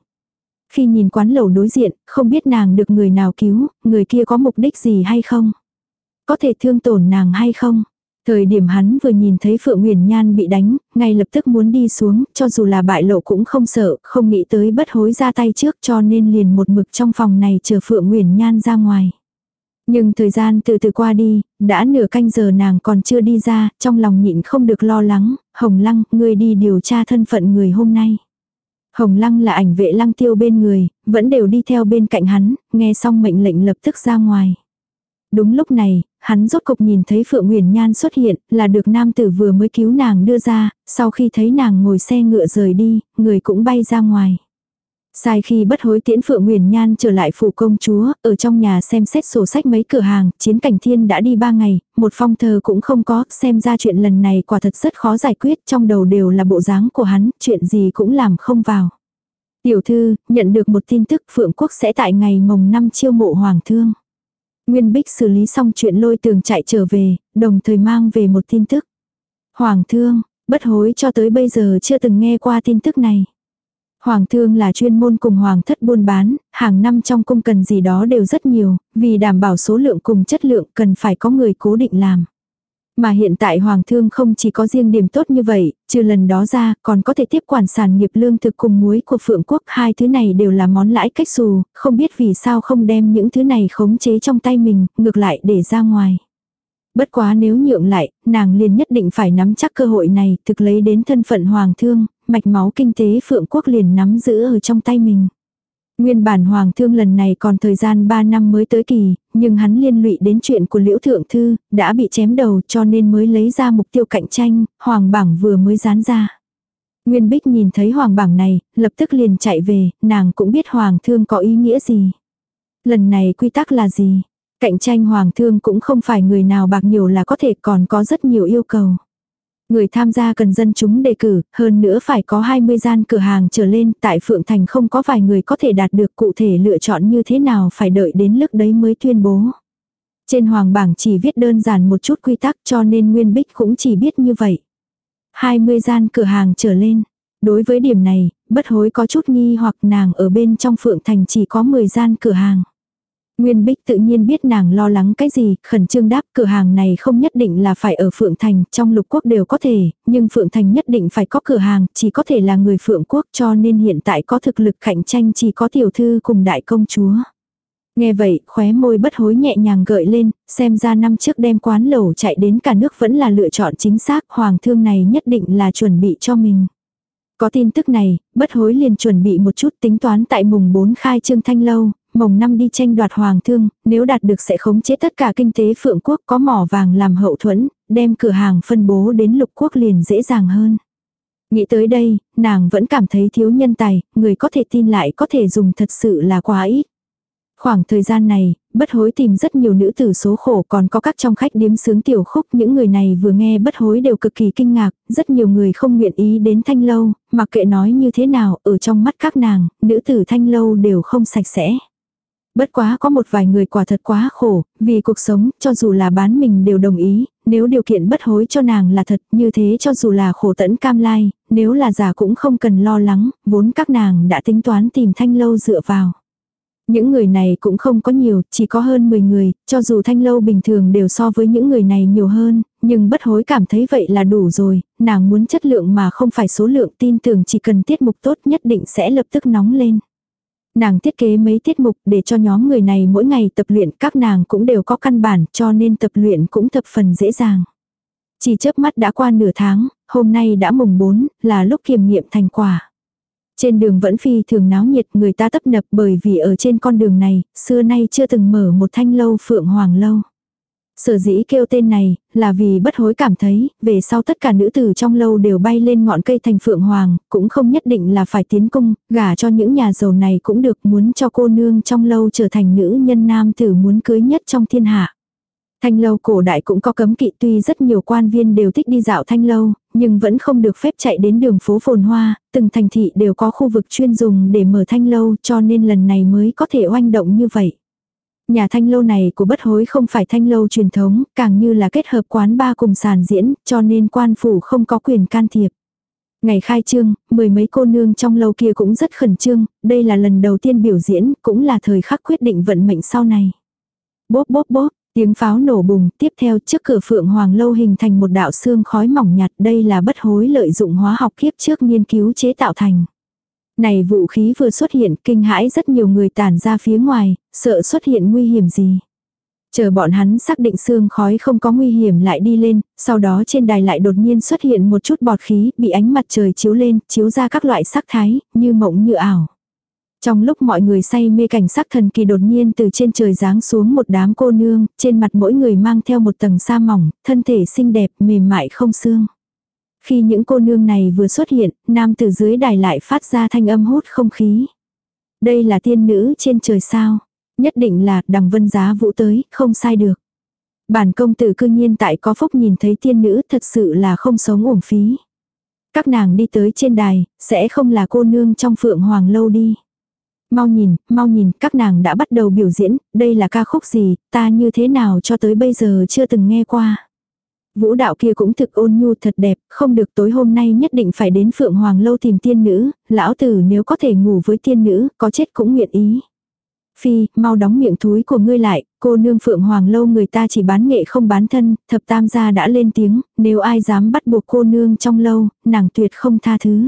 Khi nhìn quán lẩu đối diện, không biết nàng được người nào cứu, người kia có mục đích gì hay không. Có thể thương tổn nàng hay không. Thời điểm hắn vừa nhìn thấy Phượng Nguyền Nhan bị đánh, ngay lập tức muốn đi xuống, cho dù là bại lộ cũng không sợ, không nghĩ tới bất hối ra tay trước cho nên liền một mực trong phòng này chờ Phượng Nguyền Nhan ra ngoài. Nhưng thời gian từ từ qua đi, đã nửa canh giờ nàng còn chưa đi ra, trong lòng nhịn không được lo lắng, Hồng Lăng, ngươi đi điều tra thân phận người hôm nay. Hồng Lăng là ảnh vệ lăng tiêu bên người, vẫn đều đi theo bên cạnh hắn, nghe xong mệnh lệnh lập tức ra ngoài. Đúng lúc này, hắn rốt cục nhìn thấy Phượng Nguyễn Nhan xuất hiện, là được nam tử vừa mới cứu nàng đưa ra, sau khi thấy nàng ngồi xe ngựa rời đi, người cũng bay ra ngoài. Sai khi bất hối tiễn Phượng Nguyễn Nhan trở lại phủ công chúa, ở trong nhà xem xét sổ sách mấy cửa hàng, chiến cảnh thiên đã đi ba ngày, một phong thơ cũng không có, xem ra chuyện lần này quả thật rất khó giải quyết, trong đầu đều là bộ dáng của hắn, chuyện gì cũng làm không vào. Tiểu thư, nhận được một tin tức Phượng Quốc sẽ tại ngày mồng năm chiêu mộ hoàng thương. Nguyên Bích xử lý xong chuyện lôi tường chạy trở về, đồng thời mang về một tin tức. Hoàng thương, bất hối cho tới bây giờ chưa từng nghe qua tin tức này. Hoàng thương là chuyên môn cùng hoàng thất buôn bán, hàng năm trong cung cần gì đó đều rất nhiều, vì đảm bảo số lượng cùng chất lượng cần phải có người cố định làm. Mà hiện tại Hoàng thương không chỉ có riêng điểm tốt như vậy, trừ lần đó ra còn có thể tiếp quản sản nghiệp lương thực cùng muối của Phượng Quốc. Hai thứ này đều là món lãi cách xù, không biết vì sao không đem những thứ này khống chế trong tay mình, ngược lại để ra ngoài. Bất quá nếu nhượng lại, nàng liền nhất định phải nắm chắc cơ hội này, thực lấy đến thân phận hoàng thương, mạch máu kinh tế phượng quốc liền nắm giữ ở trong tay mình. Nguyên bản hoàng thương lần này còn thời gian 3 năm mới tới kỳ, nhưng hắn liên lụy đến chuyện của liễu thượng thư, đã bị chém đầu cho nên mới lấy ra mục tiêu cạnh tranh, hoàng bảng vừa mới dán ra. Nguyên Bích nhìn thấy hoàng bảng này, lập tức liền chạy về, nàng cũng biết hoàng thương có ý nghĩa gì. Lần này quy tắc là gì? Cạnh tranh hoàng thương cũng không phải người nào bạc nhiều là có thể còn có rất nhiều yêu cầu. Người tham gia cần dân chúng đề cử, hơn nữa phải có 20 gian cửa hàng trở lên, tại Phượng Thành không có vài người có thể đạt được cụ thể lựa chọn như thế nào phải đợi đến lúc đấy mới tuyên bố. Trên hoàng bảng chỉ viết đơn giản một chút quy tắc cho nên Nguyên Bích cũng chỉ biết như vậy. 20 gian cửa hàng trở lên. Đối với điểm này, bất hối có chút nghi hoặc nàng ở bên trong Phượng Thành chỉ có 10 gian cửa hàng. Nguyên Bích tự nhiên biết nàng lo lắng cái gì, khẩn trương đáp cửa hàng này không nhất định là phải ở Phượng Thành, trong lục quốc đều có thể, nhưng Phượng Thành nhất định phải có cửa hàng, chỉ có thể là người Phượng quốc cho nên hiện tại có thực lực cạnh tranh chỉ có tiểu thư cùng đại công chúa. Nghe vậy, khóe môi bất hối nhẹ nhàng gợi lên, xem ra năm trước đem quán lẩu chạy đến cả nước vẫn là lựa chọn chính xác, hoàng thương này nhất định là chuẩn bị cho mình. Có tin tức này, bất hối liền chuẩn bị một chút tính toán tại mùng 4 khai trương thanh lâu, mồng năm đi tranh đoạt hoàng thương, nếu đạt được sẽ khống chế tất cả kinh tế phượng quốc có mỏ vàng làm hậu thuẫn, đem cửa hàng phân bố đến lục quốc liền dễ dàng hơn. Nghĩ tới đây, nàng vẫn cảm thấy thiếu nhân tài, người có thể tin lại có thể dùng thật sự là quá ít. Khoảng thời gian này, bất hối tìm rất nhiều nữ tử số khổ còn có các trong khách điếm sướng tiểu khúc. Những người này vừa nghe bất hối đều cực kỳ kinh ngạc, rất nhiều người không nguyện ý đến thanh lâu, mặc kệ nói như thế nào, ở trong mắt các nàng, nữ tử thanh lâu đều không sạch sẽ. Bất quá có một vài người quả thật quá khổ, vì cuộc sống, cho dù là bán mình đều đồng ý, nếu điều kiện bất hối cho nàng là thật, như thế cho dù là khổ tẫn cam lai, nếu là giả cũng không cần lo lắng, vốn các nàng đã tính toán tìm thanh lâu dựa vào. Những người này cũng không có nhiều, chỉ có hơn 10 người, cho dù thanh lâu bình thường đều so với những người này nhiều hơn, nhưng bất hối cảm thấy vậy là đủ rồi, nàng muốn chất lượng mà không phải số lượng tin tưởng chỉ cần tiết mục tốt nhất định sẽ lập tức nóng lên. Nàng thiết kế mấy tiết mục để cho nhóm người này mỗi ngày tập luyện các nàng cũng đều có căn bản cho nên tập luyện cũng thập phần dễ dàng. Chỉ chớp mắt đã qua nửa tháng, hôm nay đã mùng 4, là lúc kiểm nghiệm thành quả. Trên đường vẫn phi thường náo nhiệt người ta tấp nập bởi vì ở trên con đường này, xưa nay chưa từng mở một thanh lâu phượng hoàng lâu. Sở dĩ kêu tên này, là vì bất hối cảm thấy, về sau tất cả nữ tử trong lâu đều bay lên ngọn cây thành phượng hoàng, cũng không nhất định là phải tiến cung, gả cho những nhà giàu này cũng được muốn cho cô nương trong lâu trở thành nữ nhân nam tử muốn cưới nhất trong thiên hạ. Thanh lâu cổ đại cũng có cấm kỵ tuy rất nhiều quan viên đều thích đi dạo thanh lâu, nhưng vẫn không được phép chạy đến đường phố phồn hoa, từng thành thị đều có khu vực chuyên dùng để mở thanh lâu cho nên lần này mới có thể oanh động như vậy. Nhà thanh lâu này của bất hối không phải thanh lâu truyền thống, càng như là kết hợp quán ba cùng sàn diễn, cho nên quan phủ không có quyền can thiệp. Ngày khai trương, mười mấy cô nương trong lâu kia cũng rất khẩn trương, đây là lần đầu tiên biểu diễn, cũng là thời khắc quyết định vận mệnh sau này. Bốp bốp bốp, tiếng pháo nổ bùng, tiếp theo trước cửa phượng hoàng lâu hình thành một đạo xương khói mỏng nhạt, đây là bất hối lợi dụng hóa học kiếp trước nghiên cứu chế tạo thành. Này vũ khí vừa xuất hiện kinh hãi rất nhiều người tản ra phía ngoài, sợ xuất hiện nguy hiểm gì. Chờ bọn hắn xác định xương khói không có nguy hiểm lại đi lên, sau đó trên đài lại đột nhiên xuất hiện một chút bọt khí, bị ánh mặt trời chiếu lên, chiếu ra các loại sắc thái, như mộng như ảo. Trong lúc mọi người say mê cảnh sắc thần kỳ đột nhiên từ trên trời giáng xuống một đám cô nương, trên mặt mỗi người mang theo một tầng sa mỏng, thân thể xinh đẹp, mềm mại không xương. Khi những cô nương này vừa xuất hiện, nam từ dưới đài lại phát ra thanh âm hút không khí. Đây là tiên nữ trên trời sao. Nhất định là đằng vân giá vũ tới, không sai được. Bản công tử cư nhiên tại có phúc nhìn thấy tiên nữ thật sự là không sống uổng phí. Các nàng đi tới trên đài, sẽ không là cô nương trong phượng hoàng lâu đi. Mau nhìn, mau nhìn, các nàng đã bắt đầu biểu diễn, đây là ca khúc gì, ta như thế nào cho tới bây giờ chưa từng nghe qua. Vũ đạo kia cũng thực ôn nhu thật đẹp, không được tối hôm nay nhất định phải đến Phượng Hoàng Lâu tìm tiên nữ, lão tử nếu có thể ngủ với tiên nữ, có chết cũng nguyện ý. Phi, mau đóng miệng thúi của ngươi lại, cô nương Phượng Hoàng Lâu người ta chỉ bán nghệ không bán thân, thập tam gia đã lên tiếng, nếu ai dám bắt buộc cô nương trong lâu, nàng tuyệt không tha thứ.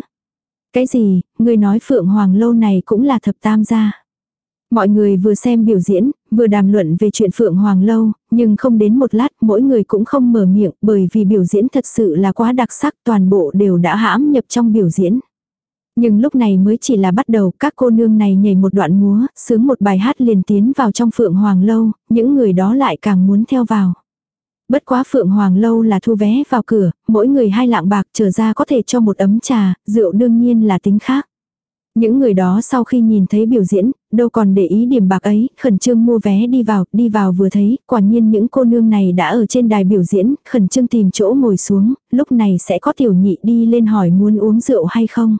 Cái gì, ngươi nói Phượng Hoàng Lâu này cũng là thập tam gia. Mọi người vừa xem biểu diễn, vừa đàm luận về chuyện Phượng Hoàng Lâu, nhưng không đến một lát mỗi người cũng không mở miệng bởi vì biểu diễn thật sự là quá đặc sắc toàn bộ đều đã hãm nhập trong biểu diễn. Nhưng lúc này mới chỉ là bắt đầu các cô nương này nhảy một đoạn múa, sướng một bài hát liền tiến vào trong Phượng Hoàng Lâu, những người đó lại càng muốn theo vào. Bất quá Phượng Hoàng Lâu là thu vé vào cửa, mỗi người hai lạng bạc trở ra có thể cho một ấm trà, rượu đương nhiên là tính khác. Những người đó sau khi nhìn thấy biểu diễn, đâu còn để ý điểm bạc ấy, khẩn trương mua vé đi vào, đi vào vừa thấy, quả nhiên những cô nương này đã ở trên đài biểu diễn, khẩn trương tìm chỗ ngồi xuống, lúc này sẽ có tiểu nhị đi lên hỏi muốn uống rượu hay không.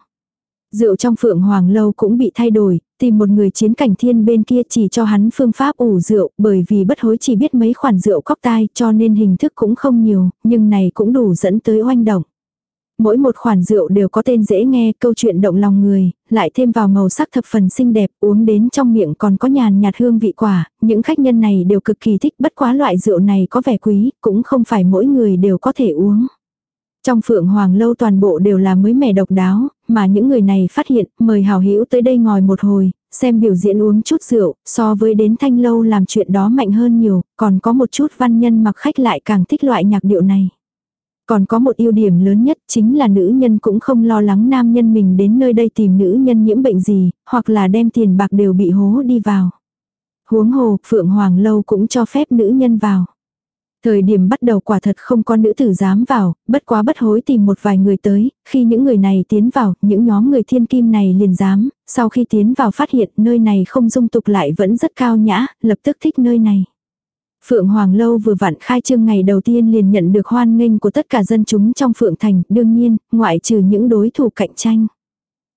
Rượu trong phượng hoàng lâu cũng bị thay đổi, tìm một người chiến cảnh thiên bên kia chỉ cho hắn phương pháp ủ rượu, bởi vì bất hối chỉ biết mấy khoản rượu cóc tai cho nên hình thức cũng không nhiều, nhưng này cũng đủ dẫn tới oanh động. Mỗi một khoản rượu đều có tên dễ nghe, câu chuyện động lòng người, lại thêm vào màu sắc thập phần xinh đẹp, uống đến trong miệng còn có nhàn nhạt hương vị quả, những khách nhân này đều cực kỳ thích, bất quá loại rượu này có vẻ quý, cũng không phải mỗi người đều có thể uống. Trong phượng hoàng lâu toàn bộ đều là mới mẻ độc đáo, mà những người này phát hiện, mời hào hữu tới đây ngồi một hồi, xem biểu diễn uống chút rượu, so với đến thanh lâu làm chuyện đó mạnh hơn nhiều, còn có một chút văn nhân mặc khách lại càng thích loại nhạc điệu này. Còn có một ưu điểm lớn nhất chính là nữ nhân cũng không lo lắng nam nhân mình đến nơi đây tìm nữ nhân nhiễm bệnh gì, hoặc là đem tiền bạc đều bị hố đi vào. Huống hồ, Phượng Hoàng Lâu cũng cho phép nữ nhân vào. Thời điểm bắt đầu quả thật không có nữ tử dám vào, bất quá bất hối tìm một vài người tới, khi những người này tiến vào, những nhóm người thiên kim này liền dám, sau khi tiến vào phát hiện nơi này không dung tục lại vẫn rất cao nhã, lập tức thích nơi này. Phượng Hoàng Lâu vừa vặn khai trương ngày đầu tiên liền nhận được hoan nghênh của tất cả dân chúng trong Phượng Thành, đương nhiên, ngoại trừ những đối thủ cạnh tranh.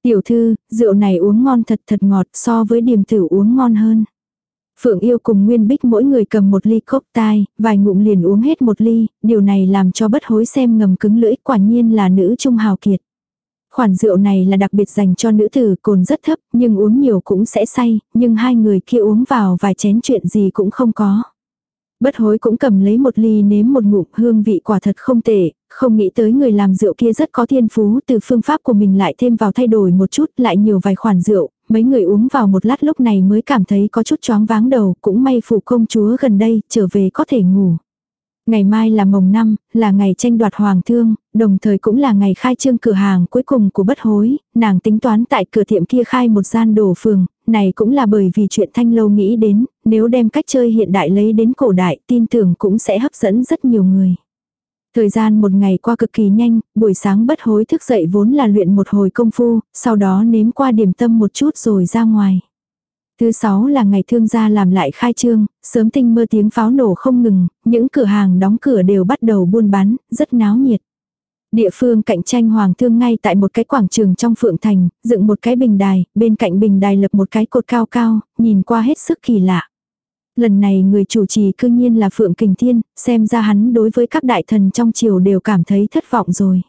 Tiểu thư, rượu này uống ngon thật thật ngọt so với điểm tử uống ngon hơn. Phượng yêu cùng Nguyên Bích mỗi người cầm một ly cốc tai, vài ngụm liền uống hết một ly, điều này làm cho bất hối xem ngầm cứng lưỡi quả nhiên là nữ trung hào kiệt. Khoản rượu này là đặc biệt dành cho nữ tử cồn rất thấp nhưng uống nhiều cũng sẽ say, nhưng hai người kia uống vào vài chén chuyện gì cũng không có. Bất hối cũng cầm lấy một ly nếm một ngụm hương vị quả thật không tệ, không nghĩ tới người làm rượu kia rất có thiên phú từ phương pháp của mình lại thêm vào thay đổi một chút lại nhiều vài khoản rượu, mấy người uống vào một lát lúc này mới cảm thấy có chút choáng váng đầu, cũng may phủ công chúa gần đây, trở về có thể ngủ. Ngày mai là mồng năm, là ngày tranh đoạt hoàng thương, đồng thời cũng là ngày khai trương cửa hàng cuối cùng của bất hối, nàng tính toán tại cửa tiệm kia khai một gian đồ phường, này cũng là bởi vì chuyện thanh lâu nghĩ đến, nếu đem cách chơi hiện đại lấy đến cổ đại, tin tưởng cũng sẽ hấp dẫn rất nhiều người. Thời gian một ngày qua cực kỳ nhanh, buổi sáng bất hối thức dậy vốn là luyện một hồi công phu, sau đó nếm qua điểm tâm một chút rồi ra ngoài. Thứ sáu là ngày thương gia làm lại khai trương, sớm tinh mơ tiếng pháo nổ không ngừng, những cửa hàng đóng cửa đều bắt đầu buôn bán, rất náo nhiệt. Địa phương cạnh tranh hoàng thương ngay tại một cái quảng trường trong phượng thành, dựng một cái bình đài, bên cạnh bình đài lập một cái cột cao cao, nhìn qua hết sức kỳ lạ. Lần này người chủ trì cư nhiên là Phượng Kình Thiên, xem ra hắn đối với các đại thần trong triều đều cảm thấy thất vọng rồi.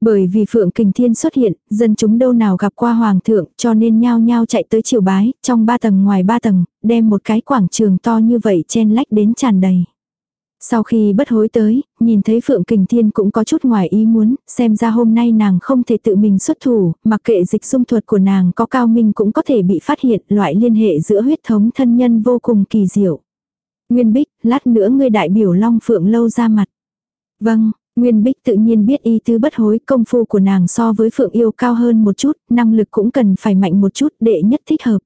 Bởi vì Phượng Kình Thiên xuất hiện, dân chúng đâu nào gặp qua Hoàng thượng cho nên nhao nhao chạy tới triều bái, trong ba tầng ngoài ba tầng, đem một cái quảng trường to như vậy chen lách đến tràn đầy. Sau khi bất hối tới, nhìn thấy Phượng Kình Thiên cũng có chút ngoài ý muốn, xem ra hôm nay nàng không thể tự mình xuất thủ, mặc kệ dịch dung thuật của nàng có cao minh cũng có thể bị phát hiện loại liên hệ giữa huyết thống thân nhân vô cùng kỳ diệu. Nguyên Bích, lát nữa ngươi đại biểu Long Phượng lâu ra mặt. Vâng, Nguyên Bích tự nhiên biết y tứ bất hối công phu của nàng so với Phượng yêu cao hơn một chút, năng lực cũng cần phải mạnh một chút để nhất thích hợp.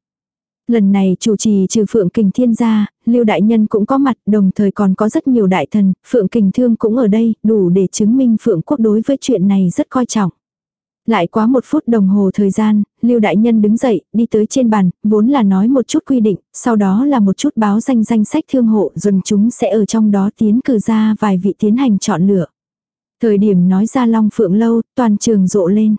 Lần này chủ trì trừ Phượng Kình Thiên gia, Lưu Đại Nhân cũng có mặt, đồng thời còn có rất nhiều đại thần, Phượng Kình Thương cũng ở đây, đủ để chứng minh Phượng Quốc đối với chuyện này rất coi trọng. Lại quá một phút đồng hồ thời gian, Lưu Đại Nhân đứng dậy, đi tới trên bàn, vốn là nói một chút quy định, sau đó là một chút báo danh danh sách thương hộ, dần chúng sẽ ở trong đó tiến cử ra vài vị tiến hành chọn lựa. Thời điểm nói ra Long Phượng Lâu, toàn trường rộ lên.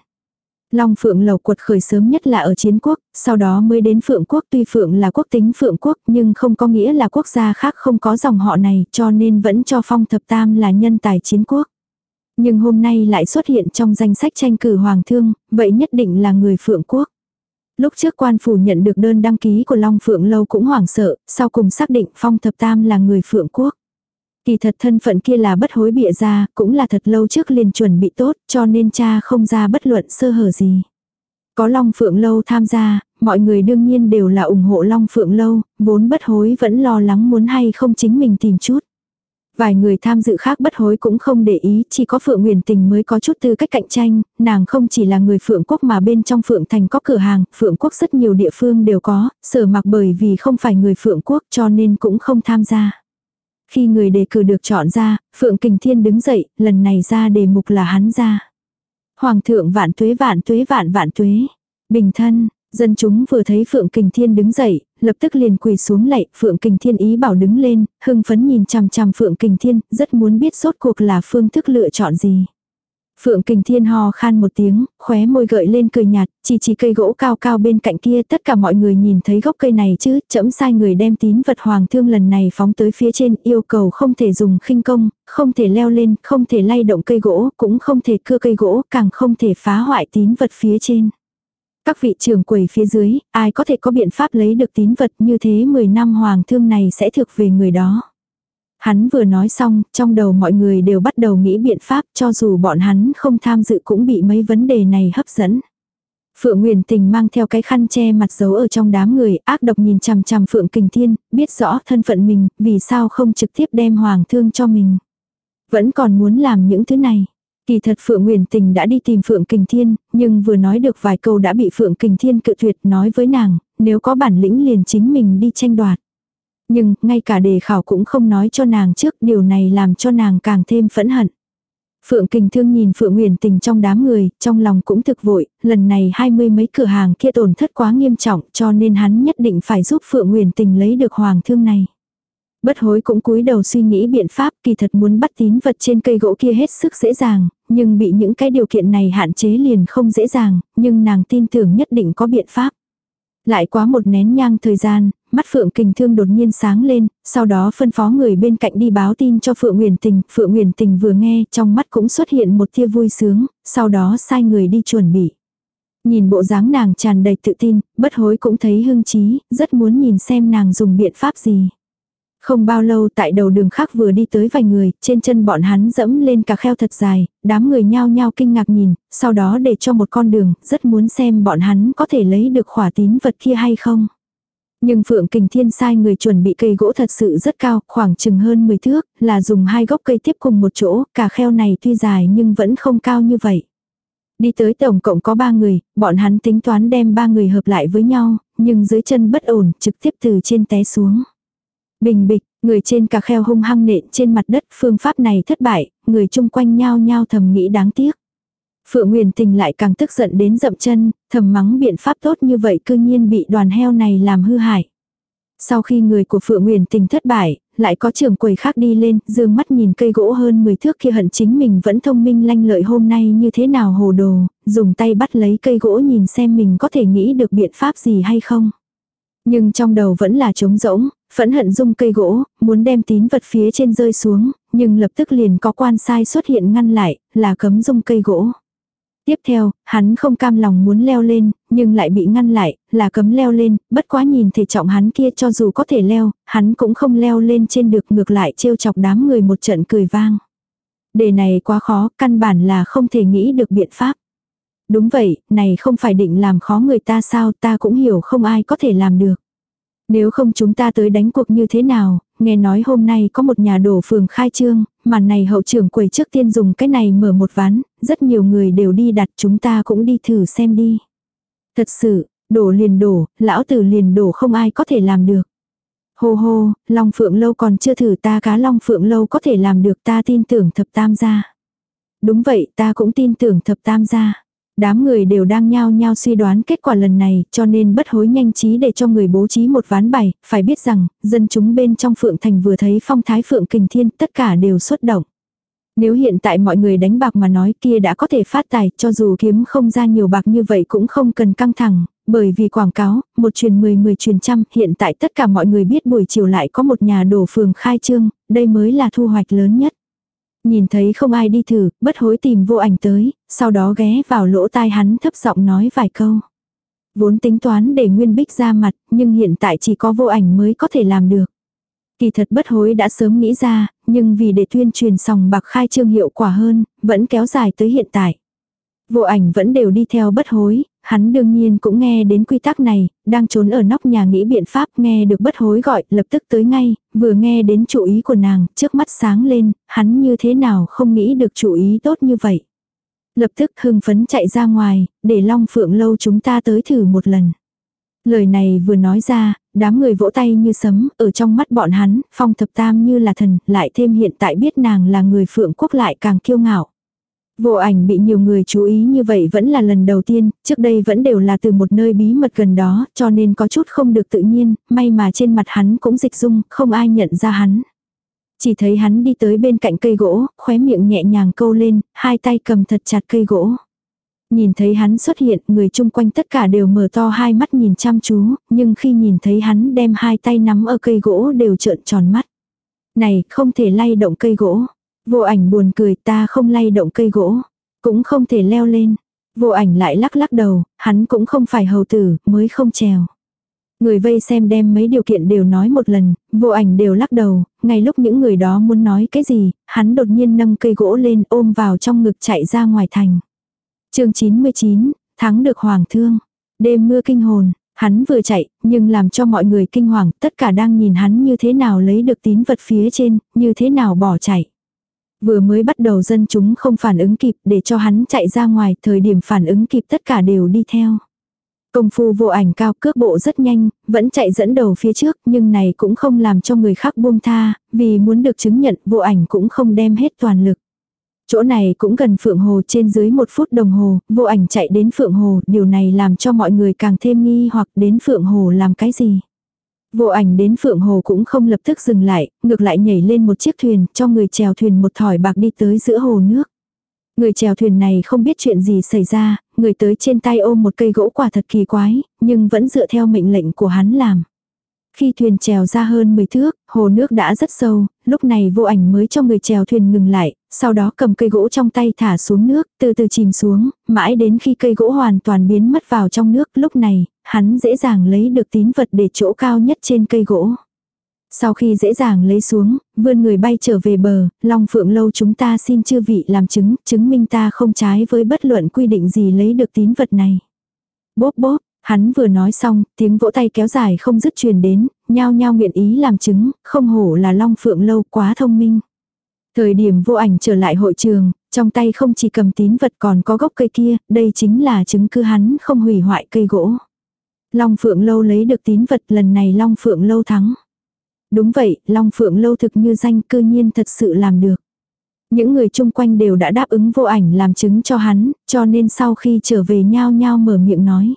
Long Phượng lầu quật khởi sớm nhất là ở chiến quốc, sau đó mới đến Phượng quốc tuy Phượng là quốc tính Phượng quốc nhưng không có nghĩa là quốc gia khác không có dòng họ này cho nên vẫn cho phong thập tam là nhân tài chiến quốc. Nhưng hôm nay lại xuất hiện trong danh sách tranh cử hoàng thương, vậy nhất định là người Phượng quốc. Lúc trước quan phủ nhận được đơn đăng ký của Long Phượng lâu cũng hoảng sợ, sau cùng xác định phong thập tam là người Phượng quốc. Kỳ thật thân phận kia là bất hối bịa ra, cũng là thật lâu trước liền chuẩn bị tốt, cho nên cha không ra bất luận sơ hở gì. Có Long Phượng Lâu tham gia, mọi người đương nhiên đều là ủng hộ Long Phượng Lâu, vốn bất hối vẫn lo lắng muốn hay không chính mình tìm chút. Vài người tham dự khác bất hối cũng không để ý, chỉ có Phượng Nguyền Tình mới có chút tư cách cạnh tranh, nàng không chỉ là người Phượng Quốc mà bên trong Phượng Thành có cửa hàng, Phượng Quốc rất nhiều địa phương đều có, sở mặc bởi vì không phải người Phượng Quốc cho nên cũng không tham gia. Khi người đề cử được chọn ra, Phượng Kình Thiên đứng dậy, lần này ra đề mục là hắn ra. Hoàng thượng vạn tuế vạn tuế vạn vạn tuế. Bình thân, dân chúng vừa thấy Phượng Kình Thiên đứng dậy, lập tức liền quỳ xuống lạy, Phượng Kình Thiên ý bảo đứng lên, hưng phấn nhìn chằm chằm Phượng Kình Thiên, rất muốn biết rốt cuộc là phương thức lựa chọn gì. Phượng Kình Thiên ho khan một tiếng, khóe môi gợi lên cười nhạt, chỉ chỉ cây gỗ cao cao bên cạnh kia tất cả mọi người nhìn thấy gốc cây này chứ, chậm sai người đem tín vật hoàng thương lần này phóng tới phía trên yêu cầu không thể dùng khinh công, không thể leo lên, không thể lay động cây gỗ, cũng không thể cưa cây gỗ, càng không thể phá hoại tín vật phía trên. Các vị trưởng quầy phía dưới, ai có thể có biện pháp lấy được tín vật như thế 10 năm hoàng thương này sẽ thực về người đó. Hắn vừa nói xong, trong đầu mọi người đều bắt đầu nghĩ biện pháp cho dù bọn hắn không tham dự cũng bị mấy vấn đề này hấp dẫn. Phượng Nguyền Tình mang theo cái khăn che mặt giấu ở trong đám người, ác độc nhìn chằm chằm Phượng Kình Thiên, biết rõ thân phận mình, vì sao không trực tiếp đem hoàng thương cho mình. Vẫn còn muốn làm những thứ này. Kỳ thật Phượng Nguyền Tình đã đi tìm Phượng Kình Thiên, nhưng vừa nói được vài câu đã bị Phượng Kình Thiên cự tuyệt nói với nàng, nếu có bản lĩnh liền chính mình đi tranh đoạt. Nhưng, ngay cả đề khảo cũng không nói cho nàng trước, điều này làm cho nàng càng thêm phẫn hận. Phượng Kình Thương nhìn Phượng Nguyền Tình trong đám người, trong lòng cũng thực vội, lần này hai mươi mấy cửa hàng kia tổn thất quá nghiêm trọng cho nên hắn nhất định phải giúp Phượng Nguyền Tình lấy được hoàng thương này. Bất hối cũng cúi đầu suy nghĩ biện pháp kỳ thật muốn bắt tín vật trên cây gỗ kia hết sức dễ dàng, nhưng bị những cái điều kiện này hạn chế liền không dễ dàng, nhưng nàng tin tưởng nhất định có biện pháp. Lại quá một nén nhang thời gian, mắt Phượng Kình Thương đột nhiên sáng lên, sau đó phân phó người bên cạnh đi báo tin cho Phượng Nguyền Tình. Phượng Nguyền Tình vừa nghe, trong mắt cũng xuất hiện một tia vui sướng, sau đó sai người đi chuẩn bị. Nhìn bộ dáng nàng tràn đầy tự tin, bất hối cũng thấy hưng trí, rất muốn nhìn xem nàng dùng biện pháp gì. Không bao lâu tại đầu đường khác vừa đi tới vài người, trên chân bọn hắn dẫm lên cả kheo thật dài, đám người nhao nhao kinh ngạc nhìn, sau đó để cho một con đường, rất muốn xem bọn hắn có thể lấy được khỏa tín vật kia hay không. Nhưng Phượng Kình Thiên sai người chuẩn bị cây gỗ thật sự rất cao, khoảng chừng hơn 10 thước, là dùng hai gốc cây tiếp cùng một chỗ, cả kheo này tuy dài nhưng vẫn không cao như vậy. Đi tới tổng cộng có ba người, bọn hắn tính toán đem ba người hợp lại với nhau, nhưng dưới chân bất ổn, trực tiếp từ trên té xuống. Bình bịch, người trên cà kheo hung hăng nện trên mặt đất, phương pháp này thất bại, người chung quanh nhao nhao thầm nghĩ đáng tiếc. Phượng Nguyên Tình lại càng tức giận đến dậm chân, thầm mắng biện pháp tốt như vậy cư nhiên bị đoàn heo này làm hư hại. Sau khi người của Phượng Nguyên Tình thất bại, lại có trưởng quầy khác đi lên, dương mắt nhìn cây gỗ hơn 10 thước kia hận chính mình vẫn thông minh lanh lợi hôm nay như thế nào hồ đồ, dùng tay bắt lấy cây gỗ nhìn xem mình có thể nghĩ được biện pháp gì hay không. Nhưng trong đầu vẫn là trống rỗng, phẫn hận dung cây gỗ, muốn đem tín vật phía trên rơi xuống, nhưng lập tức liền có quan sai xuất hiện ngăn lại, là cấm dung cây gỗ. Tiếp theo, hắn không cam lòng muốn leo lên, nhưng lại bị ngăn lại, là cấm leo lên, bất quá nhìn thể trọng hắn kia cho dù có thể leo, hắn cũng không leo lên trên được ngược lại trêu chọc đám người một trận cười vang. Đề này quá khó, căn bản là không thể nghĩ được biện pháp. Đúng vậy, này không phải định làm khó người ta sao ta cũng hiểu không ai có thể làm được. Nếu không chúng ta tới đánh cuộc như thế nào, nghe nói hôm nay có một nhà đổ phường khai trương, màn này hậu trưởng quầy trước tiên dùng cái này mở một ván, rất nhiều người đều đi đặt chúng ta cũng đi thử xem đi. Thật sự, đổ liền đổ, lão tử liền đổ không ai có thể làm được. Hô hô, Long Phượng Lâu còn chưa thử ta cá Long Phượng Lâu có thể làm được ta tin tưởng thập tam gia. Đúng vậy ta cũng tin tưởng thập tam gia. Đám người đều đang nhao nhao suy đoán kết quả lần này, cho nên bất hối nhanh trí để cho người bố trí một ván bài, phải biết rằng, dân chúng bên trong Phượng Thành vừa thấy phong thái Phượng Kình Thiên, tất cả đều xuất động. Nếu hiện tại mọi người đánh bạc mà nói kia đã có thể phát tài, cho dù kiếm không ra nhiều bạc như vậy cũng không cần căng thẳng, bởi vì quảng cáo, một truyền mười mười truyền trăm, hiện tại tất cả mọi người biết buổi chiều lại có một nhà đổ phường khai trương, đây mới là thu hoạch lớn nhất. Nhìn thấy không ai đi thử, bất hối tìm vô ảnh tới, sau đó ghé vào lỗ tai hắn thấp giọng nói vài câu. Vốn tính toán để Nguyên Bích ra mặt, nhưng hiện tại chỉ có vô ảnh mới có thể làm được. Kỳ thật bất hối đã sớm nghĩ ra, nhưng vì để tuyên truyền sòng bạc khai trương hiệu quả hơn, vẫn kéo dài tới hiện tại. Vô ảnh vẫn đều đi theo bất hối, hắn đương nhiên cũng nghe đến quy tắc này, đang trốn ở nóc nhà nghĩ biện pháp nghe được bất hối gọi, lập tức tới ngay, vừa nghe đến chủ ý của nàng, trước mắt sáng lên, hắn như thế nào không nghĩ được chủ ý tốt như vậy. Lập tức hưng phấn chạy ra ngoài, để Long Phượng lâu chúng ta tới thử một lần. Lời này vừa nói ra, đám người vỗ tay như sấm, ở trong mắt bọn hắn, phong thập tam như là thần, lại thêm hiện tại biết nàng là người Phượng quốc lại càng kiêu ngạo. Vô ảnh bị nhiều người chú ý như vậy vẫn là lần đầu tiên, trước đây vẫn đều là từ một nơi bí mật gần đó, cho nên có chút không được tự nhiên, may mà trên mặt hắn cũng dịch dung, không ai nhận ra hắn. Chỉ thấy hắn đi tới bên cạnh cây gỗ, khóe miệng nhẹ nhàng câu lên, hai tay cầm thật chặt cây gỗ. Nhìn thấy hắn xuất hiện, người chung quanh tất cả đều mở to hai mắt nhìn chăm chú, nhưng khi nhìn thấy hắn đem hai tay nắm ở cây gỗ đều trợn tròn mắt. Này, không thể lay động cây gỗ. Vô ảnh buồn cười ta không lay động cây gỗ. Cũng không thể leo lên. Vô ảnh lại lắc lắc đầu, hắn cũng không phải hầu tử, mới không trèo. Người vây xem đem mấy điều kiện đều nói một lần, vô ảnh đều lắc đầu, ngay lúc những người đó muốn nói cái gì, hắn đột nhiên nâng cây gỗ lên ôm vào trong ngực chạy ra ngoài thành. chương 99, thắng được hoàng thương. Đêm mưa kinh hồn, hắn vừa chạy, nhưng làm cho mọi người kinh hoàng, tất cả đang nhìn hắn như thế nào lấy được tín vật phía trên, như thế nào bỏ chạy. Vừa mới bắt đầu dân chúng không phản ứng kịp để cho hắn chạy ra ngoài, thời điểm phản ứng kịp tất cả đều đi theo. Công phu vô ảnh cao cước bộ rất nhanh, vẫn chạy dẫn đầu phía trước nhưng này cũng không làm cho người khác buông tha, vì muốn được chứng nhận vô ảnh cũng không đem hết toàn lực. Chỗ này cũng gần Phượng Hồ trên dưới một phút đồng hồ, vô ảnh chạy đến Phượng Hồ, điều này làm cho mọi người càng thêm nghi hoặc đến Phượng Hồ làm cái gì. Vô ảnh đến Phượng Hồ cũng không lập tức dừng lại, ngược lại nhảy lên một chiếc thuyền, cho người chèo thuyền một thỏi bạc đi tới giữa hồ nước. Người chèo thuyền này không biết chuyện gì xảy ra, người tới trên tay ôm một cây gỗ quả thật kỳ quái, nhưng vẫn dựa theo mệnh lệnh của hắn làm. Khi thuyền trèo ra hơn 10 thước, hồ nước đã rất sâu, lúc này vô ảnh mới cho người trèo thuyền ngừng lại, sau đó cầm cây gỗ trong tay thả xuống nước, từ từ chìm xuống, mãi đến khi cây gỗ hoàn toàn biến mất vào trong nước, lúc này, hắn dễ dàng lấy được tín vật để chỗ cao nhất trên cây gỗ. Sau khi dễ dàng lấy xuống, vươn người bay trở về bờ, Long Phượng Lâu chúng ta xin chư vị làm chứng, chứng minh ta không trái với bất luận quy định gì lấy được tín vật này. Bốp bốp, hắn vừa nói xong, tiếng vỗ tay kéo dài không dứt truyền đến, nhao nhao nguyện ý làm chứng, không hổ là Long Phượng Lâu quá thông minh. Thời điểm vô ảnh trở lại hội trường, Trong tay không chỉ cầm tín vật còn có gốc cây kia, đây chính là chứng cứ hắn không hủy hoại cây gỗ. Long Phượng Lâu lấy được tín vật lần này Long Phượng Lâu thắng. Đúng vậy, Long Phượng Lâu thực như danh cư nhiên thật sự làm được. Những người chung quanh đều đã đáp ứng vô ảnh làm chứng cho hắn, cho nên sau khi trở về nhao nhao mở miệng nói.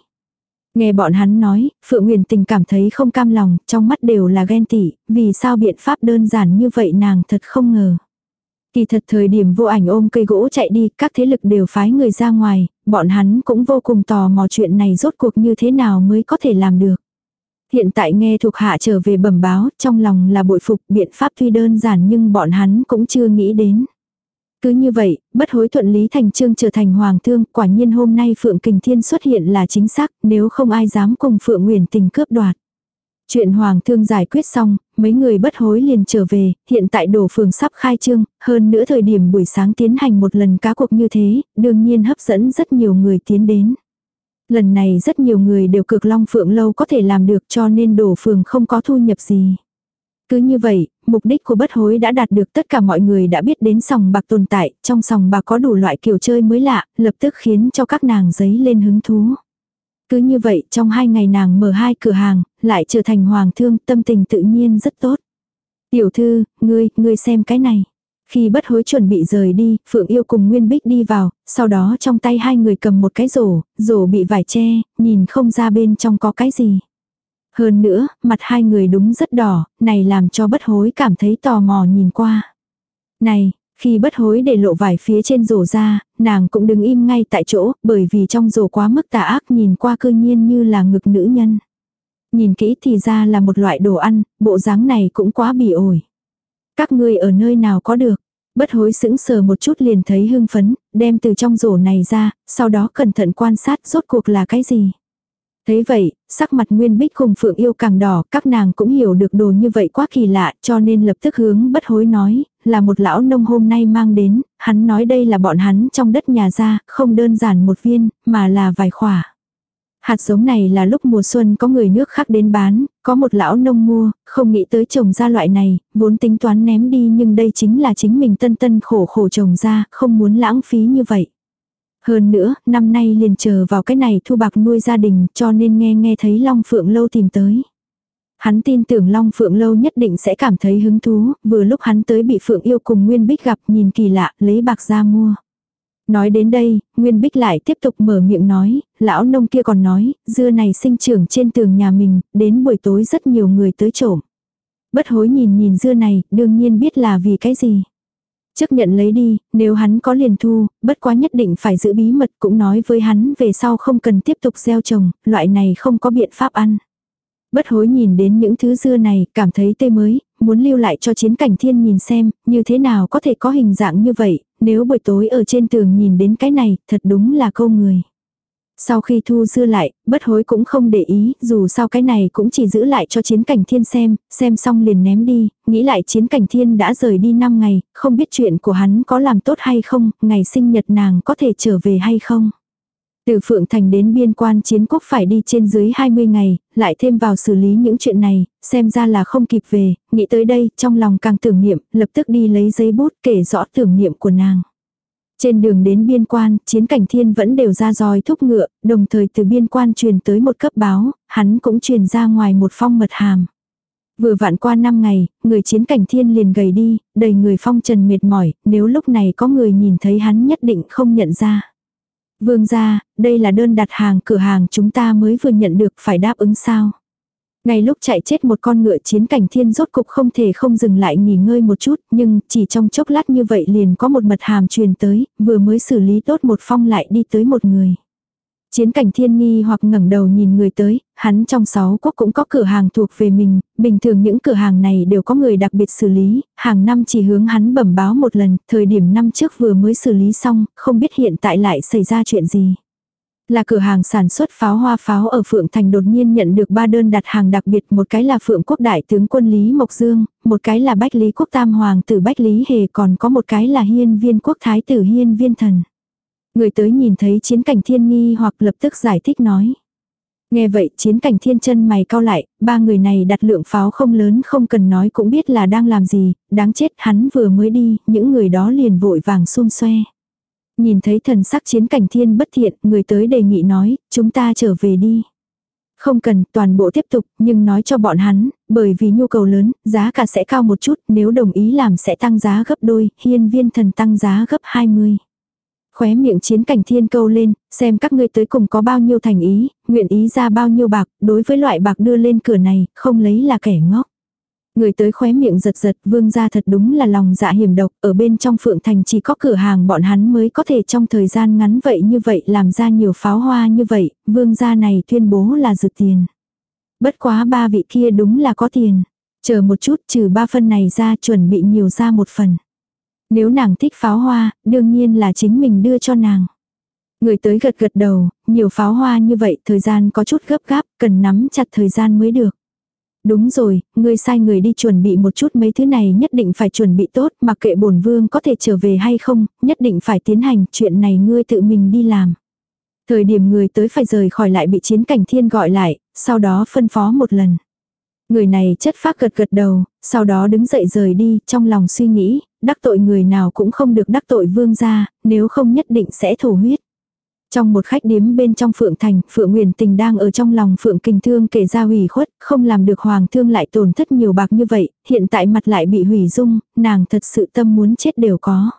Nghe bọn hắn nói, Phượng Nguyền Tình cảm thấy không cam lòng, trong mắt đều là ghen tị, vì sao biện pháp đơn giản như vậy nàng thật không ngờ. Kỳ thật thời điểm vô ảnh ôm cây gỗ chạy đi, các thế lực đều phái người ra ngoài, bọn hắn cũng vô cùng tò mò chuyện này rốt cuộc như thế nào mới có thể làm được. Hiện tại nghe thuộc hạ trở về bẩm báo, trong lòng là bội phục biện pháp tuy đơn giản nhưng bọn hắn cũng chưa nghĩ đến. Cứ như vậy, bất hối thuận lý thành trương trở thành hoàng thương, quả nhiên hôm nay Phượng Kình Thiên xuất hiện là chính xác, nếu không ai dám cùng Phượng Nguyền tình cướp đoạt. Chuyện hoàng thương giải quyết xong, mấy người bất hối liền trở về, hiện tại đổ phường sắp khai trương, hơn nữa thời điểm buổi sáng tiến hành một lần cá cuộc như thế, đương nhiên hấp dẫn rất nhiều người tiến đến. Lần này rất nhiều người đều cực long phượng lâu có thể làm được cho nên đổ phường không có thu nhập gì. Cứ như vậy, mục đích của bất hối đã đạt được tất cả mọi người đã biết đến sòng bạc tồn tại, trong sòng bạc có đủ loại kiểu chơi mới lạ, lập tức khiến cho các nàng giấy lên hứng thú. Cứ như vậy, trong hai ngày nàng mở hai cửa hàng, lại trở thành hoàng thương, tâm tình tự nhiên rất tốt. Tiểu thư, ngươi, ngươi xem cái này. Khi bất hối chuẩn bị rời đi, Phượng Yêu cùng Nguyên Bích đi vào, sau đó trong tay hai người cầm một cái rổ, rổ bị vải che, nhìn không ra bên trong có cái gì. Hơn nữa, mặt hai người đúng rất đỏ, này làm cho bất hối cảm thấy tò mò nhìn qua. Này, khi bất hối để lộ vải phía trên rổ ra, nàng cũng đứng im ngay tại chỗ, bởi vì trong rổ quá mức tà ác nhìn qua cơ nhiên như là ngực nữ nhân. Nhìn kỹ thì ra là một loại đồ ăn, bộ dáng này cũng quá bỉ ổi. Các ngươi ở nơi nào có được? Bất hối sững sờ một chút liền thấy hưng phấn, đem từ trong rổ này ra, sau đó cẩn thận quan sát rốt cuộc là cái gì. Thấy vậy, sắc mặt Nguyên Bích cùng Phượng Yêu càng đỏ, các nàng cũng hiểu được đồ như vậy quá kỳ lạ, cho nên lập tức hướng bất hối nói, là một lão nông hôm nay mang đến, hắn nói đây là bọn hắn trong đất nhà ra, không đơn giản một viên, mà là vài khỏa. Hạt giống này là lúc mùa xuân có người nước khác đến bán, có một lão nông mua, không nghĩ tới trồng ra loại này, vốn tính toán ném đi nhưng đây chính là chính mình tân tân khổ khổ trồng ra, không muốn lãng phí như vậy. Hơn nữa, năm nay liền chờ vào cái này thu bạc nuôi gia đình cho nên nghe nghe thấy Long Phượng Lâu tìm tới. Hắn tin tưởng Long Phượng Lâu nhất định sẽ cảm thấy hứng thú, vừa lúc hắn tới bị Phượng yêu cùng Nguyên Bích gặp nhìn kỳ lạ, lấy bạc ra mua. Nói đến đây, Nguyên Bích lại tiếp tục mở miệng nói, lão nông kia còn nói, dưa này sinh trưởng trên tường nhà mình, đến buổi tối rất nhiều người tới trộm. Bất hối nhìn nhìn dưa này, đương nhiên biết là vì cái gì. Trước nhận lấy đi, nếu hắn có liền thu, bất quá nhất định phải giữ bí mật cũng nói với hắn về sau không cần tiếp tục gieo trồng, loại này không có biện pháp ăn. Bất hối nhìn đến những thứ dưa này, cảm thấy tê mới, muốn lưu lại cho chiến cảnh thiên nhìn xem, như thế nào có thể có hình dạng như vậy, nếu buổi tối ở trên tường nhìn đến cái này, thật đúng là câu người. Sau khi thu dư lại, bất hối cũng không để ý, dù sao cái này cũng chỉ giữ lại cho chiến cảnh thiên xem, xem xong liền ném đi, nghĩ lại chiến cảnh thiên đã rời đi 5 ngày, không biết chuyện của hắn có làm tốt hay không, ngày sinh nhật nàng có thể trở về hay không. Từ Phượng Thành đến biên quan chiến quốc phải đi trên dưới 20 ngày, lại thêm vào xử lý những chuyện này, xem ra là không kịp về, nghĩ tới đây, trong lòng càng tưởng niệm, lập tức đi lấy giấy bút kể rõ tưởng niệm của nàng. Trên đường đến biên quan, chiến cảnh thiên vẫn đều ra roi thúc ngựa, đồng thời từ biên quan truyền tới một cấp báo, hắn cũng truyền ra ngoài một phong mật hàm. Vừa vạn qua năm ngày, người chiến cảnh thiên liền gầy đi, đầy người phong trần mệt mỏi, nếu lúc này có người nhìn thấy hắn nhất định không nhận ra. Vương gia, đây là đơn đặt hàng cửa hàng chúng ta mới vừa nhận được phải đáp ứng sao. Ngay lúc chạy chết một con ngựa chiến cảnh thiên rốt cục không thể không dừng lại nghỉ ngơi một chút, nhưng chỉ trong chốc lát như vậy liền có một mật hàm truyền tới, vừa mới xử lý tốt một phong lại đi tới một người. Chiến cảnh thiên nghi hoặc ngẩng đầu nhìn người tới, hắn trong sáu quốc cũng có cửa hàng thuộc về mình, bình thường những cửa hàng này đều có người đặc biệt xử lý, hàng năm chỉ hướng hắn bẩm báo một lần, thời điểm năm trước vừa mới xử lý xong, không biết hiện tại lại xảy ra chuyện gì. Là cửa hàng sản xuất pháo hoa pháo ở Phượng Thành đột nhiên nhận được ba đơn đặt hàng đặc biệt, một cái là Phượng Quốc Đại tướng quân Lý Mộc Dương, một cái là Bách Lý Quốc Tam Hoàng tử Bách Lý Hề còn có một cái là Hiên Viên Quốc Thái tử Hiên Viên Thần. Người tới nhìn thấy chiến cảnh thiên nghi hoặc lập tức giải thích nói. Nghe vậy chiến cảnh thiên chân mày cao lại, ba người này đặt lượng pháo không lớn không cần nói cũng biết là đang làm gì, đáng chết hắn vừa mới đi, những người đó liền vội vàng xung xoe. Nhìn thấy thần sắc chiến cảnh thiên bất thiện, người tới đề nghị nói, chúng ta trở về đi. Không cần, toàn bộ tiếp tục, nhưng nói cho bọn hắn, bởi vì nhu cầu lớn, giá cả sẽ cao một chút, nếu đồng ý làm sẽ tăng giá gấp đôi, hiên viên thần tăng giá gấp 20. Khóe miệng chiến cảnh thiên câu lên, xem các ngươi tới cùng có bao nhiêu thành ý, nguyện ý ra bao nhiêu bạc, đối với loại bạc đưa lên cửa này, không lấy là kẻ ngốc. Người tới khóe miệng giật giật, vương gia thật đúng là lòng dạ hiểm độc, ở bên trong phượng thành chỉ có cửa hàng bọn hắn mới có thể trong thời gian ngắn vậy như vậy làm ra nhiều pháo hoa như vậy, vương gia này tuyên bố là dự tiền. Bất quá ba vị kia đúng là có tiền. Chờ một chút trừ ba phân này ra chuẩn bị nhiều ra một phần. Nếu nàng thích pháo hoa, đương nhiên là chính mình đưa cho nàng. Người tới gật gật đầu, nhiều pháo hoa như vậy thời gian có chút gấp gáp, cần nắm chặt thời gian mới được. Đúng rồi, ngươi sai người đi chuẩn bị một chút mấy thứ này nhất định phải chuẩn bị tốt, mặc kệ bổn vương có thể trở về hay không, nhất định phải tiến hành, chuyện này ngươi tự mình đi làm. Thời điểm người tới phải rời khỏi lại bị chiến cảnh thiên gọi lại, sau đó phân phó một lần. Người này chất phác gật gật đầu, sau đó đứng dậy rời đi, trong lòng suy nghĩ, đắc tội người nào cũng không được đắc tội vương gia, nếu không nhất định sẽ thổ huyết. Trong một khách điếm bên trong Phượng Thành, Phượng Nguyền Tình đang ở trong lòng Phượng Kình Thương kể ra hủy khuất, không làm được Hoàng thương lại tổn thất nhiều bạc như vậy, hiện tại mặt lại bị hủy dung, nàng thật sự tâm muốn chết đều có.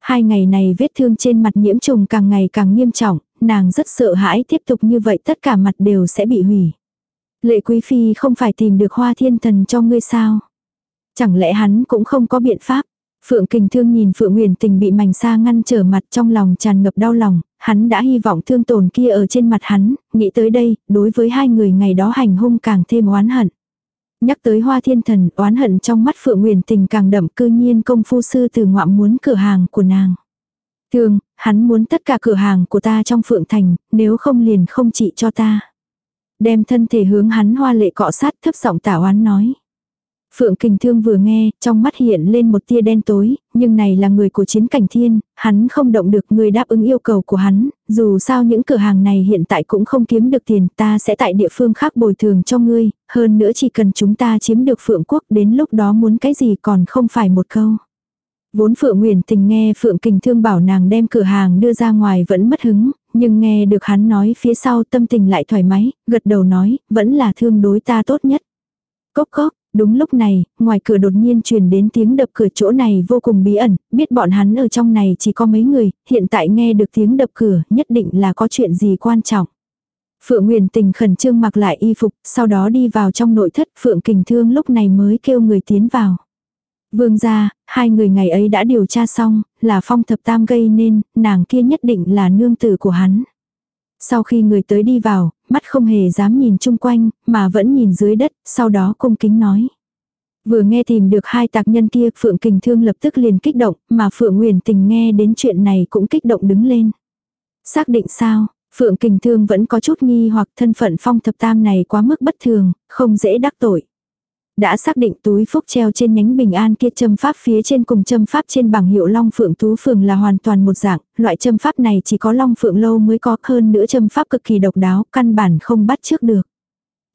Hai ngày này vết thương trên mặt nhiễm trùng càng ngày càng nghiêm trọng, nàng rất sợ hãi tiếp tục như vậy tất cả mặt đều sẽ bị hủy. Lệ Quý Phi không phải tìm được hoa thiên thần cho ngươi sao? Chẳng lẽ hắn cũng không có biện pháp? Phượng Kình Thương nhìn Phượng Nguyền Tình bị mảnh sa ngăn trở mặt trong lòng tràn ngập đau lòng, hắn đã hy vọng thương tổn kia ở trên mặt hắn, nghĩ tới đây, đối với hai người ngày đó hành hung càng thêm oán hận. Nhắc tới hoa thiên thần, oán hận trong mắt Phượng Nguyền Tình càng đậm cư nhiên công phu sư từ ngoạm muốn cửa hàng của nàng. Thương, hắn muốn tất cả cửa hàng của ta trong Phượng Thành, nếu không liền không trị cho ta. Đem thân thể hướng hắn hoa lệ cọ sát thấp giọng tả oán nói. Phượng Kình Thương vừa nghe, trong mắt hiện lên một tia đen tối, nhưng này là người của chiến cảnh thiên, hắn không động được người đáp ứng yêu cầu của hắn, dù sao những cửa hàng này hiện tại cũng không kiếm được tiền, ta sẽ tại địa phương khác bồi thường cho ngươi, hơn nữa chỉ cần chúng ta chiếm được Phượng Quốc đến lúc đó muốn cái gì còn không phải một câu. Vốn Phượng Nguyễn Tình nghe Phượng Kình Thương bảo nàng đem cửa hàng đưa ra ngoài vẫn mất hứng, nhưng nghe được hắn nói phía sau tâm tình lại thoải mái, gật đầu nói, vẫn là thương đối ta tốt nhất. Cốc cốc, Đúng lúc này, ngoài cửa đột nhiên truyền đến tiếng đập cửa chỗ này vô cùng bí ẩn, biết bọn hắn ở trong này chỉ có mấy người, hiện tại nghe được tiếng đập cửa nhất định là có chuyện gì quan trọng. Phượng Nguyền Tình khẩn trương mặc lại y phục, sau đó đi vào trong nội thất, Phượng Kình Thương lúc này mới kêu người tiến vào. Vương gia, hai người ngày ấy đã điều tra xong, là phong thập tam gây nên, nàng kia nhất định là nương tử của hắn. Sau khi người tới đi vào, mắt không hề dám nhìn chung quanh, mà vẫn nhìn dưới đất, sau đó cung kính nói. Vừa nghe tìm được hai tạc nhân kia, Phượng Kình Thương lập tức liền kích động, mà Phượng Nguyền Tình nghe đến chuyện này cũng kích động đứng lên. Xác định sao, Phượng Kình Thương vẫn có chút nghi hoặc thân phận phong thập tam này quá mức bất thường, không dễ đắc tội đã xác định túi phúc treo trên nhánh bình an kia châm pháp phía trên cùng châm pháp trên bảng hiệu Long Phượng Tú Phường là hoàn toàn một dạng, loại châm pháp này chỉ có Long Phượng Lâu mới có hơn nữa châm pháp cực kỳ độc đáo, căn bản không bắt trước được.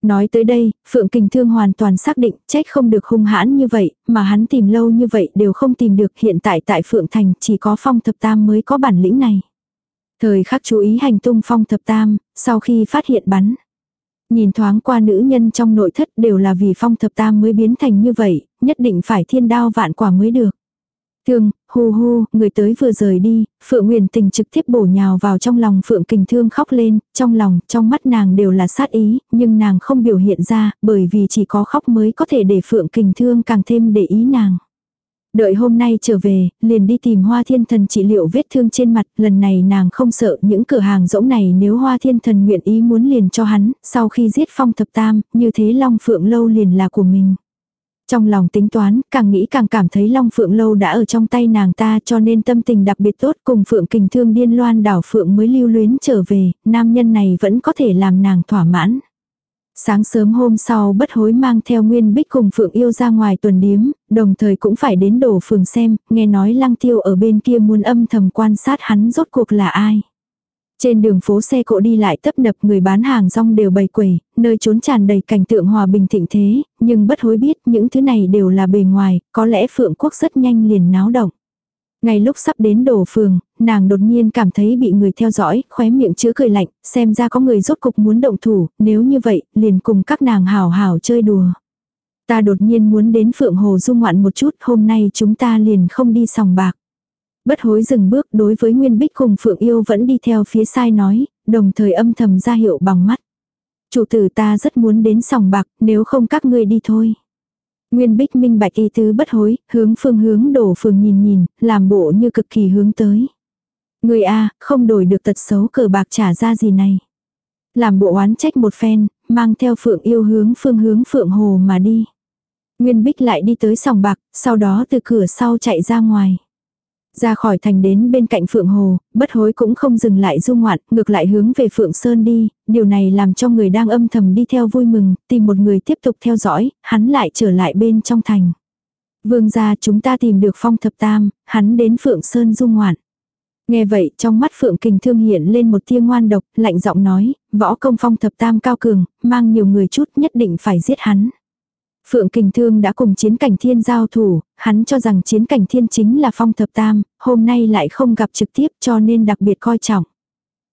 Nói tới đây, Phượng Kình Thương hoàn toàn xác định, trách không được hung hãn như vậy, mà hắn tìm lâu như vậy đều không tìm được hiện tại tại Phượng Thành chỉ có phong thập tam mới có bản lĩnh này. Thời khắc chú ý hành tung phong thập tam, sau khi phát hiện bắn, Nhìn thoáng qua nữ nhân trong nội thất đều là vì phong thập tam mới biến thành như vậy, nhất định phải thiên đao vạn quả mới được. Thương, hu hu, người tới vừa rời đi, Phượng Nguyền Tình trực tiếp bổ nhào vào trong lòng Phượng Kình Thương khóc lên, trong lòng, trong mắt nàng đều là sát ý, nhưng nàng không biểu hiện ra, bởi vì chỉ có khóc mới có thể để Phượng Kình Thương càng thêm để ý nàng. Đợi hôm nay trở về, liền đi tìm hoa thiên thần trị liệu vết thương trên mặt, lần này nàng không sợ những cửa hàng rỗng này nếu hoa thiên thần nguyện ý muốn liền cho hắn, sau khi giết phong thập tam, như thế long phượng lâu liền là của mình. Trong lòng tính toán, càng nghĩ càng cảm thấy Long Phượng Lâu đã ở trong tay nàng ta cho nên tâm tình đặc biệt tốt cùng Phượng Kình Thương điên loan đảo Phượng mới lưu luyến trở về, nam nhân này vẫn có thể làm nàng thỏa mãn. Sáng sớm hôm sau bất hối mang theo Nguyên Bích cùng Phượng Yêu ra ngoài tuần điếm, đồng thời cũng phải đến đổ phường xem, nghe nói lăng tiêu ở bên kia muốn âm thầm quan sát hắn rốt cuộc là ai. Trên đường phố xe cộ đi lại tấp nập người bán hàng rong đều bày quẩy, nơi trốn tràn đầy cảnh tượng hòa bình thịnh thế, nhưng bất hối biết những thứ này đều là bề ngoài, có lẽ Phượng Quốc rất nhanh liền náo động. Ngay lúc sắp đến đổ phường, nàng đột nhiên cảm thấy bị người theo dõi, khóe miệng chứa cười lạnh, xem ra có người rốt cục muốn động thủ, nếu như vậy, liền cùng các nàng hào hào chơi đùa. Ta đột nhiên muốn đến Phượng Hồ du ngoạn một chút, hôm nay chúng ta liền không đi sòng bạc. Bất hối dừng bước đối với Nguyên Bích cùng Phượng Yêu vẫn đi theo phía sai nói, đồng thời âm thầm ra hiệu bằng mắt. Chủ tử ta rất muốn đến sòng bạc, nếu không các ngươi đi thôi. Nguyên Bích minh bạch y tứ bất hối, hướng phương hướng đổ phường nhìn nhìn, làm bộ như cực kỳ hướng tới. Người A, không đổi được tật xấu cờ bạc trả ra gì này. Làm bộ oán trách một phen, mang theo phượng yêu hướng phương hướng phượng hồ mà đi. Nguyên Bích lại đi tới sòng bạc, sau đó từ cửa sau chạy ra ngoài. Ra khỏi thành đến bên cạnh Phượng Hồ, bất hối cũng không dừng lại du ngoạn, ngược lại hướng về Phượng Sơn đi, điều này làm cho người đang âm thầm đi theo vui mừng, tìm một người tiếp tục theo dõi, hắn lại trở lại bên trong thành. Vương gia chúng ta tìm được phong thập tam, hắn đến Phượng Sơn du ngoạn. Nghe vậy trong mắt Phượng Kình Thương hiện lên một tia ngoan độc, lạnh giọng nói, võ công phong thập tam cao cường, mang nhiều người chút nhất định phải giết hắn. Phượng Kình Thương đã cùng chiến cảnh thiên giao thủ, hắn cho rằng chiến cảnh thiên chính là phong thập tam, hôm nay lại không gặp trực tiếp cho nên đặc biệt coi trọng.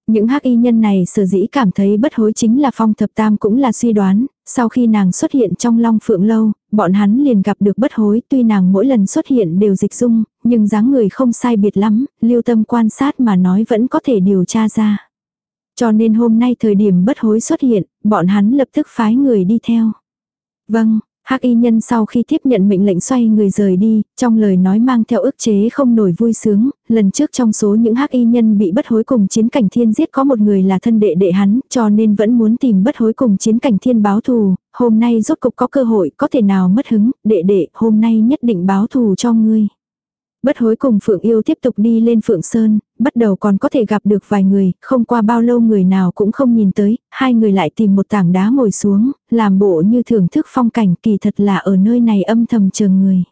Những hắc y nhân này sở dĩ cảm thấy bất hối chính là phong thập tam cũng là suy đoán, sau khi nàng xuất hiện trong long phượng lâu, bọn hắn liền gặp được bất hối tuy nàng mỗi lần xuất hiện đều dịch dung, nhưng dáng người không sai biệt lắm, lưu tâm quan sát mà nói vẫn có thể điều tra ra. Cho nên hôm nay thời điểm bất hối xuất hiện, bọn hắn lập tức phái người đi theo. Vâng, Hắc y nhân sau khi tiếp nhận mệnh lệnh xoay người rời đi, trong lời nói mang theo ức chế không nổi vui sướng, lần trước trong số những hắc y nhân bị bất hối cùng chiến cảnh thiên giết có một người là thân đệ đệ hắn, cho nên vẫn muốn tìm bất hối cùng chiến cảnh thiên báo thù, hôm nay rốt cục có cơ hội có thể nào mất hứng, đệ đệ hôm nay nhất định báo thù cho ngươi. Bất hối cùng Phượng Yêu tiếp tục đi lên Phượng Sơn, bắt đầu còn có thể gặp được vài người, không qua bao lâu người nào cũng không nhìn tới, hai người lại tìm một tảng đá ngồi xuống, làm bộ như thưởng thức phong cảnh kỳ thật là ở nơi này âm thầm chờ người.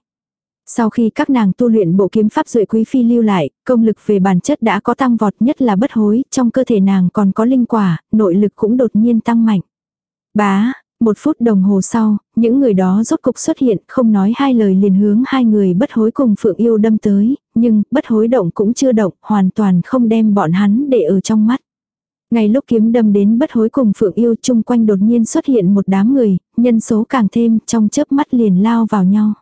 Sau khi các nàng tu luyện bộ kiếm pháp duệ quý phi lưu lại, công lực về bản chất đã có tăng vọt nhất là bất hối, trong cơ thể nàng còn có linh quả, nội lực cũng đột nhiên tăng mạnh. Bá, một phút đồng hồ sau, những người đó rốt cục xuất hiện, không nói hai lời liền hướng hai người bất hối cùng Phượng Yêu đâm tới, nhưng bất hối động cũng chưa động, hoàn toàn không đem bọn hắn để ở trong mắt. Ngay lúc kiếm đâm đến bất hối cùng Phượng Yêu chung quanh đột nhiên xuất hiện một đám người, nhân số càng thêm trong chớp mắt liền lao vào nhau.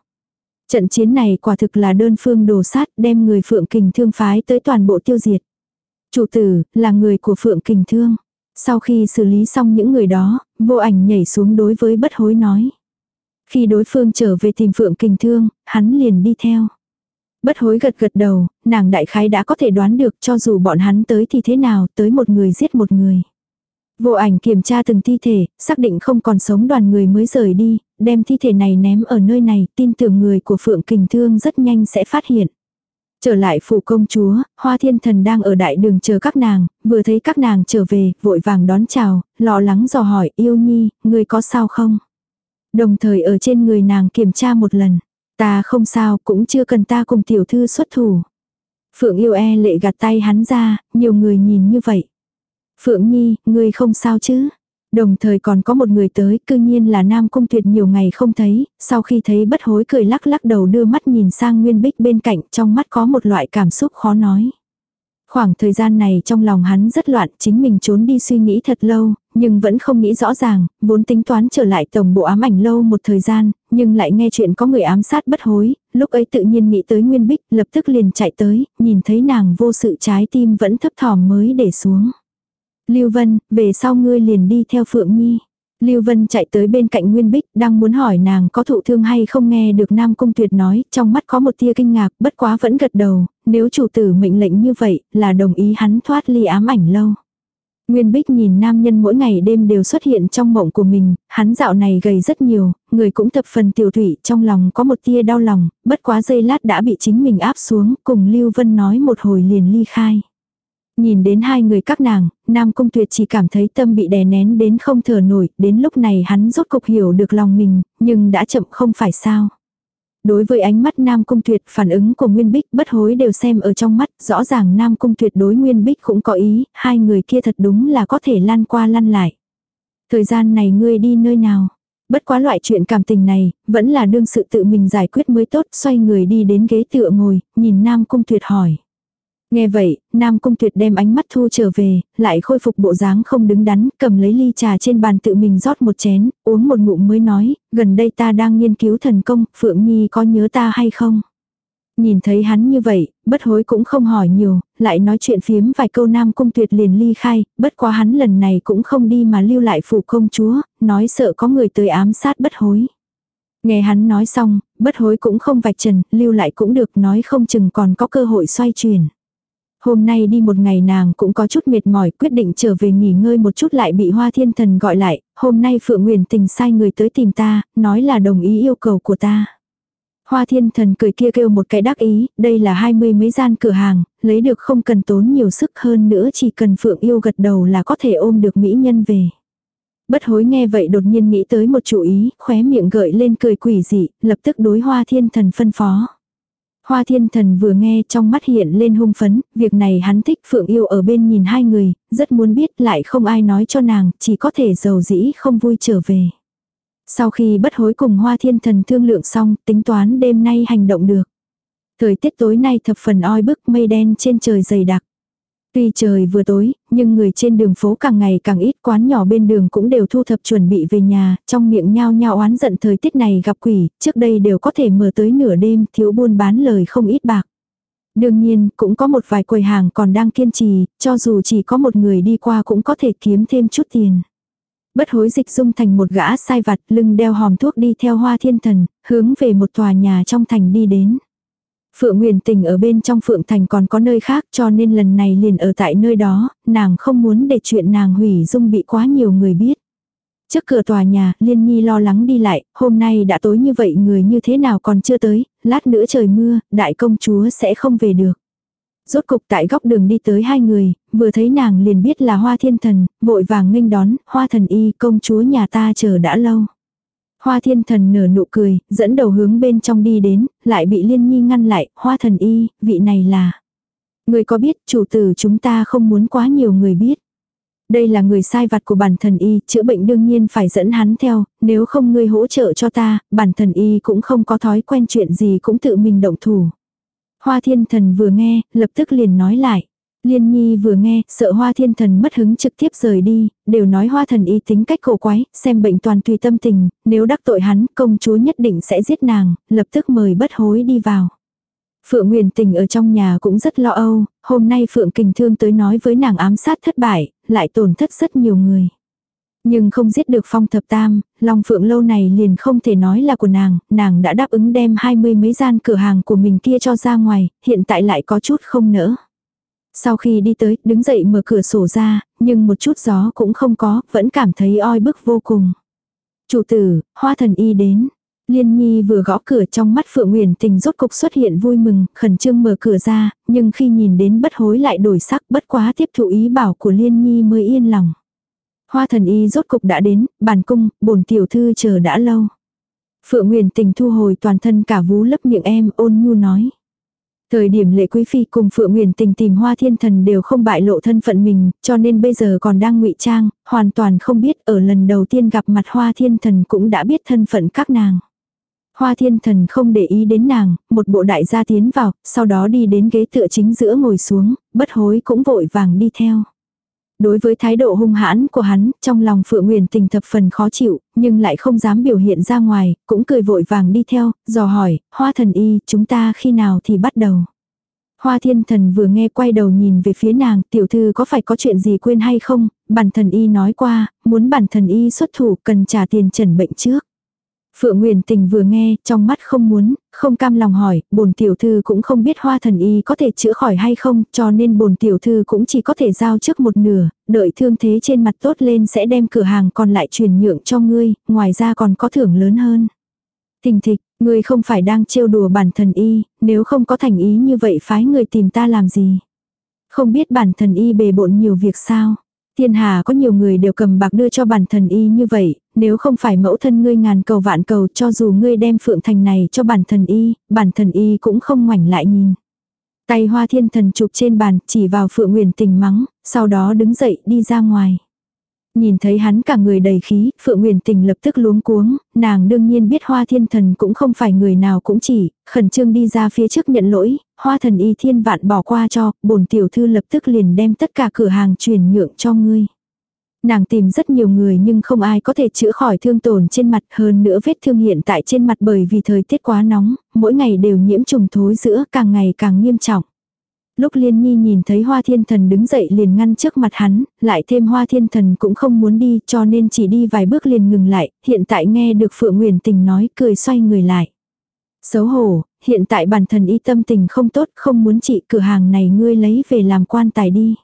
Trận chiến này quả thực là đơn phương đồ sát đem người Phượng Kình Thương phái tới toàn bộ tiêu diệt. Chủ tử là người của Phượng Kình Thương. Sau khi xử lý xong những người đó, vô ảnh nhảy xuống đối với bất hối nói. Khi đối phương trở về tìm Phượng Kình Thương, hắn liền đi theo. Bất hối gật gật đầu, nàng đại khái đã có thể đoán được cho dù bọn hắn tới thì thế nào, tới một người giết một người. Vô ảnh kiểm tra từng thi thể, xác định không còn sống đoàn người mới rời đi, đem thi thể này ném ở nơi này, tin tưởng người của Phượng Kình Thương rất nhanh sẽ phát hiện. Trở lại phủ công chúa, hoa thiên thần đang ở đại đường chờ các nàng, vừa thấy các nàng trở về, vội vàng đón chào, lo lắng dò hỏi yêu nhi, người có sao không? Đồng thời ở trên người nàng kiểm tra một lần. Ta không sao, cũng chưa cần ta cùng tiểu thư xuất thủ. Phượng yêu e lệ gạt tay hắn ra, nhiều người nhìn như vậy. Phượng nhi, ngươi không sao chứ? Đồng thời còn có một người tới, cư nhiên là Nam Cung Tuyệt nhiều ngày không thấy, sau khi thấy bất hối cười lắc lắc đầu đưa mắt nhìn sang Nguyên Bích bên cạnh, trong mắt có một loại cảm xúc khó nói. Khoảng thời gian này trong lòng hắn rất loạn, chính mình trốn đi suy nghĩ thật lâu, nhưng vẫn không nghĩ rõ ràng, vốn tính toán trở lại tổng bộ ám ảnh lâu một thời gian, nhưng lại nghe chuyện có người ám sát bất hối, lúc ấy tự nhiên nghĩ tới Nguyên Bích, lập tức liền chạy tới, nhìn thấy nàng vô sự trái tim vẫn thấp thỏm mới để xuống. Lưu Vân, về sau ngươi liền đi theo Phượng Nhi. Lưu Vân chạy tới bên cạnh Nguyên Bích, đang muốn hỏi nàng có thụ thương hay không nghe được Nam Cung Tuyệt nói, trong mắt có một tia kinh ngạc, bất quá vẫn gật đầu, nếu chủ tử mệnh lệnh như vậy, là đồng ý hắn thoát ly ám ảnh lâu. Nguyên Bích nhìn nam nhân mỗi ngày đêm đều xuất hiện trong mộng của mình, hắn dạo này gầy rất nhiều, người cũng thập phần tiểu thủy, trong lòng có một tia đau lòng, bất quá giây lát đã bị chính mình áp xuống, cùng Lưu Vân nói một hồi liền ly khai. Nhìn đến hai người các nàng, Nam Cung Tuyệt chỉ cảm thấy tâm bị đè nén đến không thở nổi, đến lúc này hắn rốt cục hiểu được lòng mình, nhưng đã chậm không phải sao. Đối với ánh mắt Nam Cung Tuyệt, phản ứng của Nguyên Bích bất hối đều xem ở trong mắt, rõ ràng Nam Cung Tuyệt đối Nguyên Bích cũng có ý, hai người kia thật đúng là có thể lăn qua lăn lại. Thời gian này ngươi đi nơi nào? Bất quá loại chuyện cảm tình này, vẫn là đương sự tự mình giải quyết mới tốt, xoay người đi đến ghế tựa ngồi, nhìn Nam Cung Tuyệt hỏi. Nghe vậy, Nam Cung Tuyệt đem ánh mắt thu trở về, lại khôi phục bộ dáng không đứng đắn, cầm lấy ly trà trên bàn tự mình rót một chén, uống một ngụm mới nói, gần đây ta đang nghiên cứu thần công, Phượng Nhi có nhớ ta hay không? Nhìn thấy hắn như vậy, bất hối cũng không hỏi nhiều, lại nói chuyện phiếm vài câu Nam Cung Tuyệt liền ly khai, bất quá hắn lần này cũng không đi mà lưu lại phủ công chúa, nói sợ có người tới ám sát bất hối. Nghe hắn nói xong, bất hối cũng không vạch trần, lưu lại cũng được nói không chừng còn có cơ hội xoay chuyển. Hôm nay đi một ngày nàng cũng có chút mệt mỏi quyết định trở về nghỉ ngơi một chút lại bị hoa thiên thần gọi lại, hôm nay Phượng Nguyền tình sai người tới tìm ta, nói là đồng ý yêu cầu của ta. Hoa thiên thần cười kia kêu một cái đắc ý, đây là hai mươi mấy gian cửa hàng, lấy được không cần tốn nhiều sức hơn nữa chỉ cần Phượng yêu gật đầu là có thể ôm được mỹ nhân về. Bất hối nghe vậy đột nhiên nghĩ tới một chủ ý, khóe miệng gợi lên cười quỷ dị, lập tức đối hoa thiên thần phân phó. Hoa thiên thần vừa nghe trong mắt hiện lên hung phấn, việc này hắn thích Phượng yêu ở bên nhìn hai người, rất muốn biết lại không ai nói cho nàng, chỉ có thể giàu dĩ không vui trở về. Sau khi bất hối cùng hoa thiên thần thương lượng xong, tính toán đêm nay hành động được. Thời tiết tối nay thập phần oi bức mây đen trên trời dày đặc. Tuy trời vừa tối, nhưng người trên đường phố càng ngày càng ít quán nhỏ bên đường cũng đều thu thập chuẩn bị về nhà, trong miệng nhao nhao oán giận thời tiết này gặp quỷ, trước đây đều có thể mở tới nửa đêm thiếu buôn bán lời không ít bạc. Đương nhiên, cũng có một vài quầy hàng còn đang kiên trì, cho dù chỉ có một người đi qua cũng có thể kiếm thêm chút tiền. Bất hối dịch dung thành một gã sai vặt lưng đeo hòm thuốc đi theo hoa thiên thần, hướng về một tòa nhà trong thành đi đến. Phượng Nguyên Tình ở bên trong Phượng Thành còn có nơi khác cho nên lần này liền ở tại nơi đó, nàng không muốn để chuyện nàng hủy dung bị quá nhiều người biết. Trước cửa tòa nhà, Liên Nhi lo lắng đi lại, hôm nay đã tối như vậy người như thế nào còn chưa tới, lát nữa trời mưa, đại công chúa sẽ không về được. Rốt cục tại góc đường đi tới hai người, vừa thấy nàng liền biết là hoa thiên thần, vội vàng nghênh đón, hoa thần y công chúa nhà ta chờ đã lâu. Hoa thiên thần nở nụ cười, dẫn đầu hướng bên trong đi đến, lại bị liên nhi ngăn lại, hoa thần y, vị này là. Người có biết chủ tử chúng ta không muốn quá nhiều người biết. Đây là người sai vặt của bản thần y, chữa bệnh đương nhiên phải dẫn hắn theo, nếu không ngươi hỗ trợ cho ta, bản thần y cũng không có thói quen chuyện gì cũng tự mình động thủ. Hoa thiên thần vừa nghe, lập tức liền nói lại. Liên nhi vừa nghe, sợ hoa thiên thần mất hứng trực tiếp rời đi, đều nói hoa thần y tính cách cổ quái, xem bệnh toàn tùy tâm tình, nếu đắc tội hắn, công chúa nhất định sẽ giết nàng, lập tức mời bất hối đi vào. Phượng Nguyền Tình ở trong nhà cũng rất lo âu, hôm nay Phượng Kình Thương tới nói với nàng ám sát thất bại, lại tổn thất rất nhiều người. Nhưng không giết được phong thập tam, Long Phượng lâu này liền không thể nói là của nàng, nàng đã đáp ứng đem hai mươi mấy gian cửa hàng của mình kia cho ra ngoài, hiện tại lại có chút không nỡ. Sau khi đi tới, đứng dậy mở cửa sổ ra, nhưng một chút gió cũng không có, vẫn cảm thấy oi bức vô cùng. Chủ tử, hoa thần y đến. Liên Nhi vừa gõ cửa trong mắt Phượng Nguyền Tình rốt cục xuất hiện vui mừng, khẩn trương mở cửa ra, nhưng khi nhìn đến bất hối lại đổi sắc bất quá tiếp thụ ý bảo của Liên Nhi mới yên lòng. Hoa thần y rốt cục đã đến, bàn cung, bổn tiểu thư chờ đã lâu. Phượng Nguyền Tình thu hồi toàn thân cả vú lấp miệng em ôn nhu nói. Thời điểm lệ quý phi cùng Phượng Nguyền Tình tìm Hoa Thiên Thần đều không bại lộ thân phận mình, cho nên bây giờ còn đang ngụy trang, hoàn toàn không biết ở lần đầu tiên gặp mặt Hoa Thiên Thần cũng đã biết thân phận các nàng. Hoa Thiên Thần không để ý đến nàng, một bộ đại gia tiến vào, sau đó đi đến ghế tựa chính giữa ngồi xuống, bất hối cũng vội vàng đi theo. Đối với thái độ hung hãn của hắn, trong lòng Phượng Nguyền Tình thập phần khó chịu, nhưng lại không dám biểu hiện ra ngoài, cũng cười vội vàng đi theo, dò hỏi, hoa thần y, chúng ta khi nào thì bắt đầu. Hoa thiên thần vừa nghe quay đầu nhìn về phía nàng, tiểu thư có phải có chuyện gì quên hay không, bản thần y nói qua, muốn bản thần y xuất thủ cần trả tiền trần bệnh trước. Phượng Nguyên Tình vừa nghe, trong mắt không muốn, không cam lòng hỏi, bổn tiểu thư cũng không biết hoa thần y có thể chữa khỏi hay không, cho nên bổn tiểu thư cũng chỉ có thể giao trước một nửa, đợi thương thế trên mặt tốt lên sẽ đem cửa hàng còn lại truyền nhượng cho ngươi, ngoài ra còn có thưởng lớn hơn. Tình thịch, ngươi không phải đang trêu đùa bản thần y, nếu không có thành ý như vậy phái người tìm ta làm gì. Không biết bản thần y bề bộn nhiều việc sao. Thiên hà có nhiều người đều cầm bạc đưa cho bản thần y như vậy, nếu không phải mẫu thân ngươi ngàn cầu vạn cầu cho dù ngươi đem phượng thành này cho bản thần y, bản thần y cũng không ngoảnh lại nhìn. Tay hoa thiên thần chụp trên bàn chỉ vào phượng nguyền tình mắng, sau đó đứng dậy đi ra ngoài. Nhìn thấy hắn cả người đầy khí, Phượng Nguyền Tình lập tức luống cuống, nàng đương nhiên biết Hoa Thiên Thần cũng không phải người nào cũng chỉ, khẩn trương đi ra phía trước nhận lỗi, Hoa Thần Y Thiên vạn bỏ qua cho, bổn tiểu thư lập tức liền đem tất cả cửa hàng chuyển nhượng cho ngươi. Nàng tìm rất nhiều người nhưng không ai có thể chữa khỏi thương tổn trên mặt hơn nữa vết thương hiện tại trên mặt bởi vì thời tiết quá nóng, mỗi ngày đều nhiễm trùng thối giữa càng ngày càng nghiêm trọng. Lúc Liên Nhi nhìn thấy Hoa Thiên Thần đứng dậy liền ngăn trước mặt hắn, lại thêm Hoa Thiên Thần cũng không muốn đi cho nên chỉ đi vài bước liền ngừng lại, hiện tại nghe được Phượng Nguyền Tình nói cười xoay người lại. Xấu hổ, hiện tại bản thân y tâm tình không tốt không muốn chị cửa hàng này ngươi lấy về làm quan tài đi.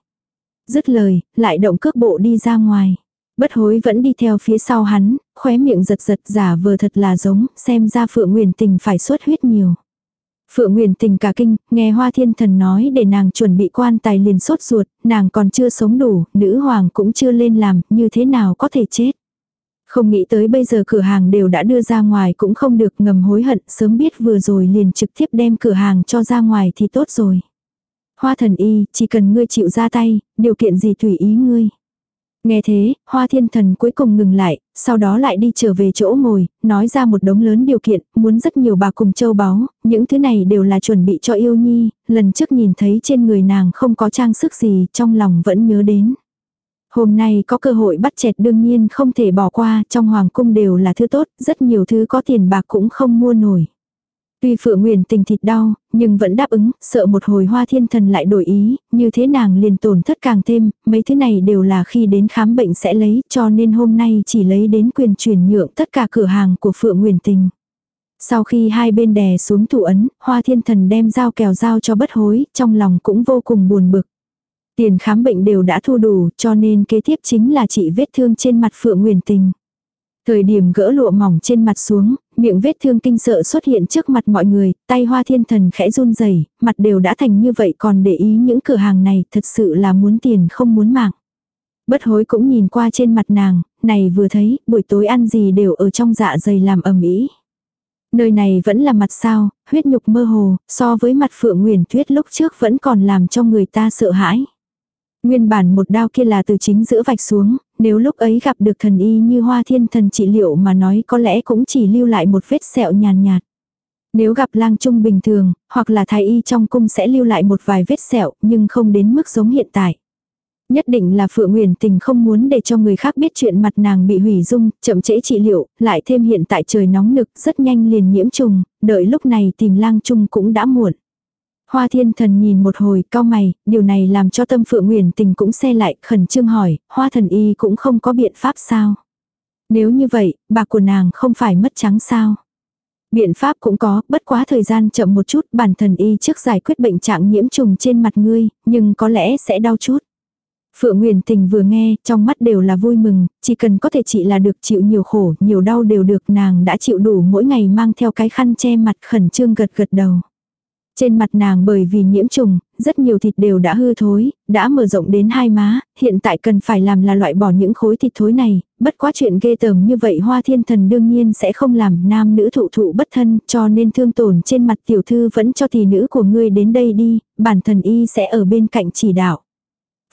Dứt lời, lại động cước bộ đi ra ngoài. Bất hối vẫn đi theo phía sau hắn, khóe miệng giật giật giả vờ thật là giống, xem ra Phượng Nguyền Tình phải xuất huyết nhiều. Phượng Nguyền Tình cả kinh, nghe Hoa Thiên Thần nói để nàng chuẩn bị quan tài liền sốt ruột, nàng còn chưa sống đủ, nữ hoàng cũng chưa lên làm, như thế nào có thể chết. Không nghĩ tới bây giờ cửa hàng đều đã đưa ra ngoài cũng không được ngầm hối hận, sớm biết vừa rồi liền trực tiếp đem cửa hàng cho ra ngoài thì tốt rồi. Hoa thần y, chỉ cần ngươi chịu ra tay, điều kiện gì tùy ý ngươi. Nghe thế, hoa thiên thần cuối cùng ngừng lại, sau đó lại đi trở về chỗ ngồi, nói ra một đống lớn điều kiện, muốn rất nhiều bà cùng châu báu, những thứ này đều là chuẩn bị cho yêu nhi, lần trước nhìn thấy trên người nàng không có trang sức gì, trong lòng vẫn nhớ đến. Hôm nay có cơ hội bắt chẹt đương nhiên không thể bỏ qua, trong hoàng cung đều là thứ tốt, rất nhiều thứ có tiền bạc cũng không mua nổi. Tuy Phượng Nguyên tình thịt đau, nhưng vẫn đáp ứng, sợ một hồi hoa thiên thần lại đổi ý, như thế nàng liền tổn thất càng thêm, mấy thứ này đều là khi đến khám bệnh sẽ lấy, cho nên hôm nay chỉ lấy đến quyền chuyển nhượng tất cả cửa hàng của Phượng Nguyên tình. Sau khi hai bên đè xuống thủ ấn, hoa thiên thần đem dao kèo dao cho bất hối, trong lòng cũng vô cùng buồn bực. Tiền khám bệnh đều đã thu đủ, cho nên kế tiếp chính là trị vết thương trên mặt Phượng Nguyên tình. Thời điểm gỡ lụa mỏng trên mặt xuống, miệng vết thương kinh sợ xuất hiện trước mặt mọi người, tay hoa thiên thần khẽ run rẩy mặt đều đã thành như vậy còn để ý những cửa hàng này thật sự là muốn tiền không muốn mạng. Bất hối cũng nhìn qua trên mặt nàng, này vừa thấy, buổi tối ăn gì đều ở trong dạ dày làm ẩm ý. Nơi này vẫn là mặt sao, huyết nhục mơ hồ, so với mặt phượng nguyền tuyết lúc trước vẫn còn làm cho người ta sợ hãi. Nguyên bản một đao kia là từ chính giữa vạch xuống, nếu lúc ấy gặp được thần y như hoa thiên thần trị liệu mà nói có lẽ cũng chỉ lưu lại một vết sẹo nhàn nhạt, Nếu gặp lang trung bình thường, hoặc là thái y trong cung sẽ lưu lại một vài vết sẹo nhưng không đến mức giống hiện tại. Nhất định là Phượng Nguyền Tình không muốn để cho người khác biết chuyện mặt nàng bị hủy dung, chậm trễ trị liệu, lại thêm hiện tại trời nóng nực, rất nhanh liền nhiễm trùng, đợi lúc này tìm lang trung cũng đã muộn. Hoa thiên thần nhìn một hồi, cao mày, điều này làm cho tâm phượng nguyền tình cũng xe lại, khẩn trương hỏi, hoa thần y cũng không có biện pháp sao. Nếu như vậy, bạc của nàng không phải mất trắng sao. Biện pháp cũng có, bất quá thời gian chậm một chút, bản thần y trước giải quyết bệnh trạng nhiễm trùng trên mặt ngươi, nhưng có lẽ sẽ đau chút. Phượng Nguyền Tình vừa nghe, trong mắt đều là vui mừng, chỉ cần có thể trị là được chịu nhiều khổ, nhiều đau đều được nàng đã chịu đủ mỗi ngày mang theo cái khăn che mặt khẩn trương gật gật đầu. Trên mặt nàng bởi vì nhiễm trùng, rất nhiều thịt đều đã hư thối, đã mở rộng đến hai má, hiện tại cần phải làm là loại bỏ những khối thịt thối này, bất quá chuyện ghê tởm như vậy hoa thiên thần đương nhiên sẽ không làm nam nữ thụ thụ bất thân cho nên thương tổn trên mặt tiểu thư vẫn cho tỷ nữ của ngươi đến đây đi, bản thần y sẽ ở bên cạnh chỉ đạo.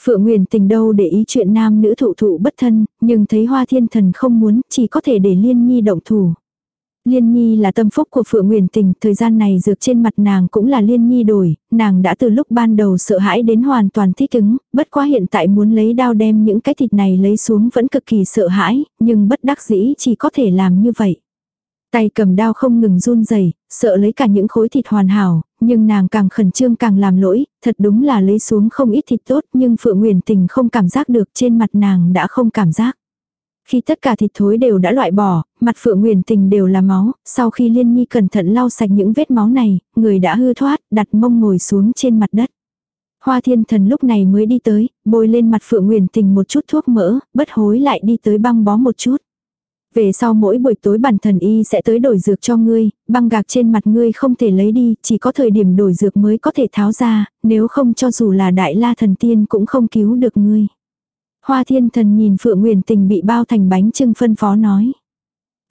Phượng Nguyền tình đâu để ý chuyện nam nữ thụ thụ bất thân, nhưng thấy hoa thiên thần không muốn, chỉ có thể để liên nhi động thủ. Liên Nhi là tâm phúc của Phượng Nguyền Tình, thời gian này dược trên mặt nàng cũng là Liên Nhi đổi, nàng đã từ lúc ban đầu sợ hãi đến hoàn toàn thích ứng, bất quá hiện tại muốn lấy đao đem những cái thịt này lấy xuống vẫn cực kỳ sợ hãi, nhưng bất đắc dĩ chỉ có thể làm như vậy. Tay cầm đao không ngừng run rẩy, sợ lấy cả những khối thịt hoàn hảo, nhưng nàng càng khẩn trương càng làm lỗi, thật đúng là lấy xuống không ít thịt tốt nhưng Phượng Nguyền Tình không cảm giác được trên mặt nàng đã không cảm giác. Khi tất cả thịt thối đều đã loại bỏ, mặt Phượng Nguyền Tình đều là máu, sau khi Liên Nhi cẩn thận lau sạch những vết máu này, người đã hư thoát, đặt mông ngồi xuống trên mặt đất. Hoa thiên thần lúc này mới đi tới, bôi lên mặt Phượng Nguyền Tình một chút thuốc mỡ, bất hối lại đi tới băng bó một chút. Về sau mỗi buổi tối bản thần y sẽ tới đổi dược cho ngươi, băng gạc trên mặt ngươi không thể lấy đi, chỉ có thời điểm đổi dược mới có thể tháo ra, nếu không cho dù là đại la thần tiên cũng không cứu được ngươi. Hoa thiên thần nhìn Phượng Nguyền Tình bị bao thành bánh trưng phân phó nói.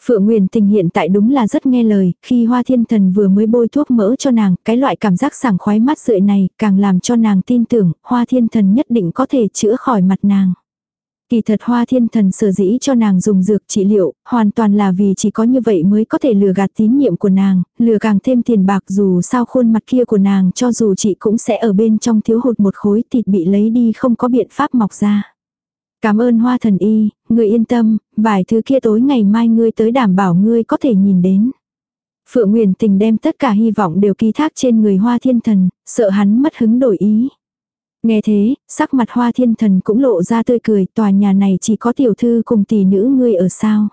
Phượng Nguyên Tình hiện tại đúng là rất nghe lời, khi Hoa Thiên Thần vừa mới bôi thuốc mỡ cho nàng, cái loại cảm giác sảng khoái mắt rượi này càng làm cho nàng tin tưởng Hoa Thiên Thần nhất định có thể chữa khỏi mặt nàng. Kỳ thật hoa thiên thần sở dĩ cho nàng dùng dược trị liệu, hoàn toàn là vì chỉ có như vậy mới có thể lừa gạt tín nhiệm của nàng, lừa càng thêm tiền bạc dù sao khuôn mặt kia của nàng cho dù chị cũng sẽ ở bên trong thiếu hụt một khối thịt bị lấy đi không có biện pháp mọc ra. Cảm ơn hoa thần y, người yên tâm, vài thứ kia tối ngày mai ngươi tới đảm bảo ngươi có thể nhìn đến. Phượng Nguyền Tình đem tất cả hy vọng đều ký thác trên người hoa thiên thần, sợ hắn mất hứng đổi ý. Nghe thế, sắc mặt hoa thiên thần cũng lộ ra tươi cười, tòa nhà này chỉ có tiểu thư cùng tỷ nữ ngươi ở sao.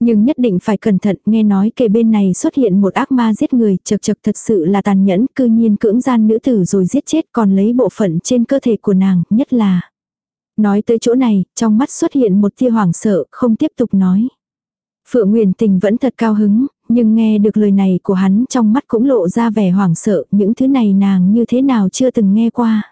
Nhưng nhất định phải cẩn thận, nghe nói kề bên này xuất hiện một ác ma giết người, chật chật thật sự là tàn nhẫn, cư nhiên cưỡng gian nữ tử rồi giết chết còn lấy bộ phận trên cơ thể của nàng, nhất là. Nói tới chỗ này, trong mắt xuất hiện một tia hoảng sợ, không tiếp tục nói. Phượng Nguyền Tình vẫn thật cao hứng, nhưng nghe được lời này của hắn trong mắt cũng lộ ra vẻ hoảng sợ, những thứ này nàng như thế nào chưa từng nghe qua.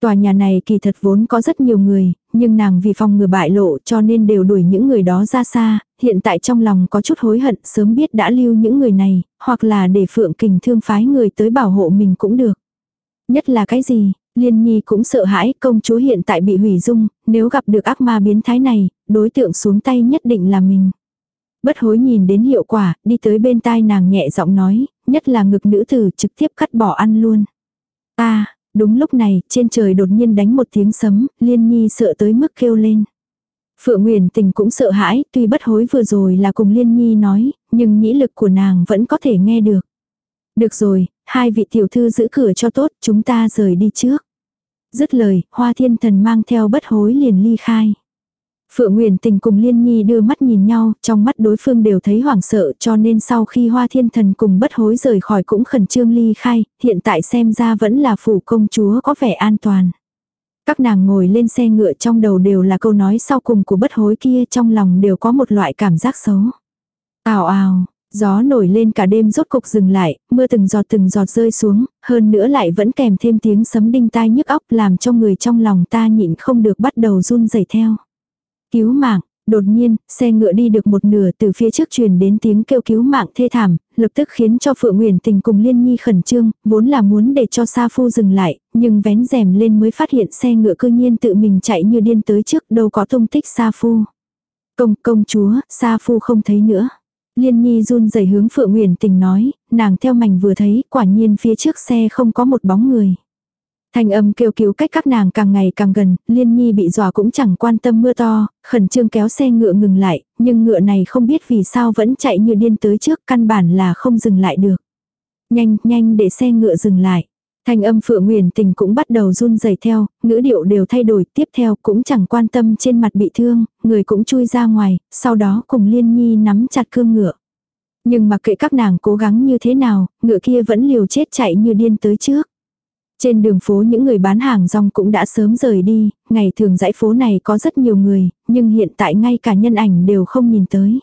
Tòa nhà này kỳ thật vốn có rất nhiều người, nhưng nàng vì phòng ngừa bại lộ cho nên đều đuổi những người đó ra xa, hiện tại trong lòng có chút hối hận sớm biết đã lưu những người này, hoặc là để Phượng Kình thương phái người tới bảo hộ mình cũng được. Nhất là cái gì, Liên Nhi cũng sợ hãi công chúa hiện tại bị hủy dung, nếu gặp được ác ma biến thái này, đối tượng xuống tay nhất định là mình. Bất hối nhìn đến hiệu quả, đi tới bên tai nàng nhẹ giọng nói, nhất là ngực nữ tử trực tiếp cắt bỏ ăn luôn. ta đúng lúc này, trên trời đột nhiên đánh một tiếng sấm, liên nhi sợ tới mức kêu lên. Phượng Nguyền tình cũng sợ hãi, tuy bất hối vừa rồi là cùng Liên Nhi nói, nhưng nhĩ lực của nàng vẫn có thể nghe được. Được rồi, hai vị tiểu thư giữ cửa cho tốt, chúng ta rời đi trước. Dứt lời, hoa thiên thần mang theo bất hối liền ly khai. Phượng Nguyễn Tình cùng Liên Nhi đưa mắt nhìn nhau, trong mắt đối phương đều thấy hoảng sợ cho nên sau khi Hoa Thiên Thần cùng bất hối rời khỏi cũng khẩn trương ly khai, hiện tại xem ra vẫn là phủ công chúa có vẻ an toàn. Các nàng ngồi lên xe ngựa trong đầu đều là câu nói sau cùng của bất hối kia trong lòng đều có một loại cảm giác xấu. Ào ào, gió nổi lên cả đêm rốt cục dừng lại, mưa từng giọt từng giọt rơi xuống, hơn nữa lại vẫn kèm thêm tiếng sấm đinh tai nhức óc làm cho người trong lòng ta nhịn không được bắt đầu run rẩy theo. Cứu mạng, đột nhiên, xe ngựa đi được một nửa từ phía trước truyền đến tiếng kêu cứu mạng thê thảm, lập tức khiến cho Phượng Nguyền Tình cùng Liên Nhi khẩn trương, vốn là muốn để cho Sa Phu dừng lại, nhưng vén rèm lên mới phát hiện xe ngựa cư nhiên tự mình chạy như điên tới trước đâu có tung tích Sa Phu. Công công chúa, Sa Phu không thấy nữa. Liên Nhi run rẩy hướng Phượng Uyển Tình nói, nàng theo mảnh vừa thấy, quả nhiên phía trước xe không có một bóng người. Thanh âm kêu cứu cách các nàng càng ngày càng gần, liên nhi bị dọa cũng chẳng quan tâm mưa to, khẩn trương kéo xe ngựa ngừng lại, nhưng ngựa này không biết vì sao vẫn chạy như điên tới trước, căn bản là không dừng lại được. Nhanh, nhanh để xe ngựa dừng lại. Thanh âm Phượng Nguyền Tình cũng bắt đầu run rẩy theo, ngữ điệu đều thay đổi, tiếp theo cũng chẳng quan tâm trên mặt bị thương, người cũng chui ra ngoài, sau đó cùng Liên Nhi nắm chặt cương ngựa. Nhưng mà kệ các nàng cố gắng như thế nào, ngựa kia vẫn liều chết chạy như điên tới trước. Trên đường phố những người bán hàng rong cũng đã sớm rời đi, ngày thường dãy phố này có rất nhiều người, nhưng hiện tại ngay cả nhân ảnh đều không nhìn tới.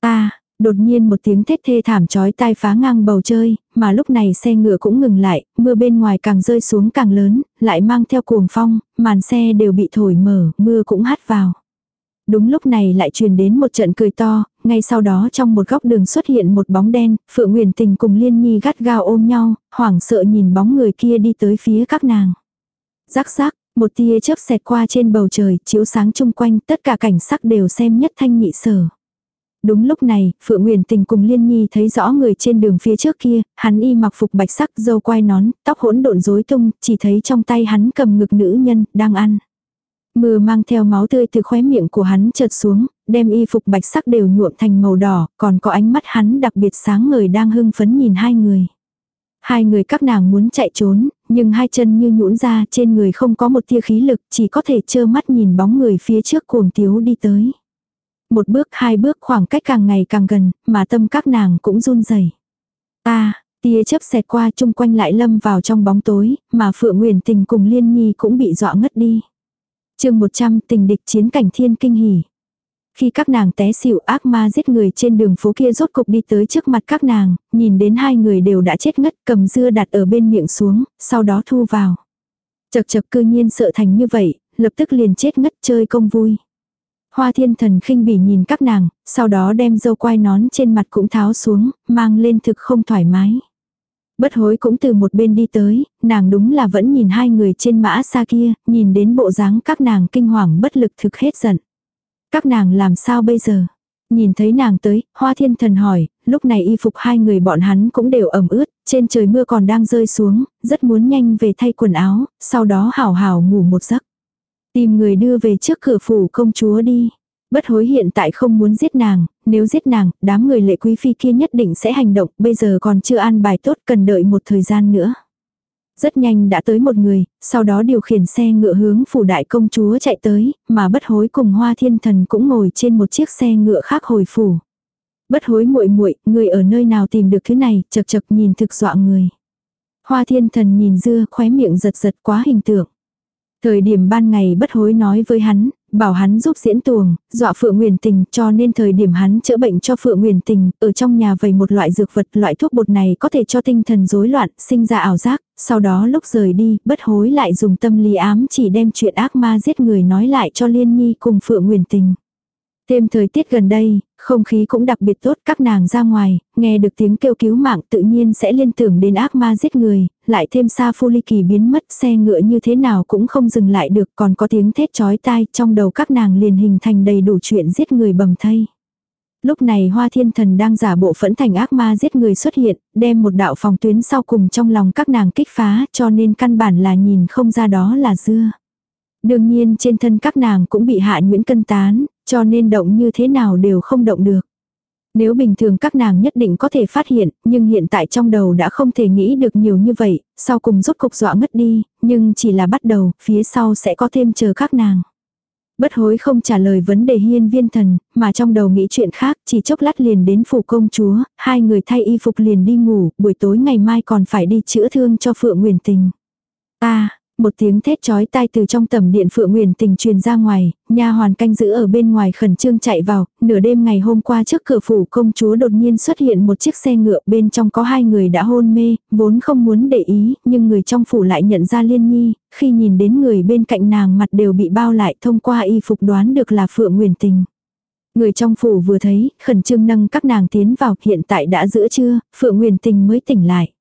Ta, đột nhiên một tiếng thét thê thảm chói tai phá ngang bầu trời, mà lúc này xe ngựa cũng ngừng lại, mưa bên ngoài càng rơi xuống càng lớn, lại mang theo cuồng phong, màn xe đều bị thổi mở, mưa cũng hắt vào. Đúng lúc này lại truyền đến một trận cười to, ngay sau đó trong một góc đường xuất hiện một bóng đen, Phượng Nguyền Tình cùng Liên Nhi gắt gao ôm nhau, hoảng sợ nhìn bóng người kia đi tới phía các nàng. Rắc rắc, một tia chớp xẹt qua trên bầu trời, chiếu sáng chung quanh, tất cả cảnh sắc đều xem nhất thanh nhị sở. Đúng lúc này, Phượng Nguyền Tình cùng Liên Nhi thấy rõ người trên đường phía trước kia, hắn y mặc phục bạch sắc, dâu quai nón, tóc hỗn độn rối tung, chỉ thấy trong tay hắn cầm ngực nữ nhân, đang ăn. Mưa mang theo máu tươi từ khóe miệng của hắn chợt xuống, đem y phục bạch sắc đều nhuộm thành màu đỏ, còn có ánh mắt hắn đặc biệt sáng người đang hưng phấn nhìn hai người. Hai người các nàng muốn chạy trốn, nhưng hai chân như nhũn ra trên người không có một tia khí lực, chỉ có thể trơ mắt nhìn bóng người phía trước cuồng tiếu đi tới. Một bước hai bước khoảng cách càng ngày càng gần, mà tâm các nàng cũng run rẩy. Ta, tia chớp xẹt qua chung quanh lại lâm vào trong bóng tối, mà Phượng Nguyền Tình cùng Liên Nhi cũng bị dọa ngất đi chương 100 tình địch chiến cảnh thiên kinh hỉ. Khi các nàng té xỉu ác ma giết người trên đường phố kia rốt cục đi tới trước mặt các nàng, nhìn đến hai người đều đã chết ngất cầm dưa đặt ở bên miệng xuống, sau đó thu vào. Chật chật cư nhiên sợ thành như vậy, lập tức liền chết ngất chơi công vui. Hoa thiên thần khinh bỉ nhìn các nàng, sau đó đem dâu quai nón trên mặt cũng tháo xuống, mang lên thực không thoải mái. Bất hối cũng từ một bên đi tới, nàng đúng là vẫn nhìn hai người trên mã xa kia, nhìn đến bộ dáng các nàng kinh hoàng bất lực thực hết giận. Các nàng làm sao bây giờ? Nhìn thấy nàng tới, hoa thiên thần hỏi, lúc này y phục hai người bọn hắn cũng đều ẩm ướt, trên trời mưa còn đang rơi xuống, rất muốn nhanh về thay quần áo, sau đó hảo hảo ngủ một giấc. Tìm người đưa về trước cửa phủ công chúa đi. Bất hối hiện tại không muốn giết nàng, nếu giết nàng, đám người lệ quý phi kia nhất định sẽ hành động, bây giờ còn chưa an bài tốt cần đợi một thời gian nữa. Rất nhanh đã tới một người, sau đó điều khiển xe ngựa hướng phủ đại công chúa chạy tới, mà bất hối cùng hoa thiên thần cũng ngồi trên một chiếc xe ngựa khác hồi phủ. Bất hối muội muội người ở nơi nào tìm được thứ này, chật chật nhìn thực dọa người. Hoa thiên thần nhìn dưa khóe miệng giật giật quá hình tượng. Thời điểm ban ngày bất hối nói với hắn, bảo hắn giúp diễn tuồng, dọa Phượng Nguyền Tình cho nên thời điểm hắn chữa bệnh cho Phượng Nguyền Tình, ở trong nhà vầy một loại dược vật, loại thuốc bột này có thể cho tinh thần rối loạn, sinh ra ảo giác, sau đó lúc rời đi, bất hối lại dùng tâm lý ám chỉ đem chuyện ác ma giết người nói lại cho Liên Nhi cùng Phượng Nguyền Tình. Thêm thời tiết gần đây, không khí cũng đặc biệt tốt, các nàng ra ngoài, nghe được tiếng kêu cứu mạng tự nhiên sẽ liên tưởng đến ác ma giết người, lại thêm xa phu ly kỳ biến mất xe ngựa như thế nào cũng không dừng lại được còn có tiếng thét chói tai trong đầu các nàng liền hình thành đầy đủ chuyện giết người bầm thây. Lúc này hoa thiên thần đang giả bộ phẫn thành ác ma giết người xuất hiện, đem một đạo phòng tuyến sau cùng trong lòng các nàng kích phá cho nên căn bản là nhìn không ra đó là dưa. Đương nhiên trên thân các nàng cũng bị hạ nguyễn cân tán, cho nên động như thế nào đều không động được. Nếu bình thường các nàng nhất định có thể phát hiện, nhưng hiện tại trong đầu đã không thể nghĩ được nhiều như vậy, sau cùng rốt cục dọa ngất đi, nhưng chỉ là bắt đầu, phía sau sẽ có thêm chờ các nàng. Bất hối không trả lời vấn đề hiên viên thần, mà trong đầu nghĩ chuyện khác, chỉ chốc lát liền đến phủ công chúa, hai người thay y phục liền đi ngủ, buổi tối ngày mai còn phải đi chữa thương cho Phượng Nguyền Tình. Ta, một tiếng thét chói tai từ trong tầm điện Phượng Nguyền Tình truyền ra ngoài, nha hoàn canh giữ ở bên ngoài khẩn trương chạy vào, nửa đêm ngày hôm qua trước cửa phủ công chúa đột nhiên xuất hiện một chiếc xe ngựa bên trong có hai người đã hôn mê, vốn không muốn để ý, nhưng người trong phủ lại nhận ra Liên Nhi, khi nhìn đến người bên cạnh nàng mặt đều bị bao lại thông qua y phục đoán được là Phượng Nguyền Tình. Người trong phủ vừa thấy, khẩn trương nâng các nàng tiến vào, hiện tại đã giữa trưa, Phượng Nguyền Tình mới tỉnh lại.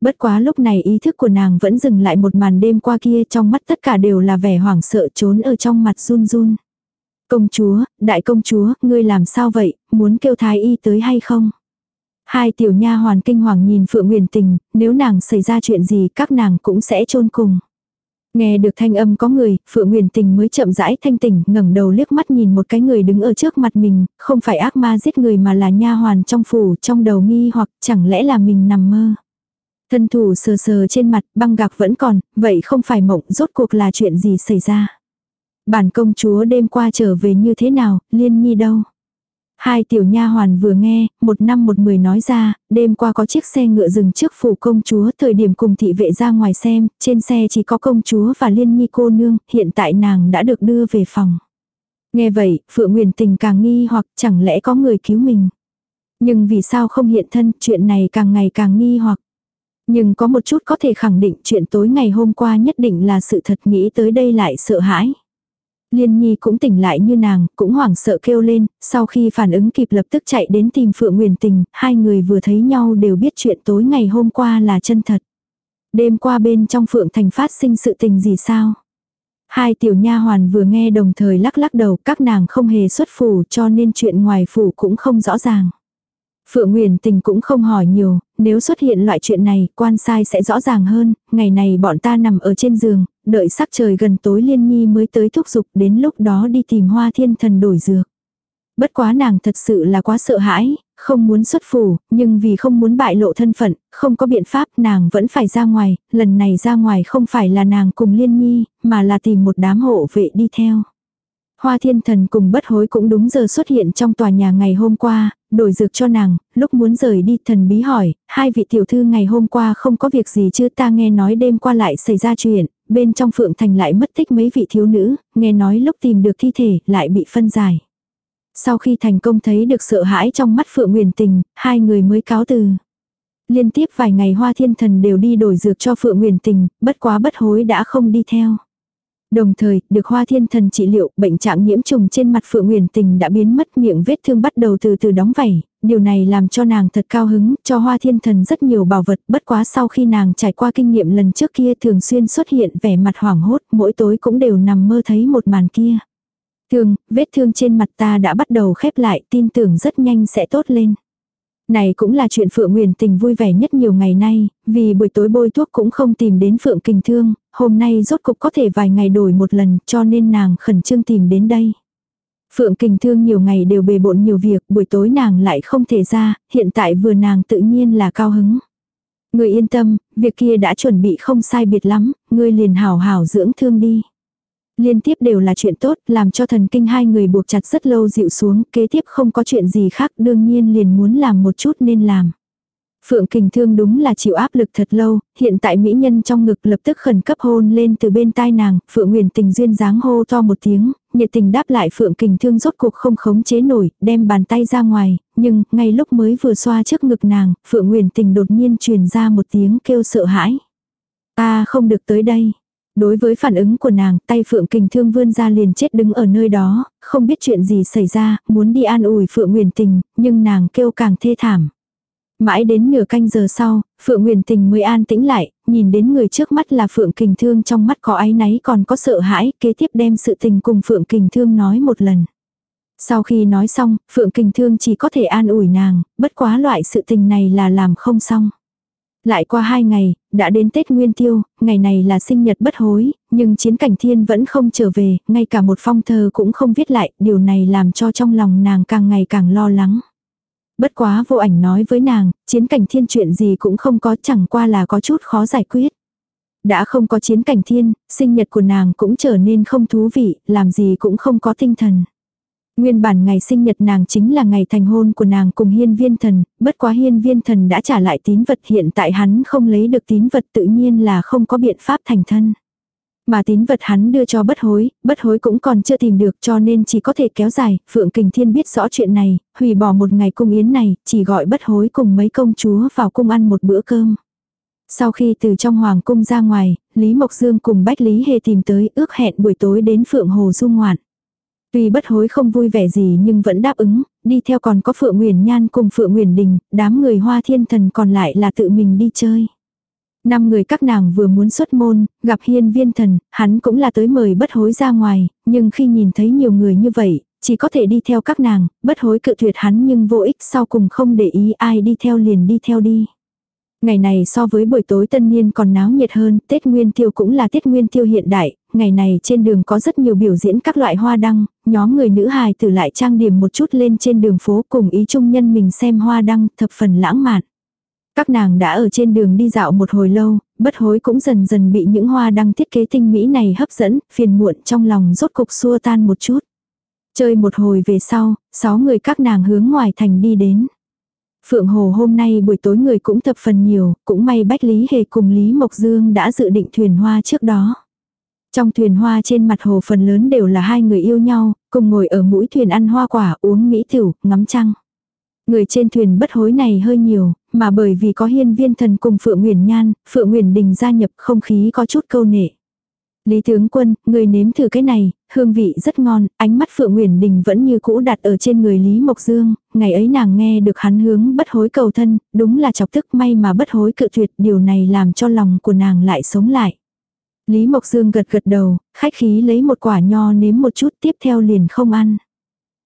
Bất quá lúc này ý thức của nàng vẫn dừng lại một màn đêm qua kia trong mắt tất cả đều là vẻ hoảng sợ trốn ở trong mặt run run. Công chúa, đại công chúa, ngươi làm sao vậy, muốn kêu thái y tới hay không? Hai tiểu nha hoàn kinh hoàng nhìn Phượng Nguyền Tình, nếu nàng xảy ra chuyện gì các nàng cũng sẽ chôn cùng. Nghe được thanh âm có người, Phượng Nguyền Tình mới chậm rãi thanh tỉnh, ngẩng đầu liếc mắt nhìn một cái người đứng ở trước mặt mình, không phải ác ma giết người mà là nha hoàn trong phủ, trong đầu nghi hoặc chẳng lẽ là mình nằm mơ. Thân thủ sờ sờ trên mặt, băng gạc vẫn còn, vậy không phải mộng, rốt cuộc là chuyện gì xảy ra. Bản công chúa đêm qua trở về như thế nào, liên nhi đâu. Hai tiểu nha hoàn vừa nghe, một năm một mười nói ra, đêm qua có chiếc xe ngựa dừng trước phủ công chúa, thời điểm cùng thị vệ ra ngoài xem, trên xe chỉ có công chúa và liên nhi cô nương, hiện tại nàng đã được đưa về phòng. Nghe vậy, Phượng Nguyền Tình càng nghi hoặc chẳng lẽ có người cứu mình. Nhưng vì sao không hiện thân, chuyện này càng ngày càng nghi hoặc. Nhưng có một chút có thể khẳng định chuyện tối ngày hôm qua nhất định là sự thật nghĩ tới đây lại sợ hãi. Liên Nhi cũng tỉnh lại như nàng, cũng hoảng sợ kêu lên, sau khi phản ứng kịp lập tức chạy đến tìm Phượng Nguyền Tình, hai người vừa thấy nhau đều biết chuyện tối ngày hôm qua là chân thật. Đêm qua bên trong Phượng Thành phát sinh sự tình gì sao? Hai tiểu nha hoàn vừa nghe đồng thời lắc lắc đầu, các nàng không hề xuất phủ cho nên chuyện ngoài phủ cũng không rõ ràng. Phượng Nguyền Tình cũng không hỏi nhiều, nếu xuất hiện loại chuyện này, quan sai sẽ rõ ràng hơn, ngày này bọn ta nằm ở trên giường, đợi sắc trời gần tối liên nhi mới tới thúc giục đến lúc đó đi tìm hoa thiên thần đổi dược. Bất quá nàng thật sự là quá sợ hãi, không muốn xuất phủ, nhưng vì không muốn bại lộ thân phận, không có biện pháp nàng vẫn phải ra ngoài, lần này ra ngoài không phải là nàng cùng liên nhi, mà là tìm một đám hộ vệ đi theo. Hoa thiên thần cùng bất hối cũng đúng giờ xuất hiện trong tòa nhà ngày hôm qua, đổi dược cho nàng, lúc muốn rời đi thần bí hỏi, hai vị tiểu thư ngày hôm qua không có việc gì chứ ta nghe nói đêm qua lại xảy ra chuyện, bên trong phượng thành lại mất tích mấy vị thiếu nữ, nghe nói lúc tìm được thi thể lại bị phân giải. Sau khi thành công thấy được sợ hãi trong mắt phượng nguyền tình, hai người mới cáo từ. Liên tiếp vài ngày hoa thiên thần đều đi đổi dược cho phượng nguyền tình, bất quá bất hối đã không đi theo. Đồng thời, được hoa thiên thần trị liệu, bệnh trạng nhiễm trùng trên mặt Phượng Nguyền Tình đã biến mất miệng vết thương bắt đầu từ từ đóng vảy. Điều này làm cho nàng thật cao hứng, cho hoa thiên thần rất nhiều bảo vật, bất quá sau khi nàng trải qua kinh nghiệm lần trước kia thường xuyên xuất hiện vẻ mặt hoảng hốt, mỗi tối cũng đều nằm mơ thấy một màn kia. thường vết thương trên mặt ta đã bắt đầu khép lại, tin tưởng rất nhanh sẽ tốt lên. Này cũng là chuyện Phượng Nguyền Tình vui vẻ nhất nhiều ngày nay, vì buổi tối bôi thuốc cũng không tìm đến Phượng Kình Thương, hôm nay rốt cục có thể vài ngày đổi một lần cho nên nàng khẩn trương tìm đến đây. Phượng Kình Thương nhiều ngày đều bề bộn nhiều việc, buổi tối nàng lại không thể ra, hiện tại vừa nàng tự nhiên là cao hứng. Người yên tâm, việc kia đã chuẩn bị không sai biệt lắm, ngươi liền hào hào dưỡng thương đi. Liên tiếp đều là chuyện tốt, làm cho thần kinh hai người buộc chặt rất lâu dịu xuống, kế tiếp không có chuyện gì khác, đương nhiên liền muốn làm một chút nên làm. Phượng Kình Thương đúng là chịu áp lực thật lâu, hiện tại mỹ nhân trong ngực lập tức khẩn cấp hôn lên từ bên tai nàng, Phượng Nguyền Tình duyên dáng hô to một tiếng, nhiệt tình đáp lại Phượng Kình Thương rốt cuộc không khống chế nổi, đem bàn tay ra ngoài, nhưng ngay lúc mới vừa xoa trước ngực nàng, Phượng Nguyền Tình đột nhiên truyền ra một tiếng kêu sợ hãi. Ta không được tới đây. Đối với phản ứng của nàng, tay Phượng Kình Thương vươn ra liền chết đứng ở nơi đó, không biết chuyện gì xảy ra, muốn đi an ủi Phượng Nguyền Tình, nhưng nàng kêu càng thê thảm. Mãi đến nửa canh giờ sau, Phượng Nguyền Tình mới an tĩnh lại, nhìn đến người trước mắt là Phượng Kình Thương trong mắt có áy náy còn có sợ hãi, kế tiếp đem sự tình cùng Phượng Kình Thương nói một lần. Sau khi nói xong, Phượng Kình Thương chỉ có thể an ủi nàng, bất quá loại sự tình này là làm không xong. Lại qua hai ngày, đã đến Tết Nguyên Tiêu, ngày này là sinh nhật bất hối, nhưng chiến cảnh thiên vẫn không trở về, ngay cả một phong thơ cũng không viết lại, điều này làm cho trong lòng nàng càng ngày càng lo lắng. Bất quá vô ảnh nói với nàng, chiến cảnh thiên chuyện gì cũng không có chẳng qua là có chút khó giải quyết. Đã không có chiến cảnh thiên, sinh nhật của nàng cũng trở nên không thú vị, làm gì cũng không có tinh thần. Nguyên bản ngày sinh nhật nàng chính là ngày thành hôn của nàng cùng hiên viên thần, bất quá hiên viên thần đã trả lại tín vật hiện tại hắn không lấy được tín vật tự nhiên là không có biện pháp thành thân. Mà tín vật hắn đưa cho bất hối, bất hối cũng còn chưa tìm được cho nên chỉ có thể kéo dài, Phượng Kình Thiên biết rõ chuyện này, hủy bỏ một ngày cung yến này, chỉ gọi bất hối cùng mấy công chúa vào cung ăn một bữa cơm. Sau khi từ trong hoàng cung ra ngoài, Lý Mộc Dương cùng Bách Lý Hề tìm tới ước hẹn buổi tối đến Phượng Hồ du ngoạn. Tuy bất hối không vui vẻ gì nhưng vẫn đáp ứng, đi theo còn có Phượng Nguyền Nhan cùng Phượng Nguyền Đình, đám người hoa thiên thần còn lại là tự mình đi chơi. Năm người các nàng vừa muốn xuất môn, gặp hiên viên thần, hắn cũng là tới mời bất hối ra ngoài, nhưng khi nhìn thấy nhiều người như vậy, chỉ có thể đi theo các nàng, bất hối cự tuyệt hắn nhưng vô ích sau cùng không để ý ai đi theo liền đi theo đi. Ngày này so với buổi tối tân niên còn náo nhiệt hơn, Tết Nguyên Tiêu cũng là Tết Nguyên Tiêu hiện đại, ngày này trên đường có rất nhiều biểu diễn các loại hoa đăng, nhóm người nữ hài tử lại trang điểm một chút lên trên đường phố cùng ý chung nhân mình xem hoa đăng thập phần lãng mạn. Các nàng đã ở trên đường đi dạo một hồi lâu, bất hối cũng dần dần bị những hoa đăng thiết kế tinh mỹ này hấp dẫn, phiền muộn trong lòng rốt cục xua tan một chút. Chơi một hồi về sau, sáu người các nàng hướng ngoài thành đi đến. Phượng Hồ hôm nay buổi tối người cũng thập phần nhiều, cũng may Bách Lý Hề cùng Lý Mộc Dương đã dự định thuyền hoa trước đó. Trong thuyền hoa trên mặt hồ phần lớn đều là hai người yêu nhau, cùng ngồi ở mũi thuyền ăn hoa quả, uống mỹ tiểu, ngắm trăng. Người trên thuyền bất hối này hơi nhiều, mà bởi vì có hiên viên thần cùng Phượng Nguyền Nhan, Phượng Nguyền Đình gia nhập không khí có chút câu nệ. Lý tướng quân, người nếm thử cái này, hương vị rất ngon, ánh mắt Phượng nguyễn Đình vẫn như cũ đặt ở trên người Lý Mộc Dương, ngày ấy nàng nghe được hắn hướng bất hối cầu thân, đúng là chọc tức may mà bất hối cự tuyệt, điều này làm cho lòng của nàng lại sống lại. Lý Mộc Dương gật gật đầu, khách khí lấy một quả nho nếm một chút tiếp theo liền không ăn.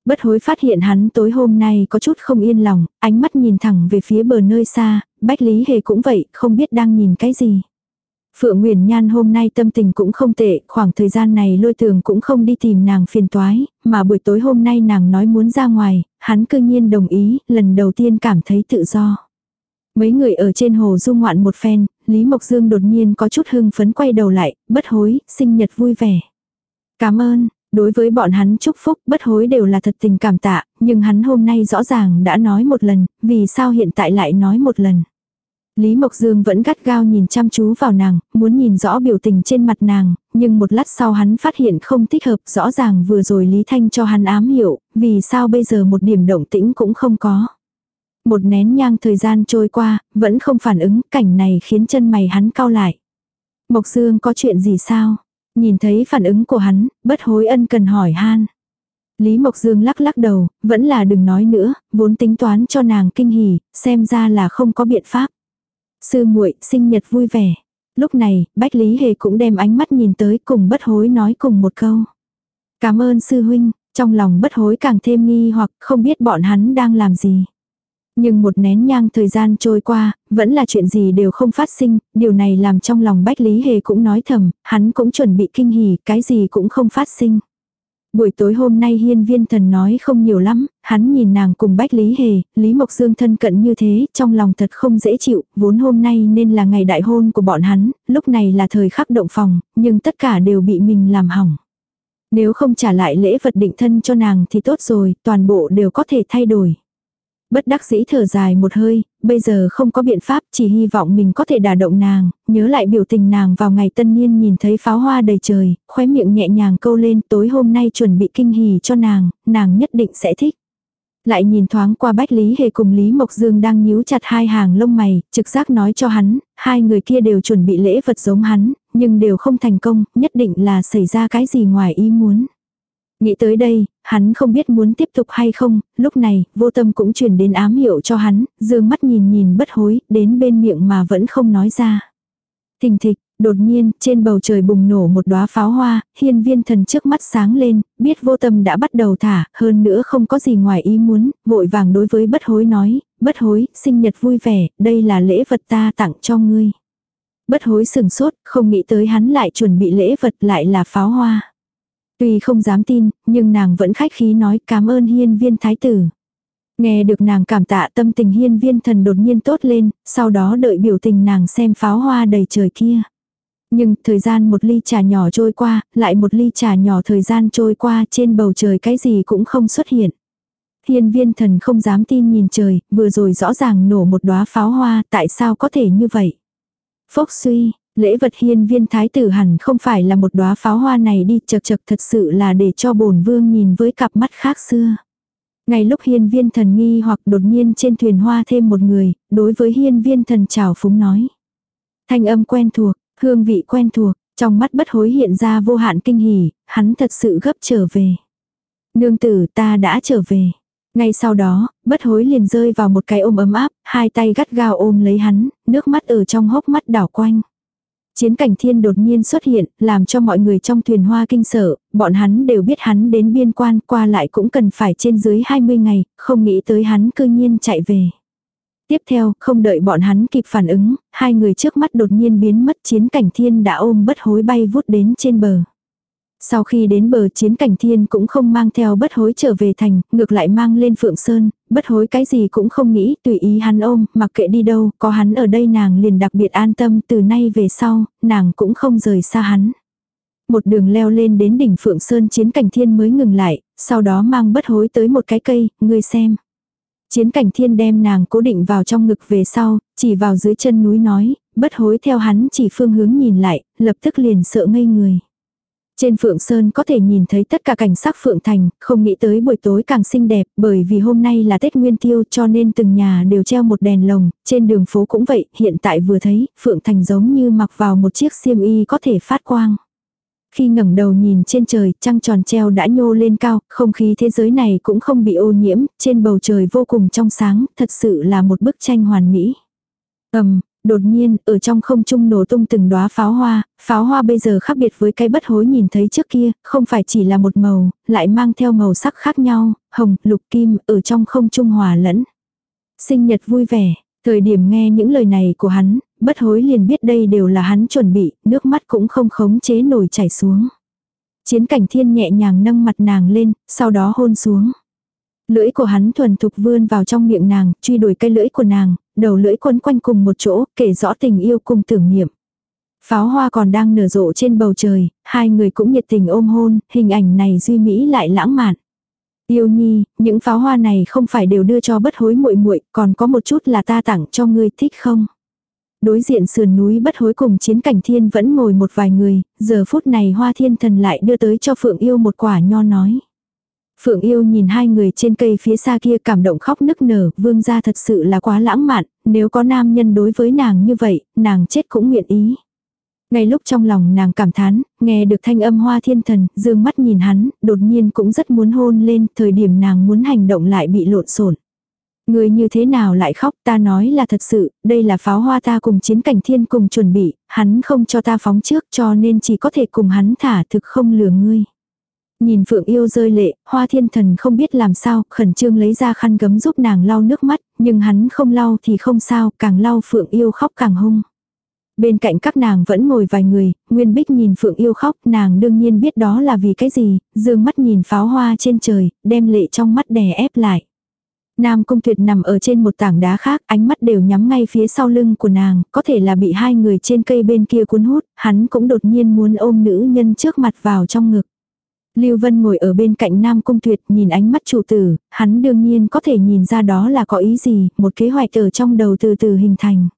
Bất hối phát hiện hắn tối hôm nay có chút không yên lòng, ánh mắt nhìn thẳng về phía bờ nơi xa, Bách Lý Hề cũng vậy, không biết đang nhìn cái gì. Phượng Nguyễn Nhan hôm nay tâm tình cũng không tệ, khoảng thời gian này lôi tường cũng không đi tìm nàng phiền toái, mà buổi tối hôm nay nàng nói muốn ra ngoài, hắn cư nhiên đồng ý, lần đầu tiên cảm thấy tự do. Mấy người ở trên hồ du ngoạn một phen, Lý Mộc Dương đột nhiên có chút hưng phấn quay đầu lại, bất hối, sinh nhật vui vẻ. Cảm ơn, đối với bọn hắn chúc phúc bất hối đều là thật tình cảm tạ, nhưng hắn hôm nay rõ ràng đã nói một lần, vì sao hiện tại lại nói một lần. Lý Mộc Dương vẫn gắt gao nhìn chăm chú vào nàng, muốn nhìn rõ biểu tình trên mặt nàng, nhưng một lát sau hắn phát hiện không thích hợp, rõ ràng vừa rồi Lý Thanh cho hắn ám hiểu, vì sao bây giờ một điểm động tĩnh cũng không có. Một nén nhang thời gian trôi qua, vẫn không phản ứng, cảnh này khiến chân mày hắn cau lại. Mộc Dương có chuyện gì sao? Nhìn thấy phản ứng của hắn, bất hối ân cần hỏi han. Lý Mộc Dương lắc lắc đầu, vẫn là đừng nói nữa, vốn tính toán cho nàng kinh hỉ, xem ra là không có biện pháp. Sư muội sinh nhật vui vẻ. Lúc này, Bách Lý Hề cũng đem ánh mắt nhìn tới cùng bất hối nói cùng một câu. Cảm ơn sư huynh, trong lòng bất hối càng thêm nghi hoặc không biết bọn hắn đang làm gì. Nhưng một nén nhang thời gian trôi qua, vẫn là chuyện gì đều không phát sinh, điều này làm trong lòng Bách Lý Hề cũng nói thầm, hắn cũng chuẩn bị kinh hỉ, cái gì cũng không phát sinh. Buổi tối hôm nay hiên viên thần nói không nhiều lắm, hắn nhìn nàng cùng Bách Lý Hề, Lý Mộc Dương thân cận như thế, trong lòng thật không dễ chịu, vốn hôm nay nên là ngày đại hôn của bọn hắn, lúc này là thời khắc động phòng, nhưng tất cả đều bị mình làm hỏng. Nếu không trả lại lễ vật định thân cho nàng thì tốt rồi, toàn bộ đều có thể thay đổi. Bất đắc dĩ thở dài một hơi, bây giờ không có biện pháp chỉ hy vọng mình có thể đả động nàng, nhớ lại biểu tình nàng vào ngày tân niên nhìn thấy pháo hoa đầy trời, khóe miệng nhẹ nhàng câu lên tối hôm nay chuẩn bị kinh hỉ cho nàng, nàng nhất định sẽ thích. Lại nhìn thoáng qua Bách Lý Hề cùng Lý Mộc Dương đang nhíu chặt hai hàng lông mày, trực giác nói cho hắn, hai người kia đều chuẩn bị lễ vật giống hắn, nhưng đều không thành công, nhất định là xảy ra cái gì ngoài ý muốn. Nghĩ tới đây, hắn không biết muốn tiếp tục hay không, lúc này, vô tâm cũng truyền đến ám hiệu cho hắn, dương mắt nhìn nhìn bất hối, đến bên miệng mà vẫn không nói ra. Thình thịch, đột nhiên, trên bầu trời bùng nổ một đóa pháo hoa, hiên viên thần trước mắt sáng lên, biết vô tâm đã bắt đầu thả, hơn nữa không có gì ngoài ý muốn, vội vàng đối với bất hối nói, bất hối, sinh nhật vui vẻ, đây là lễ vật ta tặng cho ngươi. Bất hối sừng sốt, không nghĩ tới hắn lại chuẩn bị lễ vật lại là pháo hoa. Tuy không dám tin, nhưng nàng vẫn khách khí nói cảm ơn hiên viên thái tử. Nghe được nàng cảm tạ tâm tình hiên viên thần đột nhiên tốt lên, sau đó đợi biểu tình nàng xem pháo hoa đầy trời kia. Nhưng thời gian một ly trà nhỏ trôi qua, lại một ly trà nhỏ thời gian trôi qua trên bầu trời cái gì cũng không xuất hiện. Hiên viên thần không dám tin nhìn trời, vừa rồi rõ ràng nổ một đóa pháo hoa, tại sao có thể như vậy? Phốc suy, Lễ vật hiên viên thái tử hẳn không phải là một đóa pháo hoa này đi chật chật thật sự là để cho bổn vương nhìn với cặp mắt khác xưa. Ngay lúc hiên viên thần nghi hoặc đột nhiên trên thuyền hoa thêm một người, đối với hiên viên thần chào phúng nói. Thanh âm quen thuộc, hương vị quen thuộc, trong mắt bất hối hiện ra vô hạn kinh hỉ, hắn thật sự gấp trở về. Nương tử ta đã trở về. Ngay sau đó, bất hối liền rơi vào một cái ôm ấm áp, hai tay gắt gao ôm lấy hắn, nước mắt ở trong hốc mắt đảo quanh. Chiến cảnh thiên đột nhiên xuất hiện, làm cho mọi người trong thuyền hoa kinh sợ, bọn hắn đều biết hắn đến biên quan qua lại cũng cần phải trên dưới 20 ngày, không nghĩ tới hắn cư nhiên chạy về. Tiếp theo, không đợi bọn hắn kịp phản ứng, hai người trước mắt đột nhiên biến mất chiến cảnh thiên đã ôm bất hối bay vút đến trên bờ. Sau khi đến bờ chiến cảnh thiên cũng không mang theo bất hối trở về thành, ngược lại mang lên phượng sơn, bất hối cái gì cũng không nghĩ, tùy ý hắn ôm, mặc kệ đi đâu, có hắn ở đây nàng liền đặc biệt an tâm từ nay về sau, nàng cũng không rời xa hắn. Một đường leo lên đến đỉnh phượng sơn chiến cảnh thiên mới ngừng lại, sau đó mang bất hối tới một cái cây, ngươi xem. Chiến cảnh thiên đem nàng cố định vào trong ngực về sau, chỉ vào dưới chân núi nói, bất hối theo hắn chỉ phương hướng nhìn lại, lập tức liền sợ ngây người. Trên Phượng Sơn có thể nhìn thấy tất cả cảnh sắc Phượng Thành, không nghĩ tới buổi tối càng xinh đẹp, bởi vì hôm nay là Tết Nguyên Tiêu cho nên từng nhà đều treo một đèn lồng, trên đường phố cũng vậy, hiện tại vừa thấy, Phượng Thành giống như mặc vào một chiếc xiêm y có thể phát quang. Khi ngẩng đầu nhìn trên trời, trăng tròn treo đã nhô lên cao, không khí thế giới này cũng không bị ô nhiễm, trên bầu trời vô cùng trong sáng, thật sự là một bức tranh hoàn mỹ. Ầm, Đột nhiên, ở trong không trung nổ tung từng đóa pháo hoa, pháo hoa bây giờ khác biệt với cái bất hối nhìn thấy trước kia, không phải chỉ là một màu, lại mang theo màu sắc khác nhau, hồng, lục kim, ở trong không trung hòa lẫn. Sinh nhật vui vẻ, thời điểm nghe những lời này của hắn, bất hối liền biết đây đều là hắn chuẩn bị, nước mắt cũng không khống chế nổi chảy xuống. Chiến cảnh thiên nhẹ nhàng nâng mặt nàng lên, sau đó hôn xuống. Lưỡi của hắn thuần thục vươn vào trong miệng nàng, truy đuổi cây lưỡi của nàng, đầu lưỡi quấn quanh cùng một chỗ, kể rõ tình yêu cùng tưởng niệm. Pháo hoa còn đang nở rộ trên bầu trời, hai người cũng nhiệt tình ôm hôn, hình ảnh này duy mỹ lại lãng mạn. Yêu nhi, những pháo hoa này không phải đều đưa cho bất hối muội muội, còn có một chút là ta tặng cho ngươi thích không? Đối diện sườn núi bất hối cùng chiến cảnh thiên vẫn ngồi một vài người, giờ phút này hoa thiên thần lại đưa tới cho phượng yêu một quả nho nói. Phượng yêu nhìn hai người trên cây phía xa kia cảm động khóc nức nở, vương gia thật sự là quá lãng mạn, nếu có nam nhân đối với nàng như vậy, nàng chết cũng nguyện ý. Ngay lúc trong lòng nàng cảm thán, nghe được thanh âm hoa thiên thần, dương mắt nhìn hắn, đột nhiên cũng rất muốn hôn lên, thời điểm nàng muốn hành động lại bị lộn xộn. Người như thế nào lại khóc ta nói là thật sự, đây là pháo hoa ta cùng chiến cảnh thiên cùng chuẩn bị, hắn không cho ta phóng trước cho nên chỉ có thể cùng hắn thả thực không lừa ngươi. Nhìn Phượng Yêu rơi lệ, Hoa Thiên Thần không biết làm sao, khẩn trương lấy ra khăn gấm giúp nàng lau nước mắt, nhưng hắn không lau thì không sao, càng lau Phượng Yêu khóc càng hung. Bên cạnh các nàng vẫn ngồi vài người, Nguyên Bích nhìn Phượng Yêu khóc, nàng đương nhiên biết đó là vì cái gì, dương mắt nhìn pháo hoa trên trời, đem lệ trong mắt đè ép lại. Nam Cung Tuyệt nằm ở trên một tảng đá khác, ánh mắt đều nhắm ngay phía sau lưng của nàng, có thể là bị hai người trên cây bên kia cuốn hút, hắn cũng đột nhiên muốn ôm nữ nhân trước mặt vào trong ngực. Lưu Vân ngồi ở bên cạnh Nam Cung Tuyệt nhìn ánh mắt chủ tử, hắn đương nhiên có thể nhìn ra đó là có ý gì, một kế hoạch ở trong đầu từ từ hình thành.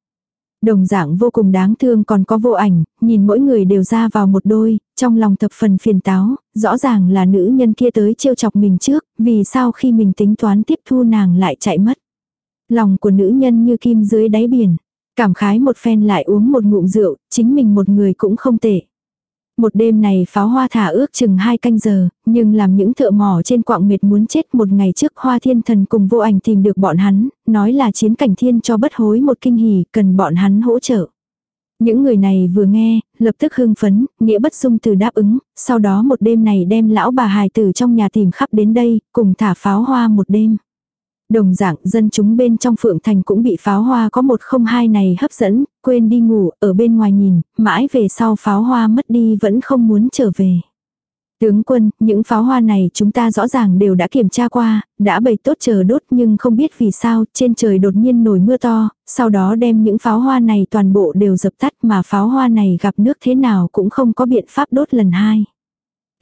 Đồng dạng vô cùng đáng thương còn có vô ảnh, nhìn mỗi người đều ra vào một đôi, trong lòng thập phần phiền táo, rõ ràng là nữ nhân kia tới trêu chọc mình trước, vì sao khi mình tính toán tiếp thu nàng lại chạy mất. Lòng của nữ nhân như kim dưới đáy biển, cảm khái một phen lại uống một ngụm rượu, chính mình một người cũng không tệ. Một đêm này pháo hoa thả ước chừng hai canh giờ, nhưng làm những thợ mỏ trên quạng mệt muốn chết một ngày trước hoa thiên thần cùng vô ảnh tìm được bọn hắn, nói là chiến cảnh thiên cho bất hối một kinh hỉ, cần bọn hắn hỗ trợ. Những người này vừa nghe, lập tức hưng phấn, nghĩa bất dung từ đáp ứng, sau đó một đêm này đem lão bà hài tử trong nhà tìm khắp đến đây, cùng thả pháo hoa một đêm. Đồng dạng dân chúng bên trong phượng thành cũng bị pháo hoa có một không hai này hấp dẫn, quên đi ngủ, ở bên ngoài nhìn, mãi về sau pháo hoa mất đi vẫn không muốn trở về. Tướng quân, những pháo hoa này chúng ta rõ ràng đều đã kiểm tra qua, đã bày tốt chờ đốt nhưng không biết vì sao trên trời đột nhiên nổi mưa to, sau đó đem những pháo hoa này toàn bộ đều dập tắt mà pháo hoa này gặp nước thế nào cũng không có biện pháp đốt lần hai.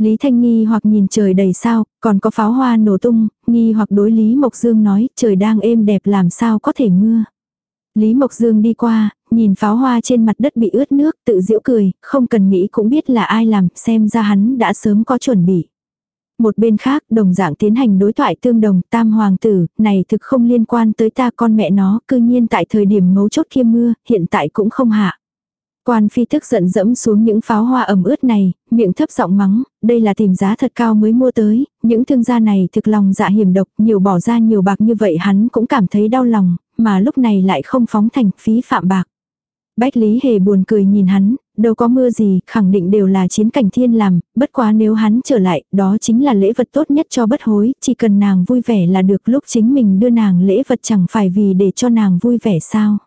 Lý Thanh nghi hoặc nhìn trời đầy sao, còn có pháo hoa nổ tung, nghi hoặc đối Lý Mộc Dương nói trời đang êm đẹp làm sao có thể mưa. Lý Mộc Dương đi qua, nhìn pháo hoa trên mặt đất bị ướt nước, tự giễu cười, không cần nghĩ cũng biết là ai làm, xem ra hắn đã sớm có chuẩn bị. Một bên khác, đồng dạng tiến hành đối thoại tương đồng, tam hoàng tử, này thực không liên quan tới ta con mẹ nó, cư nhiên tại thời điểm mấu chốt kia mưa, hiện tại cũng không hạ. Quan phi thức giận dẫm xuống những pháo hoa ẩm ướt này, miệng thấp giọng mắng, đây là tìm giá thật cao mới mua tới, những thương gia này thực lòng dạ hiểm độc, nhiều bỏ ra nhiều bạc như vậy hắn cũng cảm thấy đau lòng, mà lúc này lại không phóng thành phí phạm bạc. Bách Lý Hề buồn cười nhìn hắn, đâu có mưa gì, khẳng định đều là chiến cảnh thiên làm, bất quá nếu hắn trở lại, đó chính là lễ vật tốt nhất cho bất hối, chỉ cần nàng vui vẻ là được lúc chính mình đưa nàng lễ vật chẳng phải vì để cho nàng vui vẻ sao.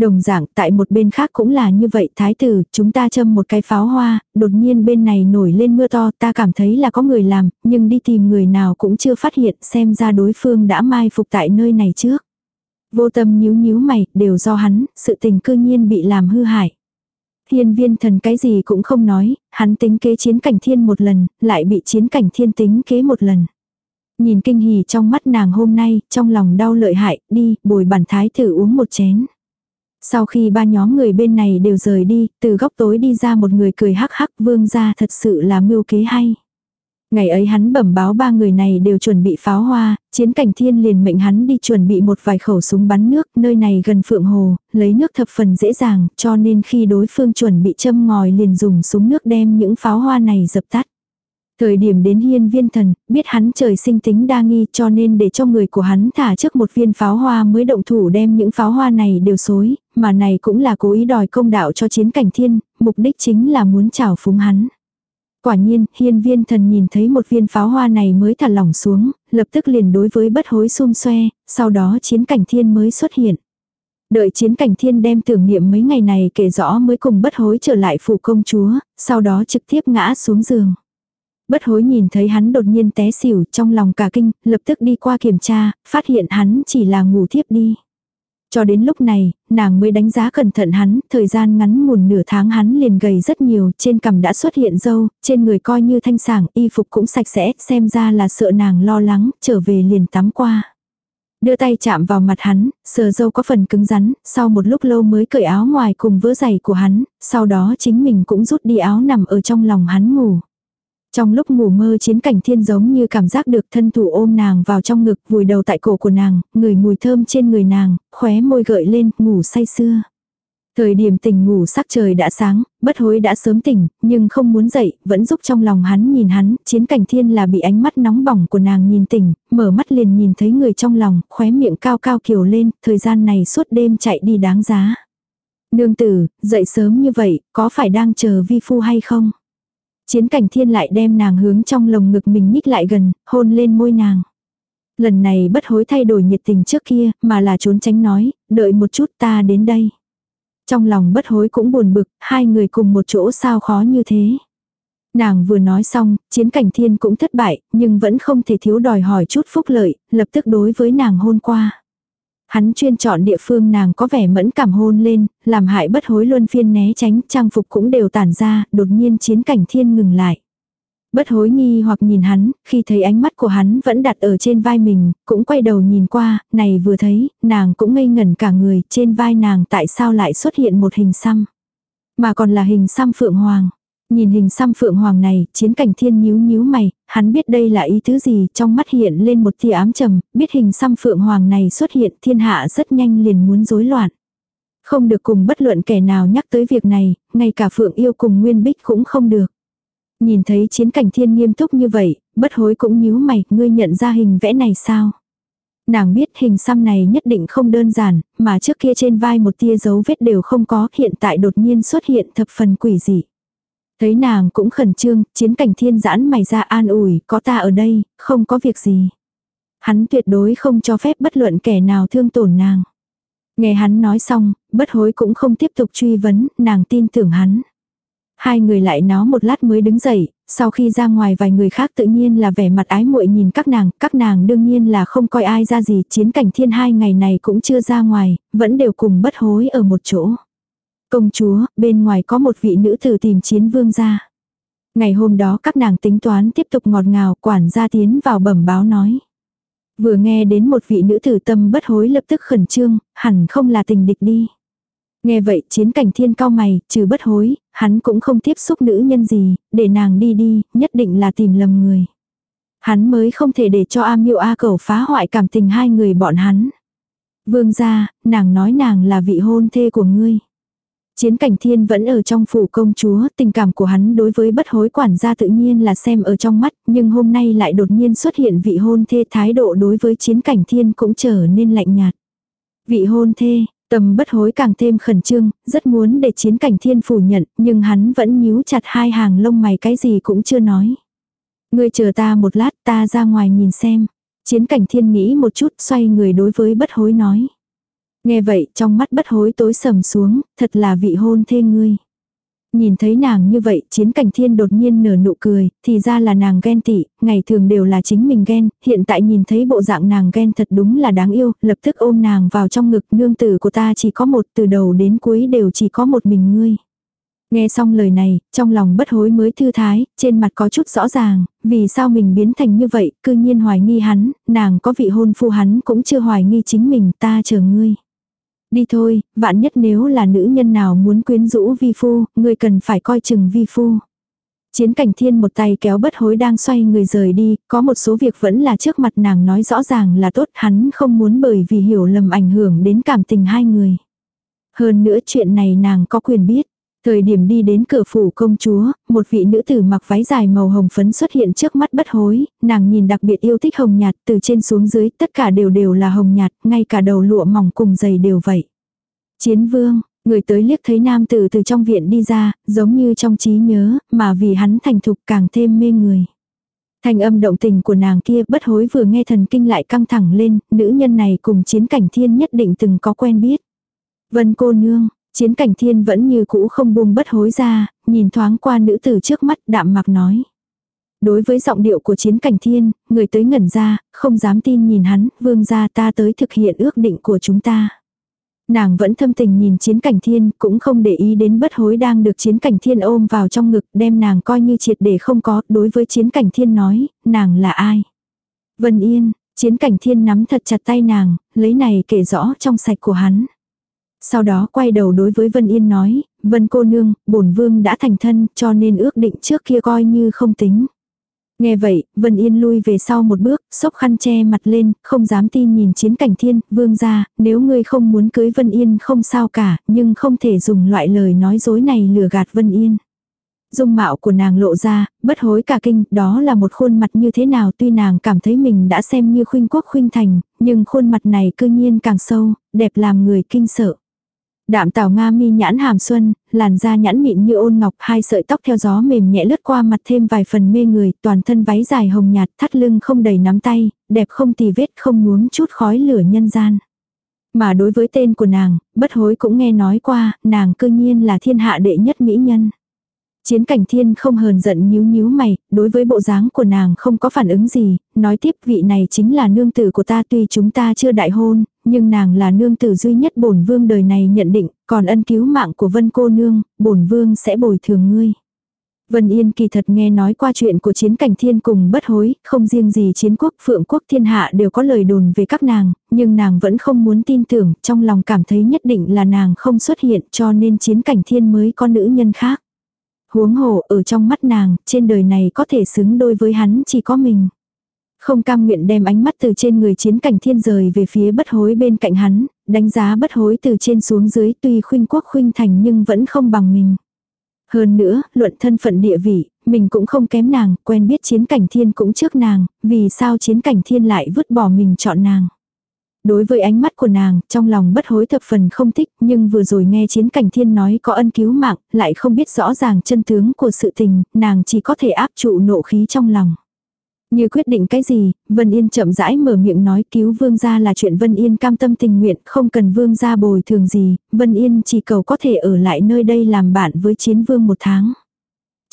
Đồng dạng tại một bên khác cũng là như vậy thái tử, chúng ta châm một cái pháo hoa, đột nhiên bên này nổi lên mưa to ta cảm thấy là có người làm, nhưng đi tìm người nào cũng chưa phát hiện xem ra đối phương đã mai phục tại nơi này trước. Vô tâm nhíu nhíu mày, đều do hắn, sự tình cư nhiên bị làm hư hại. Thiên viên thần cái gì cũng không nói, hắn tính kế chiến cảnh thiên một lần, lại bị chiến cảnh thiên tính kế một lần. Nhìn kinh hỉ trong mắt nàng hôm nay, trong lòng đau lợi hại, đi, bồi bản thái thử uống một chén. Sau khi ba nhóm người bên này đều rời đi, từ góc tối đi ra một người cười hắc hắc vương ra thật sự là mưu kế hay. Ngày ấy hắn bẩm báo ba người này đều chuẩn bị pháo hoa, chiến cảnh thiên liền mệnh hắn đi chuẩn bị một vài khẩu súng bắn nước, nơi này gần phượng hồ, lấy nước thập phần dễ dàng, cho nên khi đối phương chuẩn bị châm ngòi liền dùng súng nước đem những pháo hoa này dập tắt. Thời điểm đến hiên viên thần, biết hắn trời sinh tính đa nghi cho nên để cho người của hắn thả trước một viên pháo hoa mới động thủ đem những pháo hoa này đều xối, mà này cũng là cố ý đòi công đạo cho chiến cảnh thiên, mục đích chính là muốn chào phúng hắn. Quả nhiên, hiên viên thần nhìn thấy một viên pháo hoa này mới thả lỏng xuống, lập tức liền đối với bất hối xung xoe, sau đó chiến cảnh thiên mới xuất hiện. Đợi chiến cảnh thiên đem tưởng niệm mấy ngày này kể rõ mới cùng bất hối trở lại phủ công chúa, sau đó trực tiếp ngã xuống giường. Bất hối nhìn thấy hắn đột nhiên té xỉu trong lòng cả kinh, lập tức đi qua kiểm tra, phát hiện hắn chỉ là ngủ thiếp đi. Cho đến lúc này, nàng mới đánh giá cẩn thận hắn, thời gian ngắn mùn nửa tháng hắn liền gầy rất nhiều, trên cằm đã xuất hiện dâu, trên người coi như thanh sảng, y phục cũng sạch sẽ, xem ra là sợ nàng lo lắng, trở về liền tắm qua. Đưa tay chạm vào mặt hắn, sờ dâu có phần cứng rắn, sau một lúc lâu mới cởi áo ngoài cùng vỡ giày của hắn, sau đó chính mình cũng rút đi áo nằm ở trong lòng hắn ngủ. Trong lúc ngủ mơ chiến cảnh thiên giống như cảm giác được thân thủ ôm nàng vào trong ngực vùi đầu tại cổ của nàng, người mùi thơm trên người nàng, khóe môi gợi lên, ngủ say sưa. Thời điểm tỉnh ngủ sắc trời đã sáng, bất hối đã sớm tỉnh, nhưng không muốn dậy, vẫn giúp trong lòng hắn nhìn hắn, chiến cảnh thiên là bị ánh mắt nóng bỏng của nàng nhìn tỉnh, mở mắt liền nhìn thấy người trong lòng, khóe miệng cao cao kiều lên, thời gian này suốt đêm chạy đi đáng giá. Nương tử, dậy sớm như vậy, có phải đang chờ vi phu hay không? Chiến cảnh thiên lại đem nàng hướng trong lồng ngực mình nhích lại gần, hôn lên môi nàng. Lần này bất hối thay đổi nhiệt tình trước kia, mà là trốn tránh nói, đợi một chút ta đến đây. Trong lòng bất hối cũng buồn bực, hai người cùng một chỗ sao khó như thế. Nàng vừa nói xong, chiến cảnh thiên cũng thất bại, nhưng vẫn không thể thiếu đòi hỏi chút phúc lợi, lập tức đối với nàng hôn qua. Hắn chuyên chọn địa phương nàng có vẻ mẫn cảm hôn lên, làm hại bất hối luân phiên né tránh, trang phục cũng đều tản ra, đột nhiên chiến cảnh thiên ngừng lại. Bất hối nghi hoặc nhìn hắn, khi thấy ánh mắt của hắn vẫn đặt ở trên vai mình, cũng quay đầu nhìn qua, này vừa thấy, nàng cũng ngây ngẩn cả người, trên vai nàng tại sao lại xuất hiện một hình xăm. Mà còn là hình xăm phượng hoàng. Nhìn hình xăm phượng hoàng này, chiến cảnh thiên nhíu nhíu mày, hắn biết đây là ý thứ gì, trong mắt hiện lên một tia ám trầm, biết hình xăm phượng hoàng này xuất hiện thiên hạ rất nhanh liền muốn rối loạn. Không được cùng bất luận kẻ nào nhắc tới việc này, ngay cả phượng yêu cùng nguyên bích cũng không được. Nhìn thấy chiến cảnh thiên nghiêm túc như vậy, bất hối cũng nhíu mày, ngươi nhận ra hình vẽ này sao? Nàng biết hình xăm này nhất định không đơn giản, mà trước kia trên vai một tia dấu vết đều không có, hiện tại đột nhiên xuất hiện thập phần quỷ dị. Thấy nàng cũng khẩn trương, chiến cảnh thiên giãn mày ra an ủi, có ta ở đây, không có việc gì. Hắn tuyệt đối không cho phép bất luận kẻ nào thương tổn nàng. Nghe hắn nói xong, bất hối cũng không tiếp tục truy vấn, nàng tin tưởng hắn. Hai người lại nó một lát mới đứng dậy, sau khi ra ngoài vài người khác tự nhiên là vẻ mặt ái muội nhìn các nàng, các nàng đương nhiên là không coi ai ra gì, chiến cảnh thiên hai ngày này cũng chưa ra ngoài, vẫn đều cùng bất hối ở một chỗ. Công chúa, bên ngoài có một vị nữ tử tìm chiến vương ra. Ngày hôm đó các nàng tính toán tiếp tục ngọt ngào, quản gia tiến vào bẩm báo nói. Vừa nghe đến một vị nữ tử tâm bất hối lập tức khẩn trương, hẳn không là tình địch đi. Nghe vậy chiến cảnh thiên cao mày, trừ bất hối, hắn cũng không tiếp xúc nữ nhân gì, để nàng đi đi, nhất định là tìm lầm người. Hắn mới không thể để cho A miêu A cầu phá hoại cảm tình hai người bọn hắn. Vương gia, nàng nói nàng là vị hôn thê của ngươi. Chiến cảnh thiên vẫn ở trong phủ công chúa, tình cảm của hắn đối với bất hối quản gia tự nhiên là xem ở trong mắt, nhưng hôm nay lại đột nhiên xuất hiện vị hôn thê thái độ đối với chiến cảnh thiên cũng trở nên lạnh nhạt. Vị hôn thê, Tâm bất hối càng thêm khẩn trương, rất muốn để chiến cảnh thiên phủ nhận, nhưng hắn vẫn nhíu chặt hai hàng lông mày cái gì cũng chưa nói. Ngươi chờ ta một lát ta ra ngoài nhìn xem. Chiến cảnh thiên nghĩ một chút xoay người đối với bất hối nói. Nghe vậy trong mắt bất hối tối sầm xuống, thật là vị hôn thê ngươi. Nhìn thấy nàng như vậy, chiến cảnh thiên đột nhiên nở nụ cười, thì ra là nàng ghen tị, ngày thường đều là chính mình ghen, hiện tại nhìn thấy bộ dạng nàng ghen thật đúng là đáng yêu, lập tức ôm nàng vào trong ngực, nương tử của ta chỉ có một, từ đầu đến cuối đều chỉ có một mình ngươi. Nghe xong lời này, trong lòng bất hối mới thư thái, trên mặt có chút rõ ràng, vì sao mình biến thành như vậy, cư nhiên hoài nghi hắn, nàng có vị hôn phu hắn cũng chưa hoài nghi chính mình, ta chờ ngươi. Đi thôi, vạn nhất nếu là nữ nhân nào muốn quyến rũ vi phu, người cần phải coi chừng vi phu. Chiến cảnh thiên một tay kéo bất hối đang xoay người rời đi, có một số việc vẫn là trước mặt nàng nói rõ ràng là tốt hắn không muốn bởi vì hiểu lầm ảnh hưởng đến cảm tình hai người. Hơn nữa chuyện này nàng có quyền biết. Thời điểm đi đến cửa phủ công chúa, một vị nữ tử mặc váy dài màu hồng phấn xuất hiện trước mắt bất hối, nàng nhìn đặc biệt yêu thích hồng nhạt từ trên xuống dưới tất cả đều đều là hồng nhạt, ngay cả đầu lụa mỏng cùng giày đều vậy. Chiến vương, người tới liếc thấy nam tử từ trong viện đi ra, giống như trong trí nhớ, mà vì hắn thành thục càng thêm mê người. Thành âm động tình của nàng kia bất hối vừa nghe thần kinh lại căng thẳng lên, nữ nhân này cùng chiến cảnh thiên nhất định từng có quen biết. Vân cô nương, Chiến cảnh thiên vẫn như cũ không buông bất hối ra, nhìn thoáng qua nữ tử trước mắt đạm mặc nói. Đối với giọng điệu của chiến cảnh thiên, người tới ngẩn ra, không dám tin nhìn hắn, vương gia ta tới thực hiện ước định của chúng ta. Nàng vẫn thâm tình nhìn chiến cảnh thiên, cũng không để ý đến bất hối đang được chiến cảnh thiên ôm vào trong ngực, đem nàng coi như triệt để không có, đối với chiến cảnh thiên nói, nàng là ai. Vân Yên, chiến cảnh thiên nắm thật chặt tay nàng, lấy này kể rõ trong sạch của hắn. Sau đó quay đầu đối với Vân Yên nói, Vân cô nương, bổn vương đã thành thân cho nên ước định trước kia coi như không tính. Nghe vậy, Vân Yên lui về sau một bước, xốc khăn che mặt lên, không dám tin nhìn chiến cảnh thiên, vương ra, nếu ngươi không muốn cưới Vân Yên không sao cả, nhưng không thể dùng loại lời nói dối này lừa gạt Vân Yên. Dung mạo của nàng lộ ra, bất hối cả kinh, đó là một khuôn mặt như thế nào tuy nàng cảm thấy mình đã xem như khuynh quốc khuynh thành, nhưng khuôn mặt này cư nhiên càng sâu, đẹp làm người kinh sợ. Đạm tảo Nga mi nhãn hàm xuân, làn da nhãn mịn như ôn ngọc, hai sợi tóc theo gió mềm nhẹ lướt qua mặt thêm vài phần mê người, toàn thân váy dài hồng nhạt, thắt lưng không đầy nắm tay, đẹp không tì vết không nhuốm chút khói lửa nhân gian. Mà đối với tên của nàng, bất hối cũng nghe nói qua, nàng cư nhiên là thiên hạ đệ nhất mỹ nhân. Chiến cảnh thiên không hờn giận nhíu nhíu mày, đối với bộ dáng của nàng không có phản ứng gì, nói tiếp vị này chính là nương tử của ta tuy chúng ta chưa đại hôn, nhưng nàng là nương tử duy nhất bổn vương đời này nhận định, còn ân cứu mạng của vân cô nương, bổn vương sẽ bồi thường ngươi. Vân Yên kỳ thật nghe nói qua chuyện của chiến cảnh thiên cùng bất hối, không riêng gì chiến quốc phượng quốc thiên hạ đều có lời đồn về các nàng, nhưng nàng vẫn không muốn tin tưởng, trong lòng cảm thấy nhất định là nàng không xuất hiện cho nên chiến cảnh thiên mới có nữ nhân khác. Huống hồ ở trong mắt nàng, trên đời này có thể xứng đôi với hắn chỉ có mình. Không cam nguyện đem ánh mắt từ trên người chiến cảnh thiên rời về phía bất hối bên cạnh hắn, đánh giá bất hối từ trên xuống dưới tuy khuynh quốc khuynh thành nhưng vẫn không bằng mình. Hơn nữa, luận thân phận địa vị, mình cũng không kém nàng, quen biết chiến cảnh thiên cũng trước nàng, vì sao chiến cảnh thiên lại vứt bỏ mình chọn nàng. Đối với ánh mắt của nàng, trong lòng bất hối thập phần không thích, nhưng vừa rồi nghe chiến cảnh thiên nói có ân cứu mạng, lại không biết rõ ràng chân tướng của sự tình, nàng chỉ có thể áp trụ nộ khí trong lòng. Như quyết định cái gì, Vân Yên chậm rãi mở miệng nói cứu vương gia là chuyện Vân Yên cam tâm tình nguyện, không cần vương gia bồi thường gì, Vân Yên chỉ cầu có thể ở lại nơi đây làm bạn với chiến vương một tháng.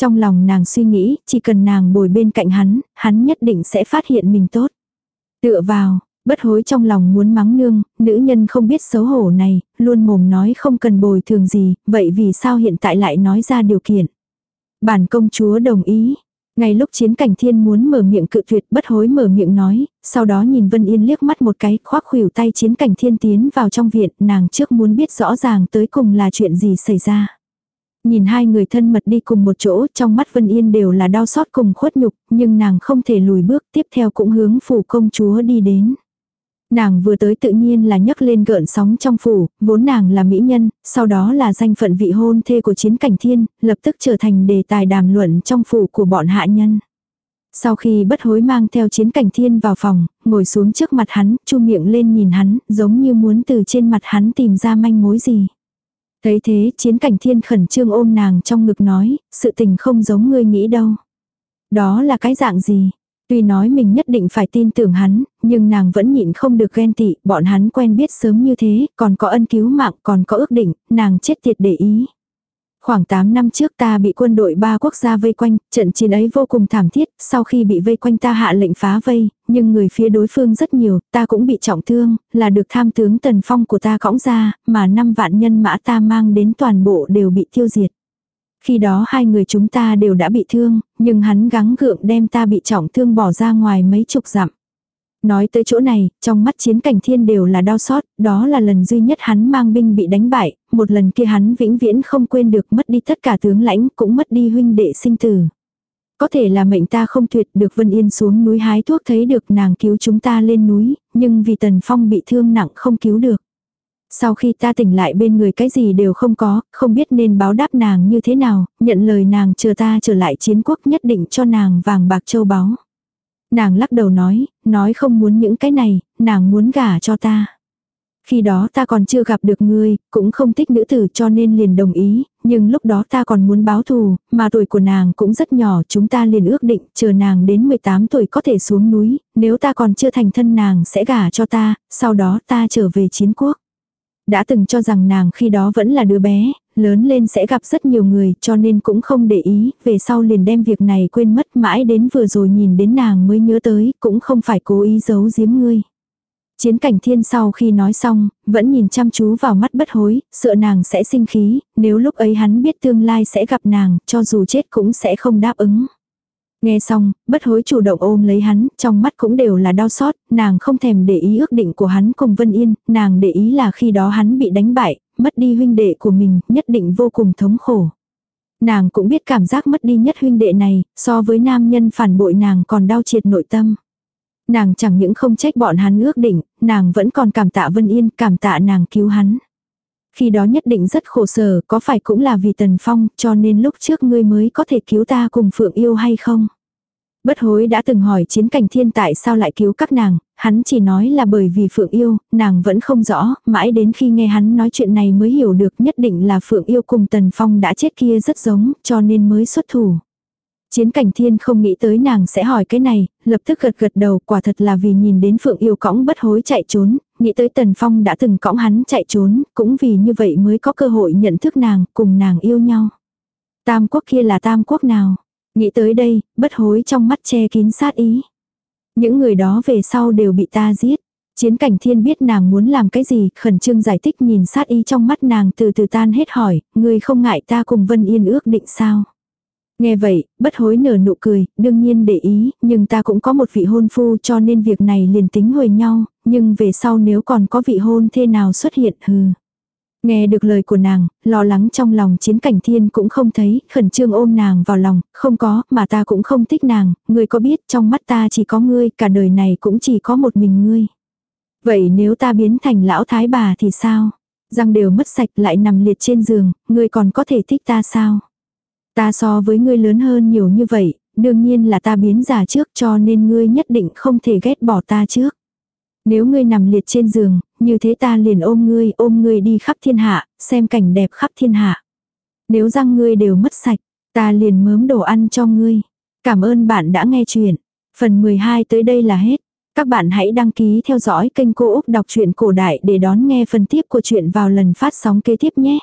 Trong lòng nàng suy nghĩ, chỉ cần nàng bồi bên cạnh hắn, hắn nhất định sẽ phát hiện mình tốt. Tựa vào, bất hối trong lòng muốn mắng nương, nữ nhân không biết xấu hổ này, luôn mồm nói không cần bồi thường gì, vậy vì sao hiện tại lại nói ra điều kiện. Bản công chúa đồng ý. Ngay lúc chiến cảnh thiên muốn mở miệng cự tuyệt bất hối mở miệng nói, sau đó nhìn Vân Yên liếc mắt một cái khoác khuỷu tay chiến cảnh thiên tiến vào trong viện, nàng trước muốn biết rõ ràng tới cùng là chuyện gì xảy ra. Nhìn hai người thân mật đi cùng một chỗ, trong mắt Vân Yên đều là đau xót cùng khuất nhục, nhưng nàng không thể lùi bước, tiếp theo cũng hướng phủ công chúa đi đến. Nàng vừa tới tự nhiên là nhấc lên gợn sóng trong phủ, vốn nàng là mỹ nhân, sau đó là danh phận vị hôn thê của chiến cảnh thiên, lập tức trở thành đề tài đàm luận trong phủ của bọn hạ nhân. Sau khi bất hối mang theo chiến cảnh thiên vào phòng, ngồi xuống trước mặt hắn, chu miệng lên nhìn hắn, giống như muốn từ trên mặt hắn tìm ra manh mối gì. Thấy thế, chiến cảnh thiên khẩn trương ôm nàng trong ngực nói, sự tình không giống ngươi nghĩ đâu. Đó là cái dạng gì? Tuy nói mình nhất định phải tin tưởng hắn, nhưng nàng vẫn nhịn không được ghen tị, bọn hắn quen biết sớm như thế, còn có ân cứu mạng, còn có ước định, nàng chết tiệt để ý. Khoảng 8 năm trước ta bị quân đội ba quốc gia vây quanh, trận chiến ấy vô cùng thảm thiết, sau khi bị vây quanh ta hạ lệnh phá vây, nhưng người phía đối phương rất nhiều, ta cũng bị trọng thương, là được tham tướng Tần Phong của ta cõng ra, mà năm vạn nhân mã ta mang đến toàn bộ đều bị tiêu diệt. Khi đó hai người chúng ta đều đã bị thương, nhưng hắn gắng gượng đem ta bị trọng thương bỏ ra ngoài mấy chục dặm. Nói tới chỗ này, trong mắt chiến cảnh thiên đều là đau xót, đó là lần duy nhất hắn mang binh bị đánh bại, một lần kia hắn vĩnh viễn không quên được mất đi tất cả tướng lãnh, cũng mất đi huynh đệ sinh tử. Có thể là mệnh ta không tuyệt được Vân Yên xuống núi hái thuốc thấy được nàng cứu chúng ta lên núi, nhưng vì Tần Phong bị thương nặng không cứu được. Sau khi ta tỉnh lại bên người cái gì đều không có, không biết nên báo đáp nàng như thế nào, nhận lời nàng chờ ta trở lại chiến quốc nhất định cho nàng vàng bạc châu báu. Nàng lắc đầu nói, nói không muốn những cái này, nàng muốn gả cho ta. Khi đó ta còn chưa gặp được ngươi, cũng không thích nữ tử cho nên liền đồng ý, nhưng lúc đó ta còn muốn báo thù, mà tuổi của nàng cũng rất nhỏ, chúng ta liền ước định, chờ nàng đến 18 tuổi có thể xuống núi, nếu ta còn chưa thành thân nàng sẽ gả cho ta, sau đó ta trở về chiến quốc. Đã từng cho rằng nàng khi đó vẫn là đứa bé, lớn lên sẽ gặp rất nhiều người cho nên cũng không để ý, về sau liền đem việc này quên mất mãi đến vừa rồi nhìn đến nàng mới nhớ tới, cũng không phải cố ý giấu giếm ngươi. Chiến cảnh thiên sau khi nói xong, vẫn nhìn chăm chú vào mắt bất hối, sợ nàng sẽ sinh khí, nếu lúc ấy hắn biết tương lai sẽ gặp nàng, cho dù chết cũng sẽ không đáp ứng. Nghe xong, bất hối chủ động ôm lấy hắn, trong mắt cũng đều là đau xót, nàng không thèm để ý ước định của hắn cùng Vân Yên, nàng để ý là khi đó hắn bị đánh bại, mất đi huynh đệ của mình, nhất định vô cùng thống khổ. Nàng cũng biết cảm giác mất đi nhất huynh đệ này, so với nam nhân phản bội nàng còn đau triệt nội tâm. Nàng chẳng những không trách bọn hắn ước định, nàng vẫn còn cảm tạ Vân Yên, cảm tạ nàng cứu hắn. Khi đó nhất định rất khổ sở, có phải cũng là vì Tần Phong, cho nên lúc trước ngươi mới có thể cứu ta cùng Phượng yêu hay không? Bất hối đã từng hỏi chiến cảnh thiên tại sao lại cứu các nàng, hắn chỉ nói là bởi vì Phượng yêu, nàng vẫn không rõ, mãi đến khi nghe hắn nói chuyện này mới hiểu được nhất định là Phượng yêu cùng Tần Phong đã chết kia rất giống, cho nên mới xuất thủ. Chiến cảnh thiên không nghĩ tới nàng sẽ hỏi cái này, lập tức gật gật đầu quả thật là vì nhìn đến Phượng yêu cõng bất hối chạy trốn, nghĩ tới Tần Phong đã từng cõng hắn chạy trốn, cũng vì như vậy mới có cơ hội nhận thức nàng, cùng nàng yêu nhau. Tam quốc kia là tam quốc nào? Nghĩ tới đây, bất hối trong mắt che kín sát ý. Những người đó về sau đều bị ta giết. Chiến cảnh thiên biết nàng muốn làm cái gì, khẩn trương giải thích nhìn sát ý trong mắt nàng từ từ tan hết hỏi, người không ngại ta cùng Vân Yên ước định sao. Nghe vậy, bất hối nở nụ cười, đương nhiên để ý, nhưng ta cũng có một vị hôn phu cho nên việc này liền tính hồi nhau, nhưng về sau nếu còn có vị hôn thế nào xuất hiện hừ. Nghe được lời của nàng, lo lắng trong lòng chiến cảnh thiên cũng không thấy, khẩn trương ôm nàng vào lòng, không có, mà ta cũng không thích nàng, ngươi có biết trong mắt ta chỉ có ngươi, cả đời này cũng chỉ có một mình ngươi. Vậy nếu ta biến thành lão thái bà thì sao? Răng đều mất sạch lại nằm liệt trên giường, ngươi còn có thể thích ta sao? Ta so với ngươi lớn hơn nhiều như vậy, đương nhiên là ta biến già trước cho nên ngươi nhất định không thể ghét bỏ ta trước. Nếu ngươi nằm liệt trên giường, như thế ta liền ôm ngươi, ôm ngươi đi khắp thiên hạ, xem cảnh đẹp khắp thiên hạ. Nếu răng ngươi đều mất sạch, ta liền mớm đồ ăn cho ngươi. Cảm ơn bạn đã nghe chuyện. Phần 12 tới đây là hết. Các bạn hãy đăng ký theo dõi kênh Cô Úc Đọc truyện Cổ Đại để đón nghe phần tiếp của chuyện vào lần phát sóng kế tiếp nhé.